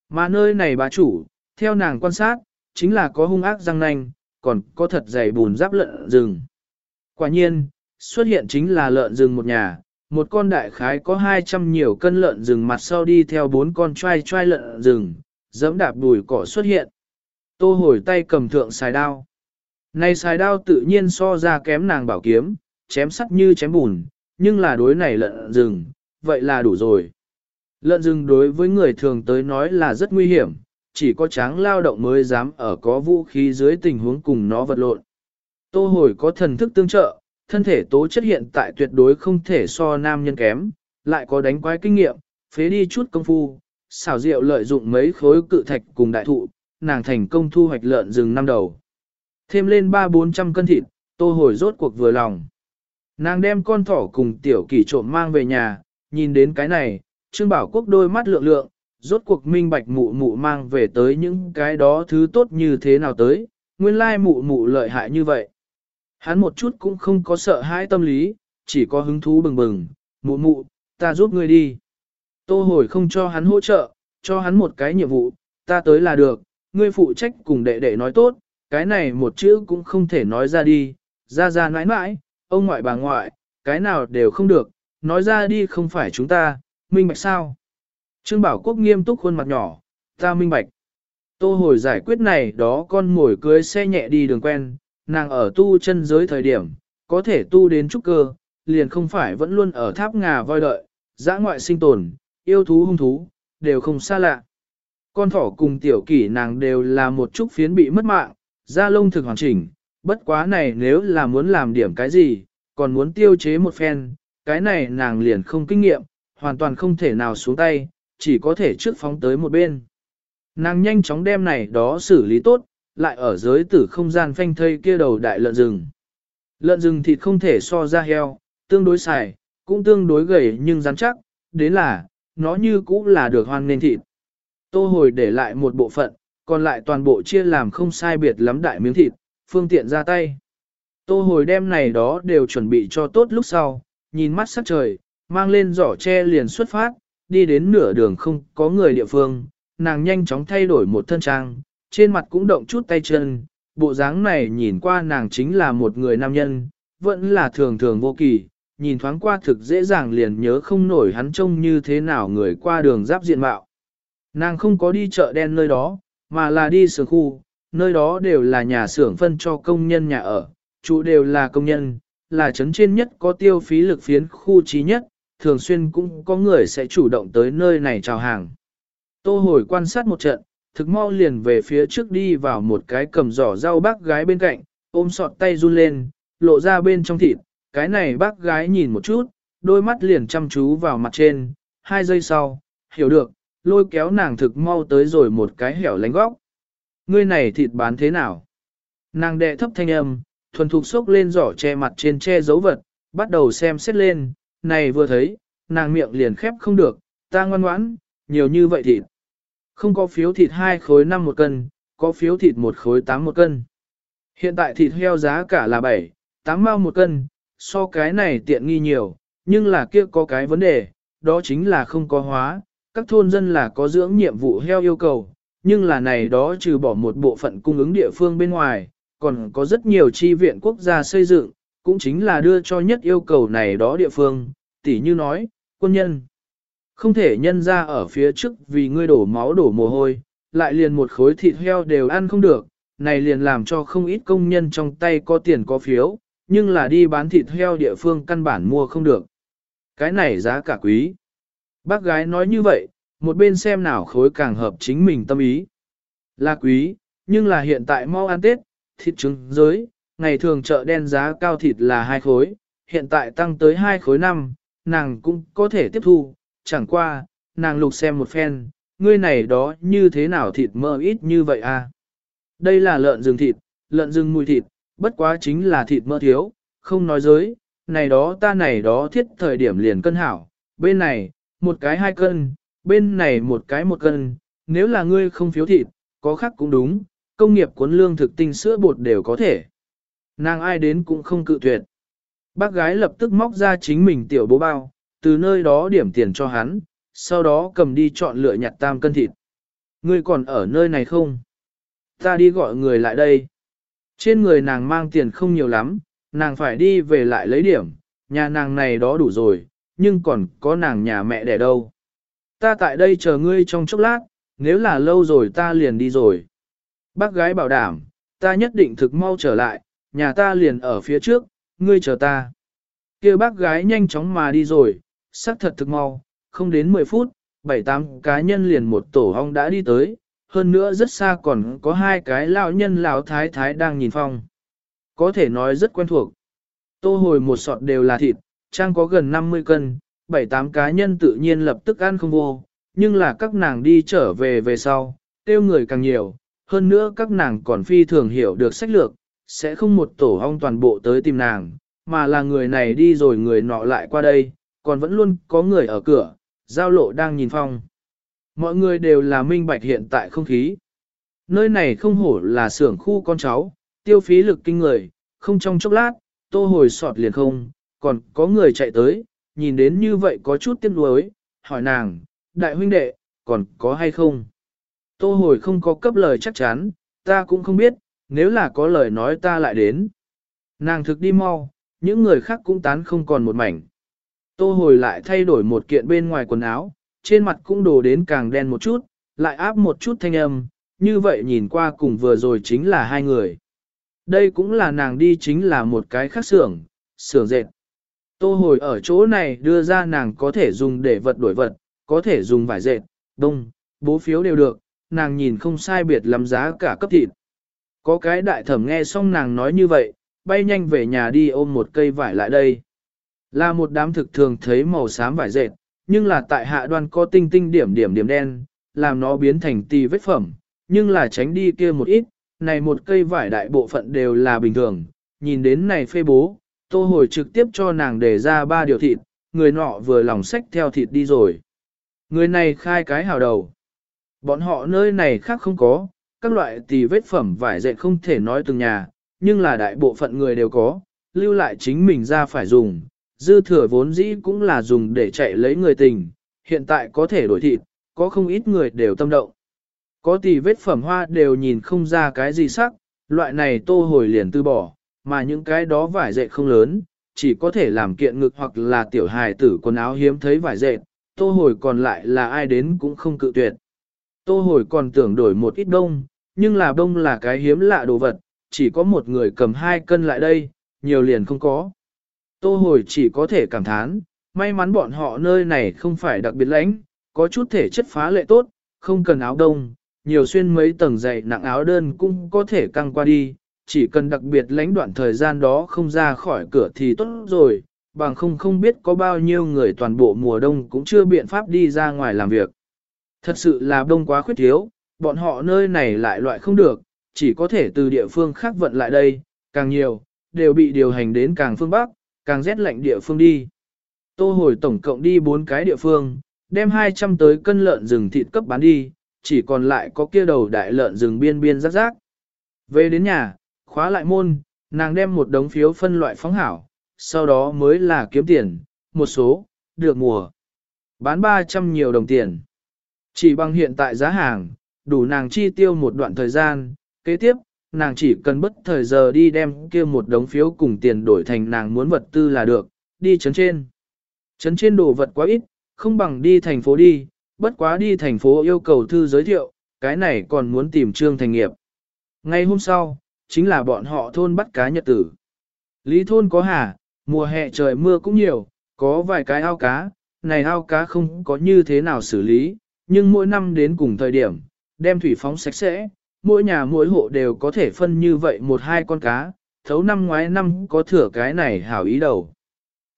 Mà nơi này bá chủ, theo nàng quan sát, chính là có hung ác răng nanh, còn có thật dày bùn giáp lợn rừng. Quả nhiên, xuất hiện chính là lợn rừng một nhà, một con đại khái có 200 nhiều cân lợn rừng mặt sau đi theo bốn con trai trai lợn rừng, dẫm đạp đùi cỏ xuất hiện. Tô hồi tay cầm thượng xài đao. Này xài đao tự nhiên so ra kém nàng bảo kiếm, chém sắt như chém bùn, nhưng là đối này lợn rừng, vậy là đủ rồi. Lợn rừng đối với người thường tới nói là rất nguy hiểm, chỉ có tráng lao động mới dám ở có vũ khí dưới tình huống cùng nó vật lộn. Tô hồi có thần thức tương trợ, thân thể tố chất hiện tại tuyệt đối không thể so nam nhân kém, lại có đánh quái kinh nghiệm, phế đi chút công phu, xảo diệu lợi dụng mấy khối cự thạch cùng đại thụ, nàng thành công thu hoạch lợn rừng năm đầu. Thêm lên ba bốn trăm cân thịt, tô hồi rốt cuộc vừa lòng. Nàng đem con thỏ cùng tiểu kỷ trộm mang về nhà, nhìn đến cái này, Trương Bảo Quốc đôi mắt lượng lượng, rốt cuộc minh bạch mụ mụ mang về tới những cái đó thứ tốt như thế nào tới, nguyên lai mụ mụ lợi hại như vậy. Hắn một chút cũng không có sợ hãi tâm lý, chỉ có hứng thú bừng bừng, mụ mụ, ta giúp ngươi đi. Tô hồi không cho hắn hỗ trợ, cho hắn một cái nhiệm vụ, ta tới là được, ngươi phụ trách cùng đệ đệ nói tốt, cái này một chữ cũng không thể nói ra đi, ra ra nãi nãi, ông ngoại bà ngoại, cái nào đều không được, nói ra đi không phải chúng ta, minh bạch sao. Trương Bảo Quốc nghiêm túc khuôn mặt nhỏ, ta minh bạch. Tô hồi giải quyết này đó con ngồi cưới xe nhẹ đi đường quen, nàng ở tu chân giới thời điểm, có thể tu đến trúc cơ, liền không phải vẫn luôn ở tháp ngà voi đợi, giã ngoại sinh tồn, yêu thú hung thú, đều không xa lạ. Con thỏ cùng tiểu kỷ nàng đều là một chút phiến bị mất mạng, da lông thực hoàn chỉnh, bất quá này nếu là muốn làm điểm cái gì, còn muốn tiêu chế một phen, cái này nàng liền không kinh nghiệm, hoàn toàn không thể nào xuống tay, chỉ có thể trước phóng tới một bên. Nàng nhanh chóng đem này đó xử lý tốt, lại ở giới tử không gian phanh thây kia đầu đại lợn rừng. Lợn rừng thịt không thể so ra heo, tương đối xài, cũng tương đối gầy nhưng rắn chắc, đến là, nó như cũng là được hoan nên thịt. Tô hồi để lại một bộ phận, còn lại toàn bộ chia làm không sai biệt lắm đại miếng thịt, phương tiện ra tay. Tô hồi đem này đó đều chuẩn bị cho tốt lúc sau, nhìn mắt sắc trời, mang lên giỏ tre liền xuất phát, đi đến nửa đường không có người địa phương, nàng nhanh chóng thay đổi một thân trang, trên mặt cũng động chút tay chân, bộ dáng này nhìn qua nàng chính là một người nam nhân, vẫn là thường thường vô kỳ, nhìn thoáng qua thực dễ dàng liền nhớ không nổi hắn trông như thế nào người qua đường giáp diện mạo. Nàng không có đi chợ đen nơi đó, mà là đi xưởng khu, nơi đó đều là nhà xưởng phân cho công nhân nhà ở, chủ đều là công nhân, là trấn trên nhất có tiêu phí lực phiến khu trí nhất, thường xuyên cũng có người sẽ chủ động tới nơi này chào hàng. Tô hồi quan sát một trận, thực mau liền về phía trước đi vào một cái cầm giỏ rau bác gái bên cạnh, ôm sọt tay run lên, lộ ra bên trong thịt, cái này bác gái nhìn một chút, đôi mắt liền chăm chú vào mặt trên, hai giây sau, hiểu được, lôi kéo nàng thực mau tới rồi một cái hẻo lánh góc. Ngươi này thịt bán thế nào? Nàng đệ thấp thanh âm, thuần thục sốc lên giỏ che mặt trên che dấu vật, bắt đầu xem xét lên, này vừa thấy, nàng miệng liền khép không được, ta ngoan ngoãn, nhiều như vậy thịt. Không có phiếu thịt hai khối 5 một cân, có phiếu thịt một khối 8 một cân. Hiện tại thịt heo giá cả là 7, 8 mao một cân, so cái này tiện nghi nhiều, nhưng là kia có cái vấn đề, đó chính là không có hóa, các thôn dân là có dưỡng nhiệm vụ heo yêu cầu, nhưng là này đó trừ bỏ một bộ phận cung ứng địa phương bên ngoài, còn có rất nhiều chi viện quốc gia xây dựng, cũng chính là đưa cho nhất yêu cầu này đó địa phương, tỉ như nói, quân nhân. Không thể nhân ra ở phía trước vì ngươi đổ máu đổ mồ hôi, lại liền một khối thịt heo đều ăn không được, này liền làm cho không ít công nhân trong tay có tiền có phiếu, nhưng là đi bán thịt heo địa phương căn bản mua không được. Cái này giá cả quý. Bác gái nói như vậy, một bên xem nào khối càng hợp chính mình tâm ý. Là quý, nhưng là hiện tại mau ăn Tết, thịt trứng giới, ngày thường chợ đen giá cao thịt là hai khối, hiện tại tăng tới hai khối năm, nàng cũng có thể tiếp thu, chẳng qua, nàng lục xem một phen, ngươi này đó như thế nào thịt mỡ ít như vậy à? Đây là lợn rừng thịt, lợn rừng mùi thịt, bất quá chính là thịt mỡ thiếu, không nói giới, này đó ta này đó thiết thời điểm liền cân hảo, bên này, một cái hai cân, bên này một cái một cân, nếu là ngươi không phiếu thịt, có khác cũng đúng, công nghiệp cuốn lương thực tinh sữa bột đều có thể. Nàng ai đến cũng không cự tuyệt. Bác gái lập tức móc ra chính mình tiểu bố bao, từ nơi đó điểm tiền cho hắn, sau đó cầm đi chọn lựa nhặt tam cân thịt. Ngươi còn ở nơi này không? Ta đi gọi người lại đây. Trên người nàng mang tiền không nhiều lắm, nàng phải đi về lại lấy điểm, nhà nàng này đó đủ rồi, nhưng còn có nàng nhà mẹ đẻ đâu. Ta tại đây chờ ngươi trong chốc lát, nếu là lâu rồi ta liền đi rồi. Bác gái bảo đảm, ta nhất định thực mau trở lại, nhà ta liền ở phía trước, ngươi chờ ta. kia bác gái nhanh chóng mà đi rồi, xác thật thực mau, không đến 10 phút, bảy tám cá nhân liền một tổ ong đã đi tới, hơn nữa rất xa còn có hai cái lão nhân lão thái thái đang nhìn phong. Có thể nói rất quen thuộc. Tô hồi một sọt đều là thịt, trang có gần 50 cân, bảy tám cá nhân tự nhiên lập tức ăn không vô, nhưng là các nàng đi trở về về sau, tiêu người càng nhiều, hơn nữa các nàng còn phi thường hiểu được sách lược, sẽ không một tổ ong toàn bộ tới tìm nàng, mà là người này đi rồi người nọ lại qua đây, còn vẫn luôn có người ở cửa, giao lộ đang nhìn phong. Mọi người đều là minh bạch hiện tại không khí. Nơi này không hổ là xưởng khu con cháu, tiêu phí lực kinh người, không trong chốc lát, tô hồi sọt liền không, còn có người chạy tới, nhìn đến như vậy có chút tiếc nuối, hỏi nàng, đại huynh đệ, còn có hay không? Tô hồi không có cấp lời chắc chắn, ta cũng không biết, nếu là có lời nói ta lại đến. Nàng thực đi mau, những người khác cũng tán không còn một mảnh. Tô hồi lại thay đổi một kiện bên ngoài quần áo, trên mặt cũng đổ đến càng đen một chút, lại áp một chút thanh âm, như vậy nhìn qua cùng vừa rồi chính là hai người. Đây cũng là nàng đi chính là một cái khác xưởng, xưởng dệt. Tô hồi ở chỗ này đưa ra nàng có thể dùng để vật đổi vật, có thể dùng vải dệt, đông, bố phiếu đều được, nàng nhìn không sai biệt lắm giá cả cấp thịt. Có cái đại thẩm nghe xong nàng nói như vậy, bay nhanh về nhà đi ôm một cây vải lại đây. Là một đám thực thường thấy màu xám vải dệt, nhưng là tại hạ đoan có tinh tinh điểm điểm điểm đen, làm nó biến thành tì vết phẩm, nhưng là tránh đi kia một ít, này một cây vải đại bộ phận đều là bình thường, nhìn đến này phê bố, tô hồi trực tiếp cho nàng để ra ba điều thịt, người nọ vừa lòng sách theo thịt đi rồi. Người này khai cái hào đầu. Bọn họ nơi này khác không có, các loại tì vết phẩm vải dệt không thể nói từng nhà, nhưng là đại bộ phận người đều có, lưu lại chính mình ra phải dùng, dư thừa vốn dĩ cũng là dùng để chạy lấy người tình, hiện tại có thể đổi thịt, có không ít người đều tâm động. Có tì vết phẩm hoa đều nhìn không ra cái gì sắc, loại này tô hồi liền từ bỏ, mà những cái đó vải dệt không lớn, chỉ có thể làm kiện ngực hoặc là tiểu hài tử quần áo hiếm thấy vải dệt, tô hồi còn lại là ai đến cũng không cự tuyệt. Tô hồi còn tưởng đổi một ít đông, nhưng là đông là cái hiếm lạ đồ vật, chỉ có một người cầm hai cân lại đây, nhiều liền không có. Tô hồi chỉ có thể cảm thán, may mắn bọn họ nơi này không phải đặc biệt lãnh, có chút thể chất phá lệ tốt, không cần áo đông, nhiều xuyên mấy tầng dày nặng áo đơn cũng có thể căng qua đi, chỉ cần đặc biệt lãnh đoạn thời gian đó không ra khỏi cửa thì tốt rồi, bằng không không biết có bao nhiêu người toàn bộ mùa đông cũng chưa biện pháp đi ra ngoài làm việc. Thật sự là đông quá khuyết thiếu, bọn họ nơi này lại loại không được, chỉ có thể từ địa phương khác vận lại đây, càng nhiều, đều bị điều hành đến càng phương Bắc, càng rét lạnh địa phương đi. Tô hồi tổng cộng đi 4 cái địa phương, đem 200 tới cân lợn rừng thịt cấp bán đi, chỉ còn lại có kia đầu đại lợn rừng biên biên rác rác. Về đến nhà, khóa lại môn, nàng đem một đống phiếu phân loại phóng hảo, sau đó mới là kiếm tiền, một số, được mùa. Bán 300 nhiều đồng tiền. Chỉ bằng hiện tại giá hàng, đủ nàng chi tiêu một đoạn thời gian, kế tiếp, nàng chỉ cần bất thời giờ đi đem kia một đống phiếu cùng tiền đổi thành nàng muốn vật tư là được, đi chấn trên. Chấn trên đồ vật quá ít, không bằng đi thành phố đi, bất quá đi thành phố yêu cầu thư giới thiệu, cái này còn muốn tìm trương thành nghiệp. Ngay hôm sau, chính là bọn họ thôn bắt cá nhật tử. Lý thôn có hà, mùa hè trời mưa cũng nhiều, có vài cái ao cá, này ao cá không có như thế nào xử lý, nhưng mỗi năm đến cùng thời điểm, đem thủy phóng sạch sẽ, mỗi nhà mỗi hộ đều có thể phân như vậy một hai con cá, thấu năm ngoái năm có thừa cái này hảo ý đầu.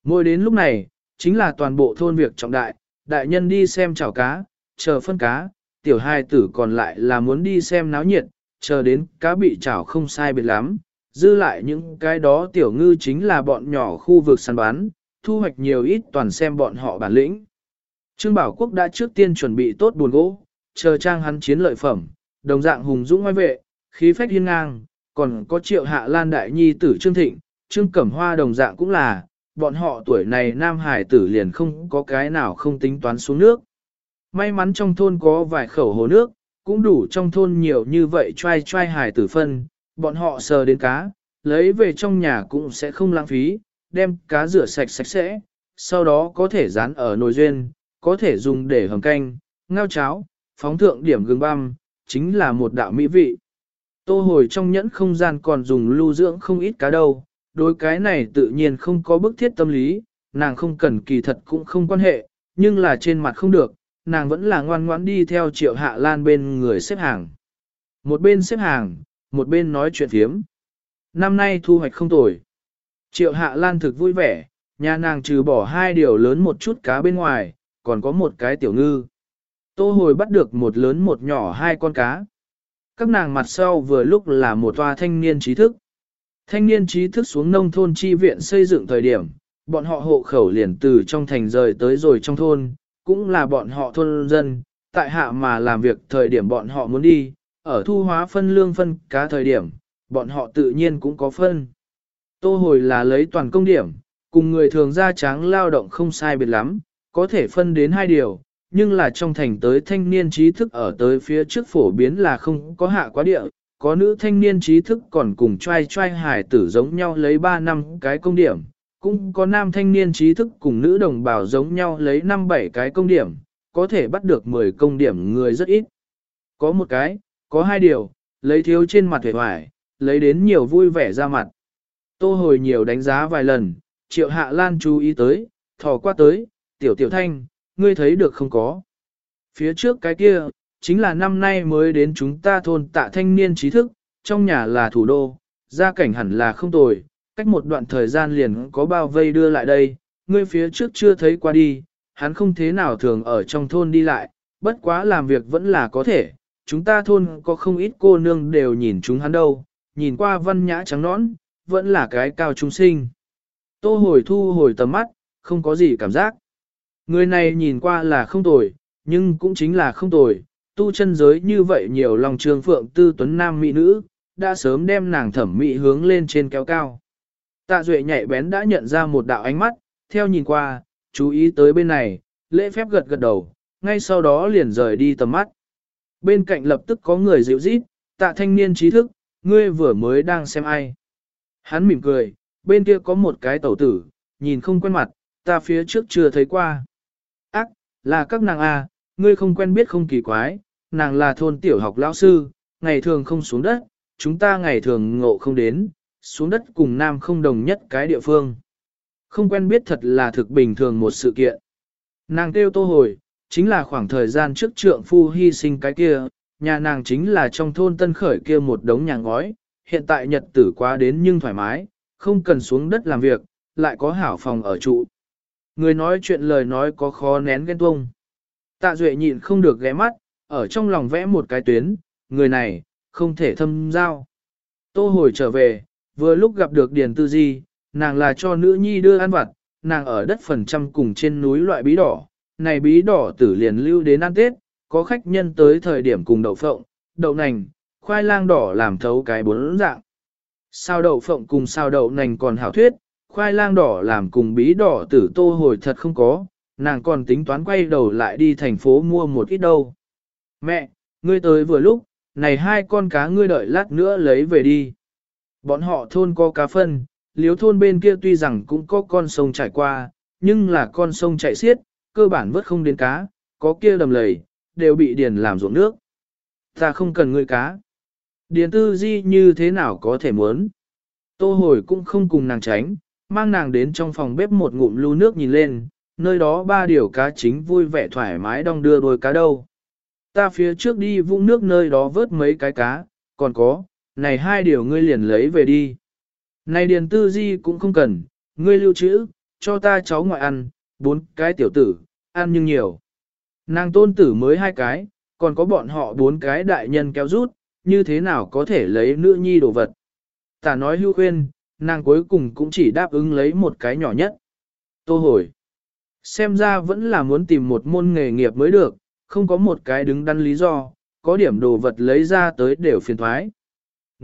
Mỗi đến lúc này, chính là toàn bộ thôn việc trọng đại, đại nhân đi xem chảo cá, chờ phân cá, tiểu hai tử còn lại là muốn đi xem náo nhiệt, chờ đến cá bị chảo không sai biệt lắm, dư lại những cái đó tiểu ngư chính là bọn nhỏ khu vực săn bán, thu hoạch nhiều ít toàn xem bọn họ bản lĩnh. Trương Bảo Quốc đã trước tiên chuẩn bị tốt buồn gỗ, chờ trang hắn chiến lợi phẩm, đồng dạng hùng dũng ngoài vệ, khí phách hiên ngang, còn có triệu hạ lan đại nhi tử Trương Thịnh, Trương Cẩm Hoa đồng dạng cũng là, bọn họ tuổi này nam hải tử liền không có cái nào không tính toán xuống nước. May mắn trong thôn có vài khẩu hồ nước, cũng đủ trong thôn nhiều như vậy trai trai hài tử phân, bọn họ sờ đến cá, lấy về trong nhà cũng sẽ không lãng phí, đem cá rửa sạch sạch sẽ, sau đó có thể dán ở nồi duyên, có thể dùng để hầm canh, ngao cháo, phóng thượng điểm gừng băm, chính là một đạo mỹ vị. Tô hồi trong nhẫn không gian còn dùng lưu dưỡng không ít cá đâu, đối cái này tự nhiên không có bức thiết tâm lý, nàng không cần kỳ thật cũng không quan hệ, nhưng là trên mặt không được, nàng vẫn là ngoan ngoãn đi theo triệu hạ lan bên người xếp hàng. Một bên xếp hàng, một bên nói chuyện thiếm. Năm nay thu hoạch không tồi. Triệu hạ lan thực vui vẻ, nhà nàng trừ bỏ hai điều lớn một chút cá bên ngoài, còn có một cái tiểu ngư. Tô hồi bắt được một lớn một nhỏ hai con cá. Các nàng mặt sau vừa lúc là một toa thanh niên trí thức. Thanh niên trí thức xuống nông thôn chi viện xây dựng thời điểm, bọn họ hộ khẩu liền từ trong thành rời tới rồi trong thôn, cũng là bọn họ thôn dân, tại hạ mà làm việc thời điểm bọn họ muốn đi, ở thu hóa phân lương phân cá thời điểm, bọn họ tự nhiên cũng có phân. Tô hồi là lấy toàn công điểm, cùng người thường ra tráng lao động không sai biệt lắm, có thể phân đến hai điều, nhưng là trong thành tới thanh niên trí thức ở tới phía trước phổ biến là không có hạ quá địa, có nữ thanh niên trí thức còn cùng trai trai hải tử giống nhau lấy 3 năm cái công điểm, cũng có nam thanh niên trí thức cùng nữ đồng bào giống nhau lấy 5-7 cái công điểm, có thể bắt được 10 công điểm người rất ít. Có một cái, có hai điều, lấy thiếu trên mặt vẻ hoài, lấy đến nhiều vui vẻ ra mặt. Tô hồi nhiều đánh giá vài lần, triệu hạ lan chú ý tới, thò qua tới, tiểu tiểu thanh, ngươi thấy được không có. Phía trước cái kia, chính là năm nay mới đến chúng ta thôn tạ thanh niên trí thức, trong nhà là thủ đô, gia cảnh hẳn là không tồi, cách một đoạn thời gian liền có bao vây đưa lại đây, ngươi phía trước chưa thấy qua đi, hắn không thế nào thường ở trong thôn đi lại, bất quá làm việc vẫn là có thể, chúng ta thôn có không ít cô nương đều nhìn chúng hắn đâu, nhìn qua văn nhã trắng nõn, vẫn là cái cao trung sinh. Tô hồi thu hồi tầm mắt, không có gì cảm giác. Người này nhìn qua là không tồi, nhưng cũng chính là không tồi, tu chân giới như vậy nhiều lòng trường phượng tư tuấn nam mỹ nữ, đã sớm đem nàng thẩm mỹ hướng lên trên kéo cao. Tạ Duệ nhạy bén đã nhận ra một đạo ánh mắt, theo nhìn qua, chú ý tới bên này, lễ phép gật gật đầu, ngay sau đó liền rời đi tầm mắt. Bên cạnh lập tức có người dịu rít, tạ thanh niên trí thức, ngươi vừa mới đang xem ai. Hắn mỉm cười, bên kia có một cái tẩu tử, nhìn không quen mặt, ta phía trước chưa thấy qua. Ác, là các nàng à? ngươi không quen biết không kỳ quái, nàng là thôn tiểu học lão sư, ngày thường không xuống đất, chúng ta ngày thường ngộ không đến, xuống đất cùng nam không đồng nhất cái địa phương. Không quen biết thật là thực bình thường một sự kiện. Nàng kêu tô hồi, chính là khoảng thời gian trước trượng phu hy sinh cái kia, nhà nàng chính là trong thôn tân khởi kia một đống nhà ngói, hiện tại nhật tử quá đến nhưng thoải mái, không cần xuống đất làm việc, lại có hảo phòng ở trụ. Người nói chuyện lời nói có khó nén ghen tuông. Tạ Duệ nhịn không được ghé mắt, ở trong lòng vẽ một cái tuyến, người này, không thể thâm giao. Tô hồi trở về, vừa lúc gặp được Điền Tư Di, nàng là cho nữ nhi đưa ăn vặt, nàng ở đất phần trăm cùng trên núi loại bí đỏ, này bí đỏ tử liền lưu đến ăn Tết, có khách nhân tới thời điểm cùng đậu phộng, đậu nành, khoai lang đỏ làm thấu cái bốn dạng. Sao đậu phộng cùng sao đậu nành còn hảo thuyết, khoai lang đỏ làm cùng bí đỏ tử tô hồi thật không có, nàng còn tính toán quay đầu lại đi thành phố mua một ít đâu. Mẹ, ngươi tới vừa lúc, này hai con cá ngươi đợi lát nữa lấy về đi. Bọn họ thôn có cá phân, liếu thôn bên kia tuy rằng cũng có con sông chảy qua, nhưng là con sông chảy xiết, cơ bản vớt không đến cá, có kia đầm lầy, đều bị điền làm ruộng nước. Ta không cần người cá. Điền tư di như thế nào có thể muốn. Tô hồi cũng không cùng nàng tránh, mang nàng đến trong phòng bếp một ngụm lưu nước nhìn lên, nơi đó ba điều cá chính vui vẻ thoải mái đong đưa đôi cá đâu. Ta phía trước đi vũng nước nơi đó vớt mấy cái cá, còn có, này hai điều ngươi liền lấy về đi. Này điền tư di cũng không cần, ngươi lưu trữ, cho ta cháu ngoại ăn, bốn cái tiểu tử, ăn nhưng nhiều. Nàng tôn tử mới hai cái, còn có bọn họ bốn cái đại nhân kéo rút, như thế nào có thể lấy nữ nhi đồ vật. Ta nói hưu khuyên, nàng cuối cùng cũng chỉ đáp ứng lấy một cái nhỏ nhất. Tô hồi. Xem ra vẫn là muốn tìm một môn nghề nghiệp mới được, không có một cái đứng đắn lý do, có điểm đồ vật lấy ra tới đều phiền thoái.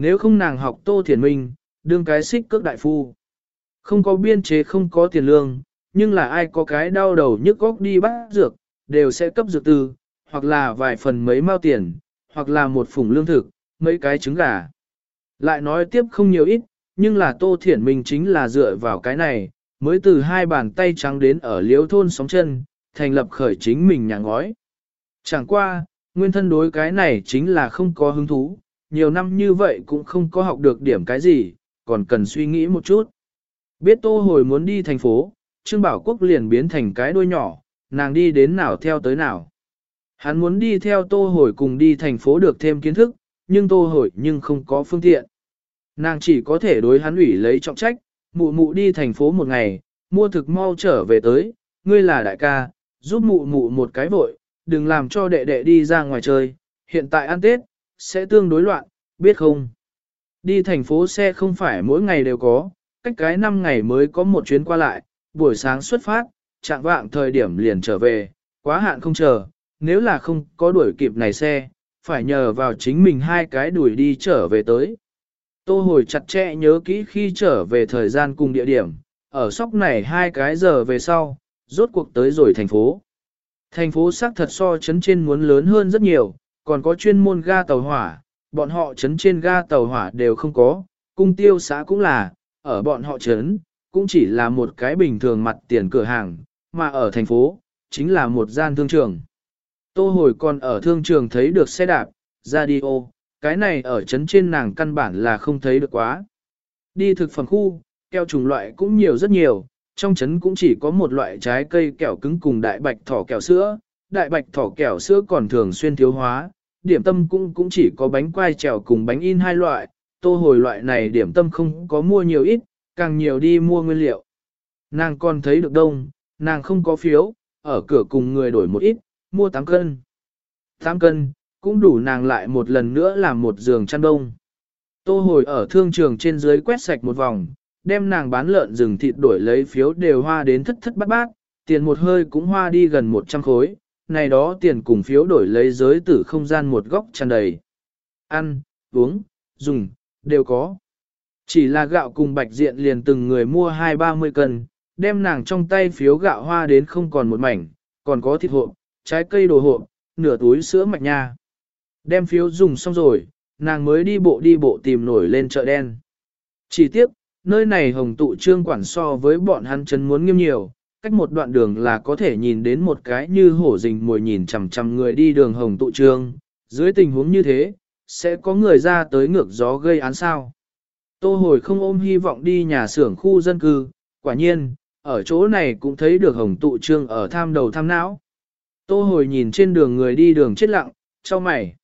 Nếu không nàng học tô thiền minh, đương cái xích cước đại phu. Không có biên chế không có tiền lương, nhưng là ai có cái đau đầu nhức góc đi bắt dược, đều sẽ cấp dược tư, hoặc là vài phần mấy mao tiền, hoặc là một phủng lương thực, mấy cái trứng gà. Lại nói tiếp không nhiều ít, nhưng là Tô Thiển Minh chính là dựa vào cái này, mới từ hai bàn tay trắng đến ở liếu thôn sóng chân, thành lập khởi chính mình nhà ngói. Chẳng qua, nguyên thân đối cái này chính là không có hứng thú, nhiều năm như vậy cũng không có học được điểm cái gì, còn cần suy nghĩ một chút. Biết tô hồi muốn đi thành phố, Trương Bảo Quốc liền biến thành cái đuôi nhỏ, nàng đi đến nào theo tới nào. Hắn muốn đi theo tô hồi cùng đi thành phố được thêm kiến thức, nhưng tô hồi nhưng không có phương tiện. Nàng chỉ có thể đối hắn ủy lấy trọng trách, mụ mụ đi thành phố một ngày, mua thực mau trở về tới, ngươi là đại ca, giúp mụ mụ một cái vội, đừng làm cho đệ đệ đi ra ngoài chơi, hiện tại ăn Tết, sẽ tương đối loạn, biết không? Đi thành phố xe không phải mỗi ngày đều có, cách cái 5 ngày mới có một chuyến qua lại, buổi sáng xuất phát, chạm vạng thời điểm liền trở về, quá hạn không chờ, nếu là không có đuổi kịp này xe, phải nhờ vào chính mình hai cái đuổi đi trở về tới. Tô hồi chặt chẽ nhớ kỹ khi trở về thời gian cùng địa điểm, ở sóc này hai cái giờ về sau, rốt cuộc tới rồi thành phố. Thành phố xác thật so chấn trên muốn lớn hơn rất nhiều, còn có chuyên môn ga tàu hỏa, bọn họ chấn trên ga tàu hỏa đều không có, cung tiêu xã cũng là, ở bọn họ chấn, cũng chỉ là một cái bình thường mặt tiền cửa hàng, mà ở thành phố, chính là một gian thương trường. Tô hồi còn ở thương trường thấy được xe đạp, radio, cái này ở chấn trên nàng căn bản là không thấy được quá. Đi thực phẩm khu, keo trùng loại cũng nhiều rất nhiều, trong chấn cũng chỉ có một loại trái cây kẹo cứng cùng đại bạch thỏ kẹo sữa, đại bạch thỏ kẹo sữa còn thường xuyên thiếu hóa, điểm tâm cũng cũng chỉ có bánh quai trèo cùng bánh in hai loại, tô hồi loại này điểm tâm không có mua nhiều ít, càng nhiều đi mua nguyên liệu. Nàng còn thấy được đông, nàng không có phiếu, ở cửa cùng người đổi một ít, mua 8 cân. 8 cân, cũng đủ nàng lại một lần nữa làm một giường chăn đông. Tô hồi ở thương trường trên dưới quét sạch một vòng, đem nàng bán lợn rừng thịt đổi lấy phiếu đều hoa đến thất thất bát bát, tiền một hơi cũng hoa đi gần 100 khối, này đó tiền cùng phiếu đổi lấy giới tử không gian một góc tràn đầy. Ăn, uống, dùng, đều có. Chỉ là gạo cùng bạch diện liền từng người mua hai ba mươi cân, đem nàng trong tay phiếu gạo hoa đến không còn một mảnh, còn có thịt hộp, trái cây đồ hộp, nửa túi sữa mạch nha. Đem phiếu dùng xong rồi, nàng mới đi bộ đi bộ tìm nổi lên chợ đen. Chỉ tiếc, nơi này hồng tụ trương quản so với bọn hắn chân muốn nghiêm nhiều, cách một đoạn đường là có thể nhìn đến một cái như hổ rình mồi nhìn chằm chằm người đi đường hồng tụ trương, dưới tình huống như thế, sẽ có người ra tới ngược gió gây án sao. Tô hồi không ôm hy vọng đi nhà xưởng khu dân cư, quả nhiên, ở chỗ này cũng thấy được hồng tụ trương ở tham đầu tham não. Tô hồi nhìn trên đường người đi đường chết lặng, cho mày.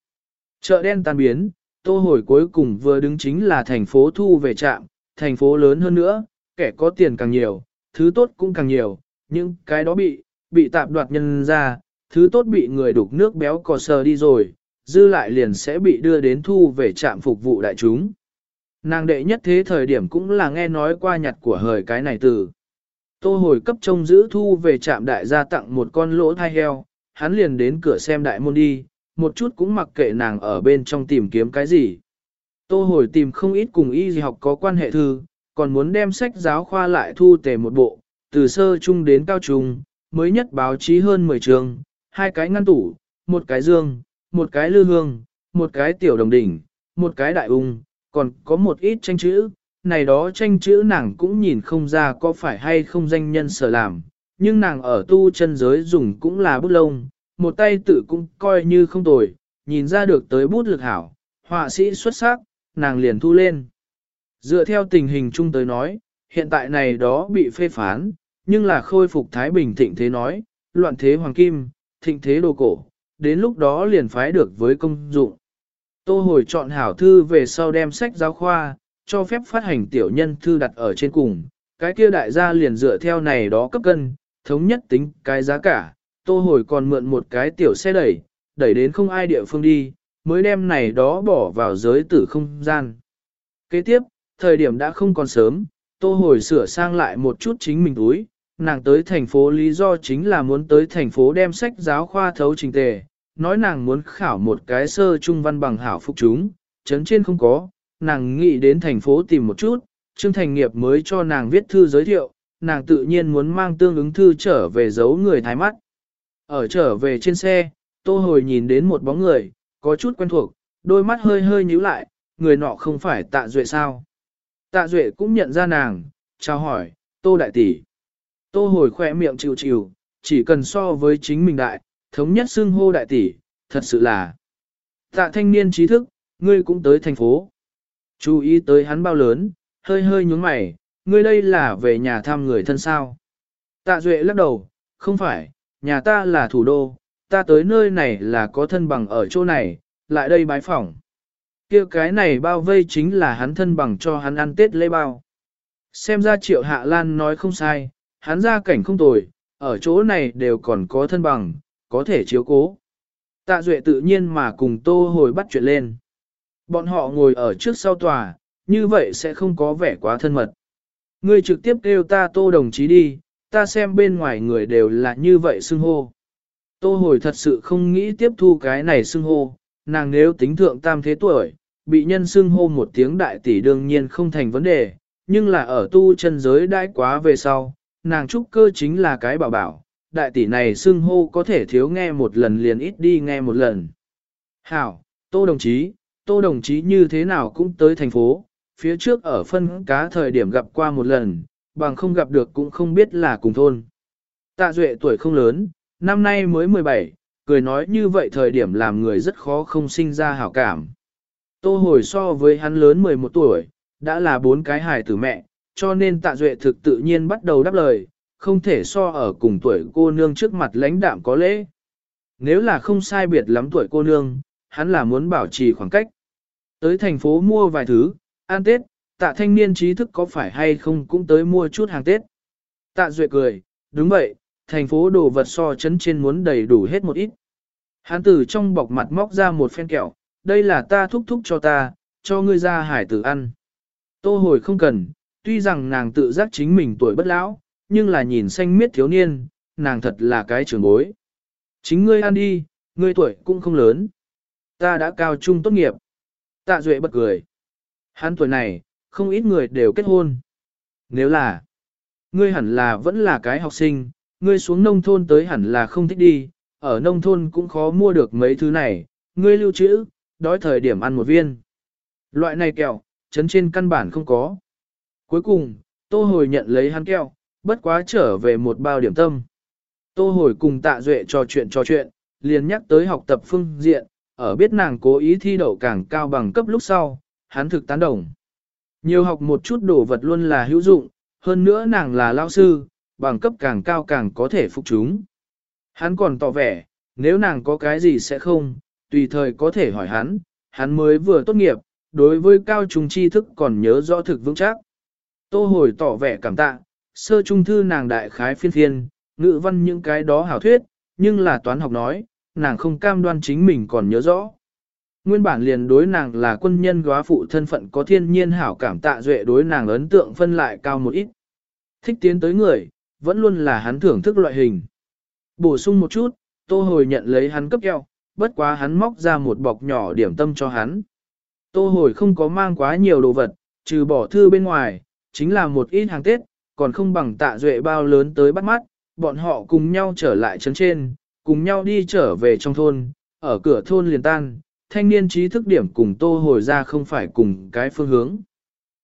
Chợ đen tan biến, tô hồi cuối cùng vừa đứng chính là thành phố thu về trạm, thành phố lớn hơn nữa, kẻ có tiền càng nhiều, thứ tốt cũng càng nhiều, những cái đó bị, bị tạm đoạt nhân ra, thứ tốt bị người đục nước béo cò sờ đi rồi, dư lại liền sẽ bị đưa đến thu về trạm phục vụ đại chúng. Nàng đệ nhất thế thời điểm cũng là nghe nói qua nhặt của hời cái này từ. Tô hồi cấp trông giữ thu về trạm đại gia tặng một con lỗ thai heo, hắn liền đến cửa xem đại môn đi, một chút cũng mặc kệ nàng ở bên trong tìm kiếm cái gì. Tô hồi tìm không ít cùng y gì học có quan hệ thư, còn muốn đem sách giáo khoa lại thu tề một bộ, từ sơ trung đến cao trung, mới nhất báo chí hơn 10 trường, hai cái ngăn tủ, một cái dương, một cái lư hương, một cái tiểu đồng đỉnh, một cái đại ung, còn có một ít tranh chữ, này đó tranh chữ nàng cũng nhìn không ra có phải hay không danh nhân sở làm, nhưng nàng ở tu chân giới dùng cũng là bút lông, một tay tự cũng coi như không tồi, nhìn ra được tới bút lực hảo, họa sĩ xuất sắc, nàng liền thu lên. Dựa theo tình hình chung tới nói, hiện tại này đó bị phê phán, nhưng là khôi phục Thái Bình thịnh thế nói, loạn thế hoàng kim, thịnh thế đồ cổ, đến lúc đó liền phái được với công dụng. Tô hồi chọn hảo thư về sau đem sách giáo khoa, cho phép phát hành tiểu nhân thư đặt ở trên cùng, cái kia đại gia liền dựa theo này đó cấp cân, thống nhất tính cái giá cả, tô hồi còn mượn một cái tiểu xe đẩy, đẩy đến không ai địa phương đi, mới đem này đó bỏ vào giới tử không gian. Kế tiếp, thời điểm đã không còn sớm, tô hồi sửa sang lại một chút chính mình túi, nàng tới thành phố lý do chính là muốn tới thành phố đem sách giáo khoa thấu trình tề, nói nàng muốn khảo một cái sơ trung văn bằng hảo phục chúng, chấn trên không có, nàng nghĩ đến thành phố tìm một chút, Trương Thành Nghiệp mới cho nàng viết thư giới thiệu, nàng tự nhiên muốn mang tương ứng thư trở về giấu người thái mắt. Ở trở về trên xe, tô hồi nhìn đến một bóng người, có chút quen thuộc, đôi mắt hơi hơi nhíu lại, người nọ không phải tạ duệ sao. Tạ duệ cũng nhận ra nàng, chào hỏi, tô đại tỷ. Tô hồi khỏe miệng chịu chịu, chỉ cần so với chính mình đại, thống nhất xưng hô đại tỷ, thật sự là. Tạ thanh niên trí thức, ngươi cũng tới thành phố. Chú ý tới hắn bao lớn, hơi hơi nhúng mày, ngươi đây là về nhà thăm người thân sao. Tạ Duệ lắc đầu, không phải, nhà ta là thủ đô, ta tới nơi này là có thân bằng ở chỗ này, lại đây bái phỏng. kia cái này bao vây chính là hắn thân bằng cho hắn ăn tết lễ bao. Xem ra triệu hạ lan nói không sai, hắn ra cảnh không tồi, ở chỗ này đều còn có thân bằng, có thể chiếu cố. Tạ Duệ tự nhiên mà cùng Tô Hồi bắt chuyện lên. Bọn họ ngồi ở trước sau tòa, như vậy sẽ không có vẻ quá thân mật. Ngươi trực tiếp kêu ta Tô đồng chí đi, ta xem bên ngoài người đều là như vậy xưng hô. Tô Hồi thật sự không nghĩ tiếp thu cái này xưng hô, nàng nếu tính thượng tam thế tuổi, bị nhân xưng hô một tiếng đại tỷ đương nhiên không thành vấn đề, nhưng là ở tu chân giới đãi quá về sau, nàng trúc cơ chính là cái bảo bảo, đại tỷ này xưng hô có thể thiếu nghe một lần liền ít đi nghe một lần. Hảo, tô đồng chí, tô đồng chí như thế nào cũng tới thành phố, phía trước ở phân cá thời điểm gặp qua một lần, bằng không gặp được cũng không biết là cùng thôn. Tạ Duệ tuổi không lớn, năm nay mới 17, cười nói như vậy thời điểm làm người rất khó không sinh ra hảo cảm. Tô hồi so với hắn lớn 11 tuổi, đã là bốn cái hài tử mẹ, cho nên tạ duệ thực tự nhiên bắt đầu đáp lời, không thể so ở cùng tuổi cô nương trước mặt lãnh đạm có lễ. Nếu là không sai biệt lắm tuổi cô nương, hắn là muốn bảo trì khoảng cách. Tới thành phố mua vài thứ, ăn Tết, tạ thanh niên trí thức có phải hay không cũng tới mua chút hàng Tết. Tạ duệ cười, đúng vậy, thành phố đồ vật so chấn trên muốn đầy đủ hết một ít. Hắn từ trong bọc mặt móc ra một phen kẹo, đây là ta thúc thúc cho ta, cho ngươi ra hải tử ăn. Tô hồi không cần, tuy rằng nàng tự giác chính mình tuổi bất lão, nhưng là nhìn xanh miết thiếu niên, nàng thật là cái trường bối. Chính ngươi ăn đi, ngươi tuổi cũng không lớn. Ta đã cao trung tốt nghiệp. Tạ Duệ bật cười. Hắn tuổi này, không ít người đều kết hôn. Nếu là, ngươi hẳn là vẫn là cái học sinh, ngươi xuống nông thôn tới hẳn là không thích đi, ở nông thôn cũng khó mua được mấy thứ này, ngươi lưu trữ, đói thời điểm ăn một viên. Loại này kẹo, chấn trên căn bản không có. Cuối cùng, Tô Hồi nhận lấy hắn kẹo, bất quá trở về một bao điểm tâm. Tô Hồi cùng Tạ Duệ trò chuyện trò chuyện, liền nhắc tới học tập phương diện, ở biết nàng cố ý thi đậu càng cao bằng cấp lúc sau, hắn thực tán đồng. Nhiều học một chút đồ vật luôn là hữu dụng, hơn nữa nàng là lao sư, bằng cấp càng cao càng có thể phục chúng. Hắn còn tỏ vẻ, nếu nàng có cái gì sẽ không, tùy thời có thể hỏi hắn, hắn mới vừa tốt nghiệp, đối với cao trung tri thức còn nhớ rõ thực vững chắc. Tô hồi tỏ vẻ cảm tạ, sơ trung thư nàng đại khái phiên phiên, ngữ văn những cái đó hảo thuyết, nhưng là toán học nói, nàng không cam đoan chính mình còn nhớ rõ. Nguyên bản liền đối nàng là quân nhân góa phụ thân phận có thiên nhiên hảo cảm tạ duệ đối nàng ấn tượng phân lại cao một ít. Thích tiến tới người, vẫn luôn là hắn thưởng thức loại hình. Bổ sung một chút, tô hồi nhận lấy hắn cấp eo, bất quá hắn móc ra một bọc nhỏ điểm tâm cho hắn. Tô hồi không có mang quá nhiều đồ vật, trừ bỏ thư bên ngoài, chính là một ít hàng Tết, còn không bằng tạ duệ bao lớn tới bắt mắt, bọn họ cùng nhau trở lại trấn trên, cùng nhau đi trở về trong thôn, ở cửa thôn liền tan, thanh niên trí thức điểm cùng tô hồi ra không phải cùng cái phương hướng.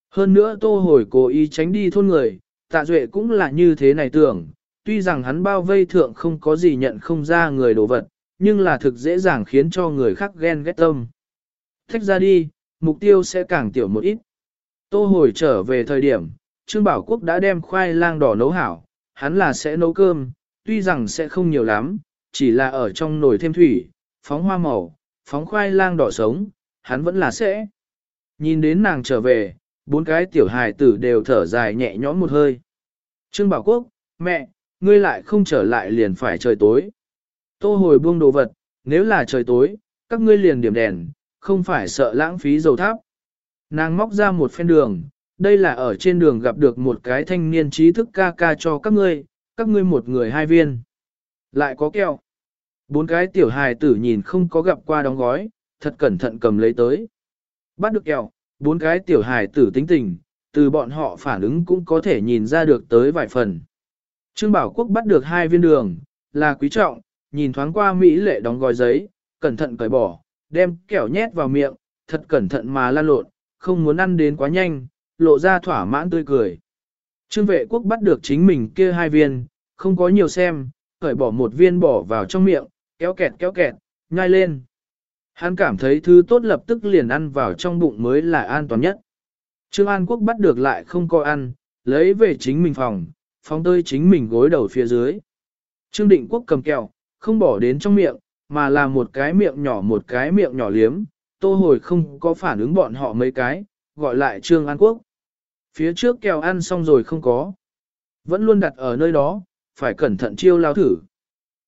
Hơn nữa tô hồi cố ý tránh đi thôn người, tạ duệ cũng là như thế này tưởng, tuy rằng hắn bao vây thượng không có gì nhận không ra người đồ vật, nhưng là thực dễ dàng khiến cho người khác ghen ghét tâm. Thách ra đi, mục tiêu sẽ càng tiểu một ít. Tô hồi trở về thời điểm, Trương Bảo Quốc đã đem khoai lang đỏ nấu hảo, hắn là sẽ nấu cơm, tuy rằng sẽ không nhiều lắm, chỉ là ở trong nồi thêm thủy, phóng hoa màu, phóng khoai lang đỏ sống, hắn vẫn là sẽ. Nhìn đến nàng trở về, bốn cái tiểu hài tử đều thở dài nhẹ nhõm một hơi. Trương Bảo Quốc, mẹ, ngươi lại không trở lại liền phải trời tối. Tô hồi buông đồ vật, nếu là trời tối, các ngươi liền điểm đèn, không phải sợ lãng phí dầu tháp. Nàng móc ra một phen đường, đây là ở trên đường gặp được một cái thanh niên trí thức ca ca cho các ngươi, các ngươi một người hai viên. Lại có kẹo. Bốn cái tiểu hài tử nhìn không có gặp qua đóng gói, thật cẩn thận cầm lấy tới. Bắt được kẹo, bốn cái tiểu hài tử tính tình, từ bọn họ phản ứng cũng có thể nhìn ra được tới vài phần. Trương Bảo Quốc bắt được hai viên đường, là quý trọng, nhìn thoáng qua Mỹ lệ đóng gói giấy, cẩn thận cởi bỏ, đem kẹo nhét vào miệng, thật cẩn thận mà lan lộn, không muốn ăn đến quá nhanh, lộ ra thỏa mãn tươi cười. Trương vệ quốc bắt được chính mình kia hai viên, không có nhiều xem, cởi bỏ một viên bỏ vào trong miệng, kéo kẹt kéo kẹt, nhai lên. Hắn cảm thấy thứ tốt lập tức liền ăn vào trong bụng mới là an toàn nhất. Trương An Quốc bắt được lại không có ăn, lấy về chính mình phòng, phóng tơi chính mình gối đầu phía dưới. Trương Định Quốc cầm kẹo, không bỏ đến trong miệng, mà là một cái miệng nhỏ một cái miệng nhỏ liếm, tô hồi không có phản ứng bọn họ mấy cái, gọi lại Trương An Quốc. Phía trước kẹo ăn xong rồi không có. Vẫn luôn đặt ở nơi đó, phải cẩn thận chiêu lao thử.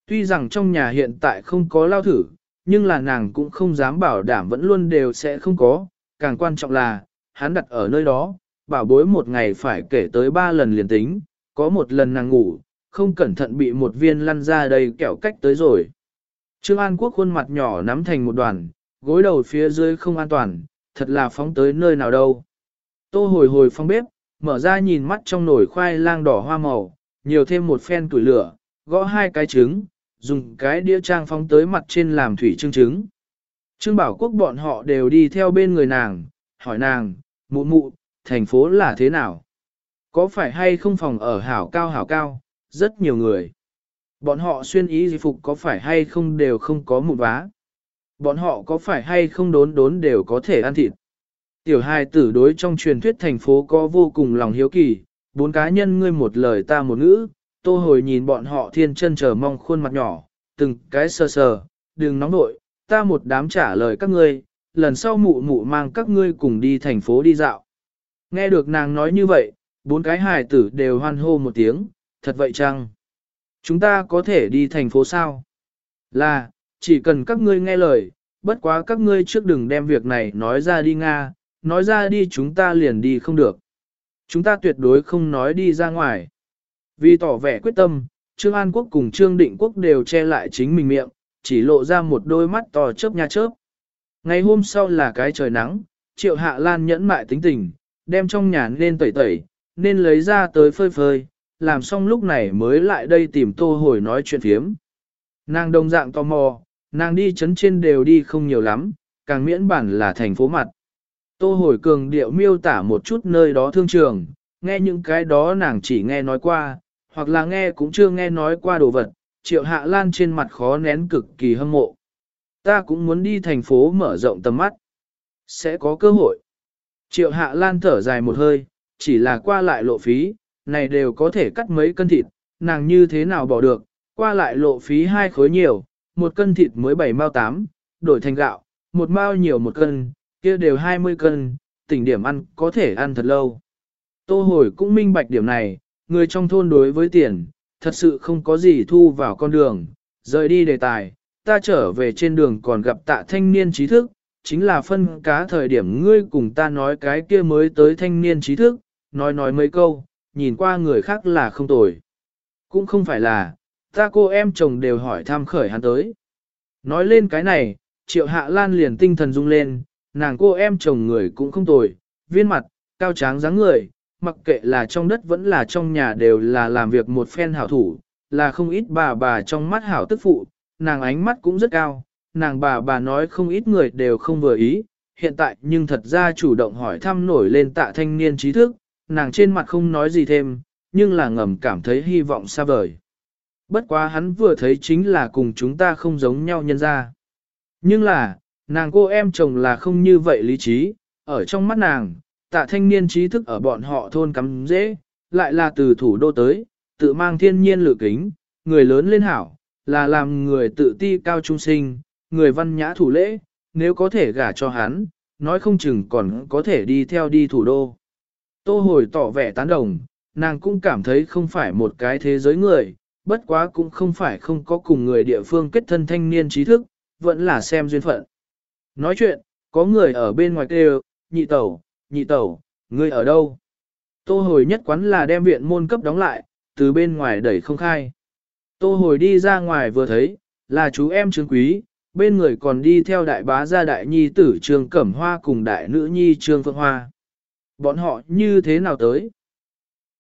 Tuy rằng trong nhà hiện tại không có lao thử, nhưng là nàng cũng không dám bảo đảm vẫn luôn đều sẽ không có, càng quan trọng là, hắn đặt ở nơi đó, bảo bối một ngày phải kể tới ba lần liền tính, có một lần nàng ngủ, không cẩn thận bị một viên lăn ra đây kẹo cách tới rồi. Trương An Quốc khuôn mặt nhỏ nắm thành một đoàn, gối đầu phía dưới không an toàn, thật là phóng tới nơi nào đâu. Tô hồi hồi phong bếp, mở ra nhìn mắt trong nồi khoai lang đỏ hoa màu, nhiều thêm một phen tuổi lửa, gõ hai cái trứng, dùng cái đĩa trang phóng tới mặt trên làm thủy trưng trứng. Trương Bảo Quốc bọn họ đều đi theo bên người nàng, hỏi nàng, mụ mụ, thành phố là thế nào? Có phải hay không phòng ở hảo cao hảo cao, rất nhiều người. Bọn họ xuyên ý gì phục có phải hay không đều không có một vá. Bọn họ có phải hay không đốn đốn đều có thể ăn thịt. Tiểu hài tử đối trong truyền thuyết thành phố có vô cùng lòng hiếu kỳ, bốn cá nhân ngươi một lời ta một ngữ, tô hồi nhìn bọn họ thiên chân chờ mong khuôn mặt nhỏ, từng cái sờ sờ, đừng nóng nội, ta một đám trả lời các ngươi, lần sau mụ mụ mang các ngươi cùng đi thành phố đi dạo. Nghe được nàng nói như vậy, bốn cái hài tử đều hoan hô một tiếng, thật vậy chăng? Chúng ta có thể đi thành phố sao? Là, chỉ cần các ngươi nghe lời, bất quá các ngươi trước đừng đem việc này nói ra đi Nga, nói ra đi chúng ta liền đi không được. Chúng ta tuyệt đối không nói đi ra ngoài. Vì tỏ vẻ quyết tâm, Trương An Quốc cùng Trương Định Quốc đều che lại chính mình miệng, chỉ lộ ra một đôi mắt to chớp nha chớp. Ngày hôm sau là cái trời nắng, Triệu Hạ Lan nhẫn mại tính tình, đem trong nhà nên tẩy tẩy, nên lấy ra tới phơi phơi, làm xong lúc này mới lại đây tìm tô hồi nói chuyện phiếm. Nàng đồng dạng tò mò, nàng đi chấn trên đều đi không nhiều lắm, càng miễn bản là thành phố mặt. Tô hồi cường điệu miêu tả một chút nơi đó thương trường, nghe những cái đó nàng chỉ nghe nói qua, hoặc là nghe cũng chưa nghe nói qua đồ vật, triệu hạ lan trên mặt khó nén cực kỳ hâm mộ. Ta cũng muốn đi thành phố mở rộng tầm mắt. Sẽ có cơ hội. Triệu hạ lan thở dài một hơi, chỉ là qua lại lộ phí, này đều có thể cắt mấy cân thịt, nàng như thế nào bỏ được, qua lại lộ phí hai khối nhiều, một cân thịt mới bảy mao tám, đổi thành gạo, một mao nhiều một cân, kia đều 20 cân, tỉnh điểm ăn có thể ăn thật lâu. Tô hồi cũng minh bạch điểm này, người trong thôn đối với tiền, thật sự không có gì thu vào con đường, rời đi đề tài, ta trở về trên đường còn gặp tạ thanh niên trí thức, chính là phân cá thời điểm ngươi cùng ta nói cái kia mới tới thanh niên trí thức, nói nói mấy câu, nhìn qua người khác là không tồi. Cũng không phải là, ta cô em chồng đều hỏi thăm khởi hắn tới. Nói lên cái này, triệu hạ lan liền tinh thần rung lên, nàng cô em chồng người cũng không tồi, viên mặt, cao tráng dáng người, mặc kệ là trong đất vẫn là trong nhà đều là làm việc một phen hảo thủ, là không ít bà bà trong mắt hảo tức phụ, nàng ánh mắt cũng rất cao, nàng bà bà nói không ít người đều không vừa ý, hiện tại nhưng thật ra chủ động hỏi thăm nổi lên tạ thanh niên trí thức, nàng trên mặt không nói gì thêm, nhưng là ngầm cảm thấy hy vọng xa vời. Bất quá hắn vừa thấy chính là cùng chúng ta không giống nhau nhân ra. Nhưng là, nàng cô em chồng là không như vậy lý trí, ở trong mắt nàng, tạ thanh niên trí thức ở bọn họ thôn cắm dễ, lại là từ thủ đô tới, tự mang thiên nhiên lự kính, người lớn lên hảo, là làm người tự ti cao trung sinh, người văn nhã thủ lễ, nếu có thể gả cho hắn, nói không chừng còn có thể đi theo đi thủ đô. Tô hồi tỏ vẻ tán đồng, nàng cũng cảm thấy không phải một cái thế giới người, bất quá cũng không phải không có cùng người địa phương kết thân thanh niên trí thức, vẫn là xem duyên phận. Nói chuyện, có người ở bên ngoài kêu, nhị tẩu, nhị tẩu, ngươi ở đâu? Tô hồi nhất quán là đem viện môn cấp đóng lại, từ bên ngoài đẩy không khai. Tô hồi đi ra ngoài vừa thấy, là chú em trương quý, bên người còn đi theo đại bá gia đại nhi tử trương cẩm hoa cùng đại nữ nhi trương phượng hoa. Bọn họ như thế nào tới?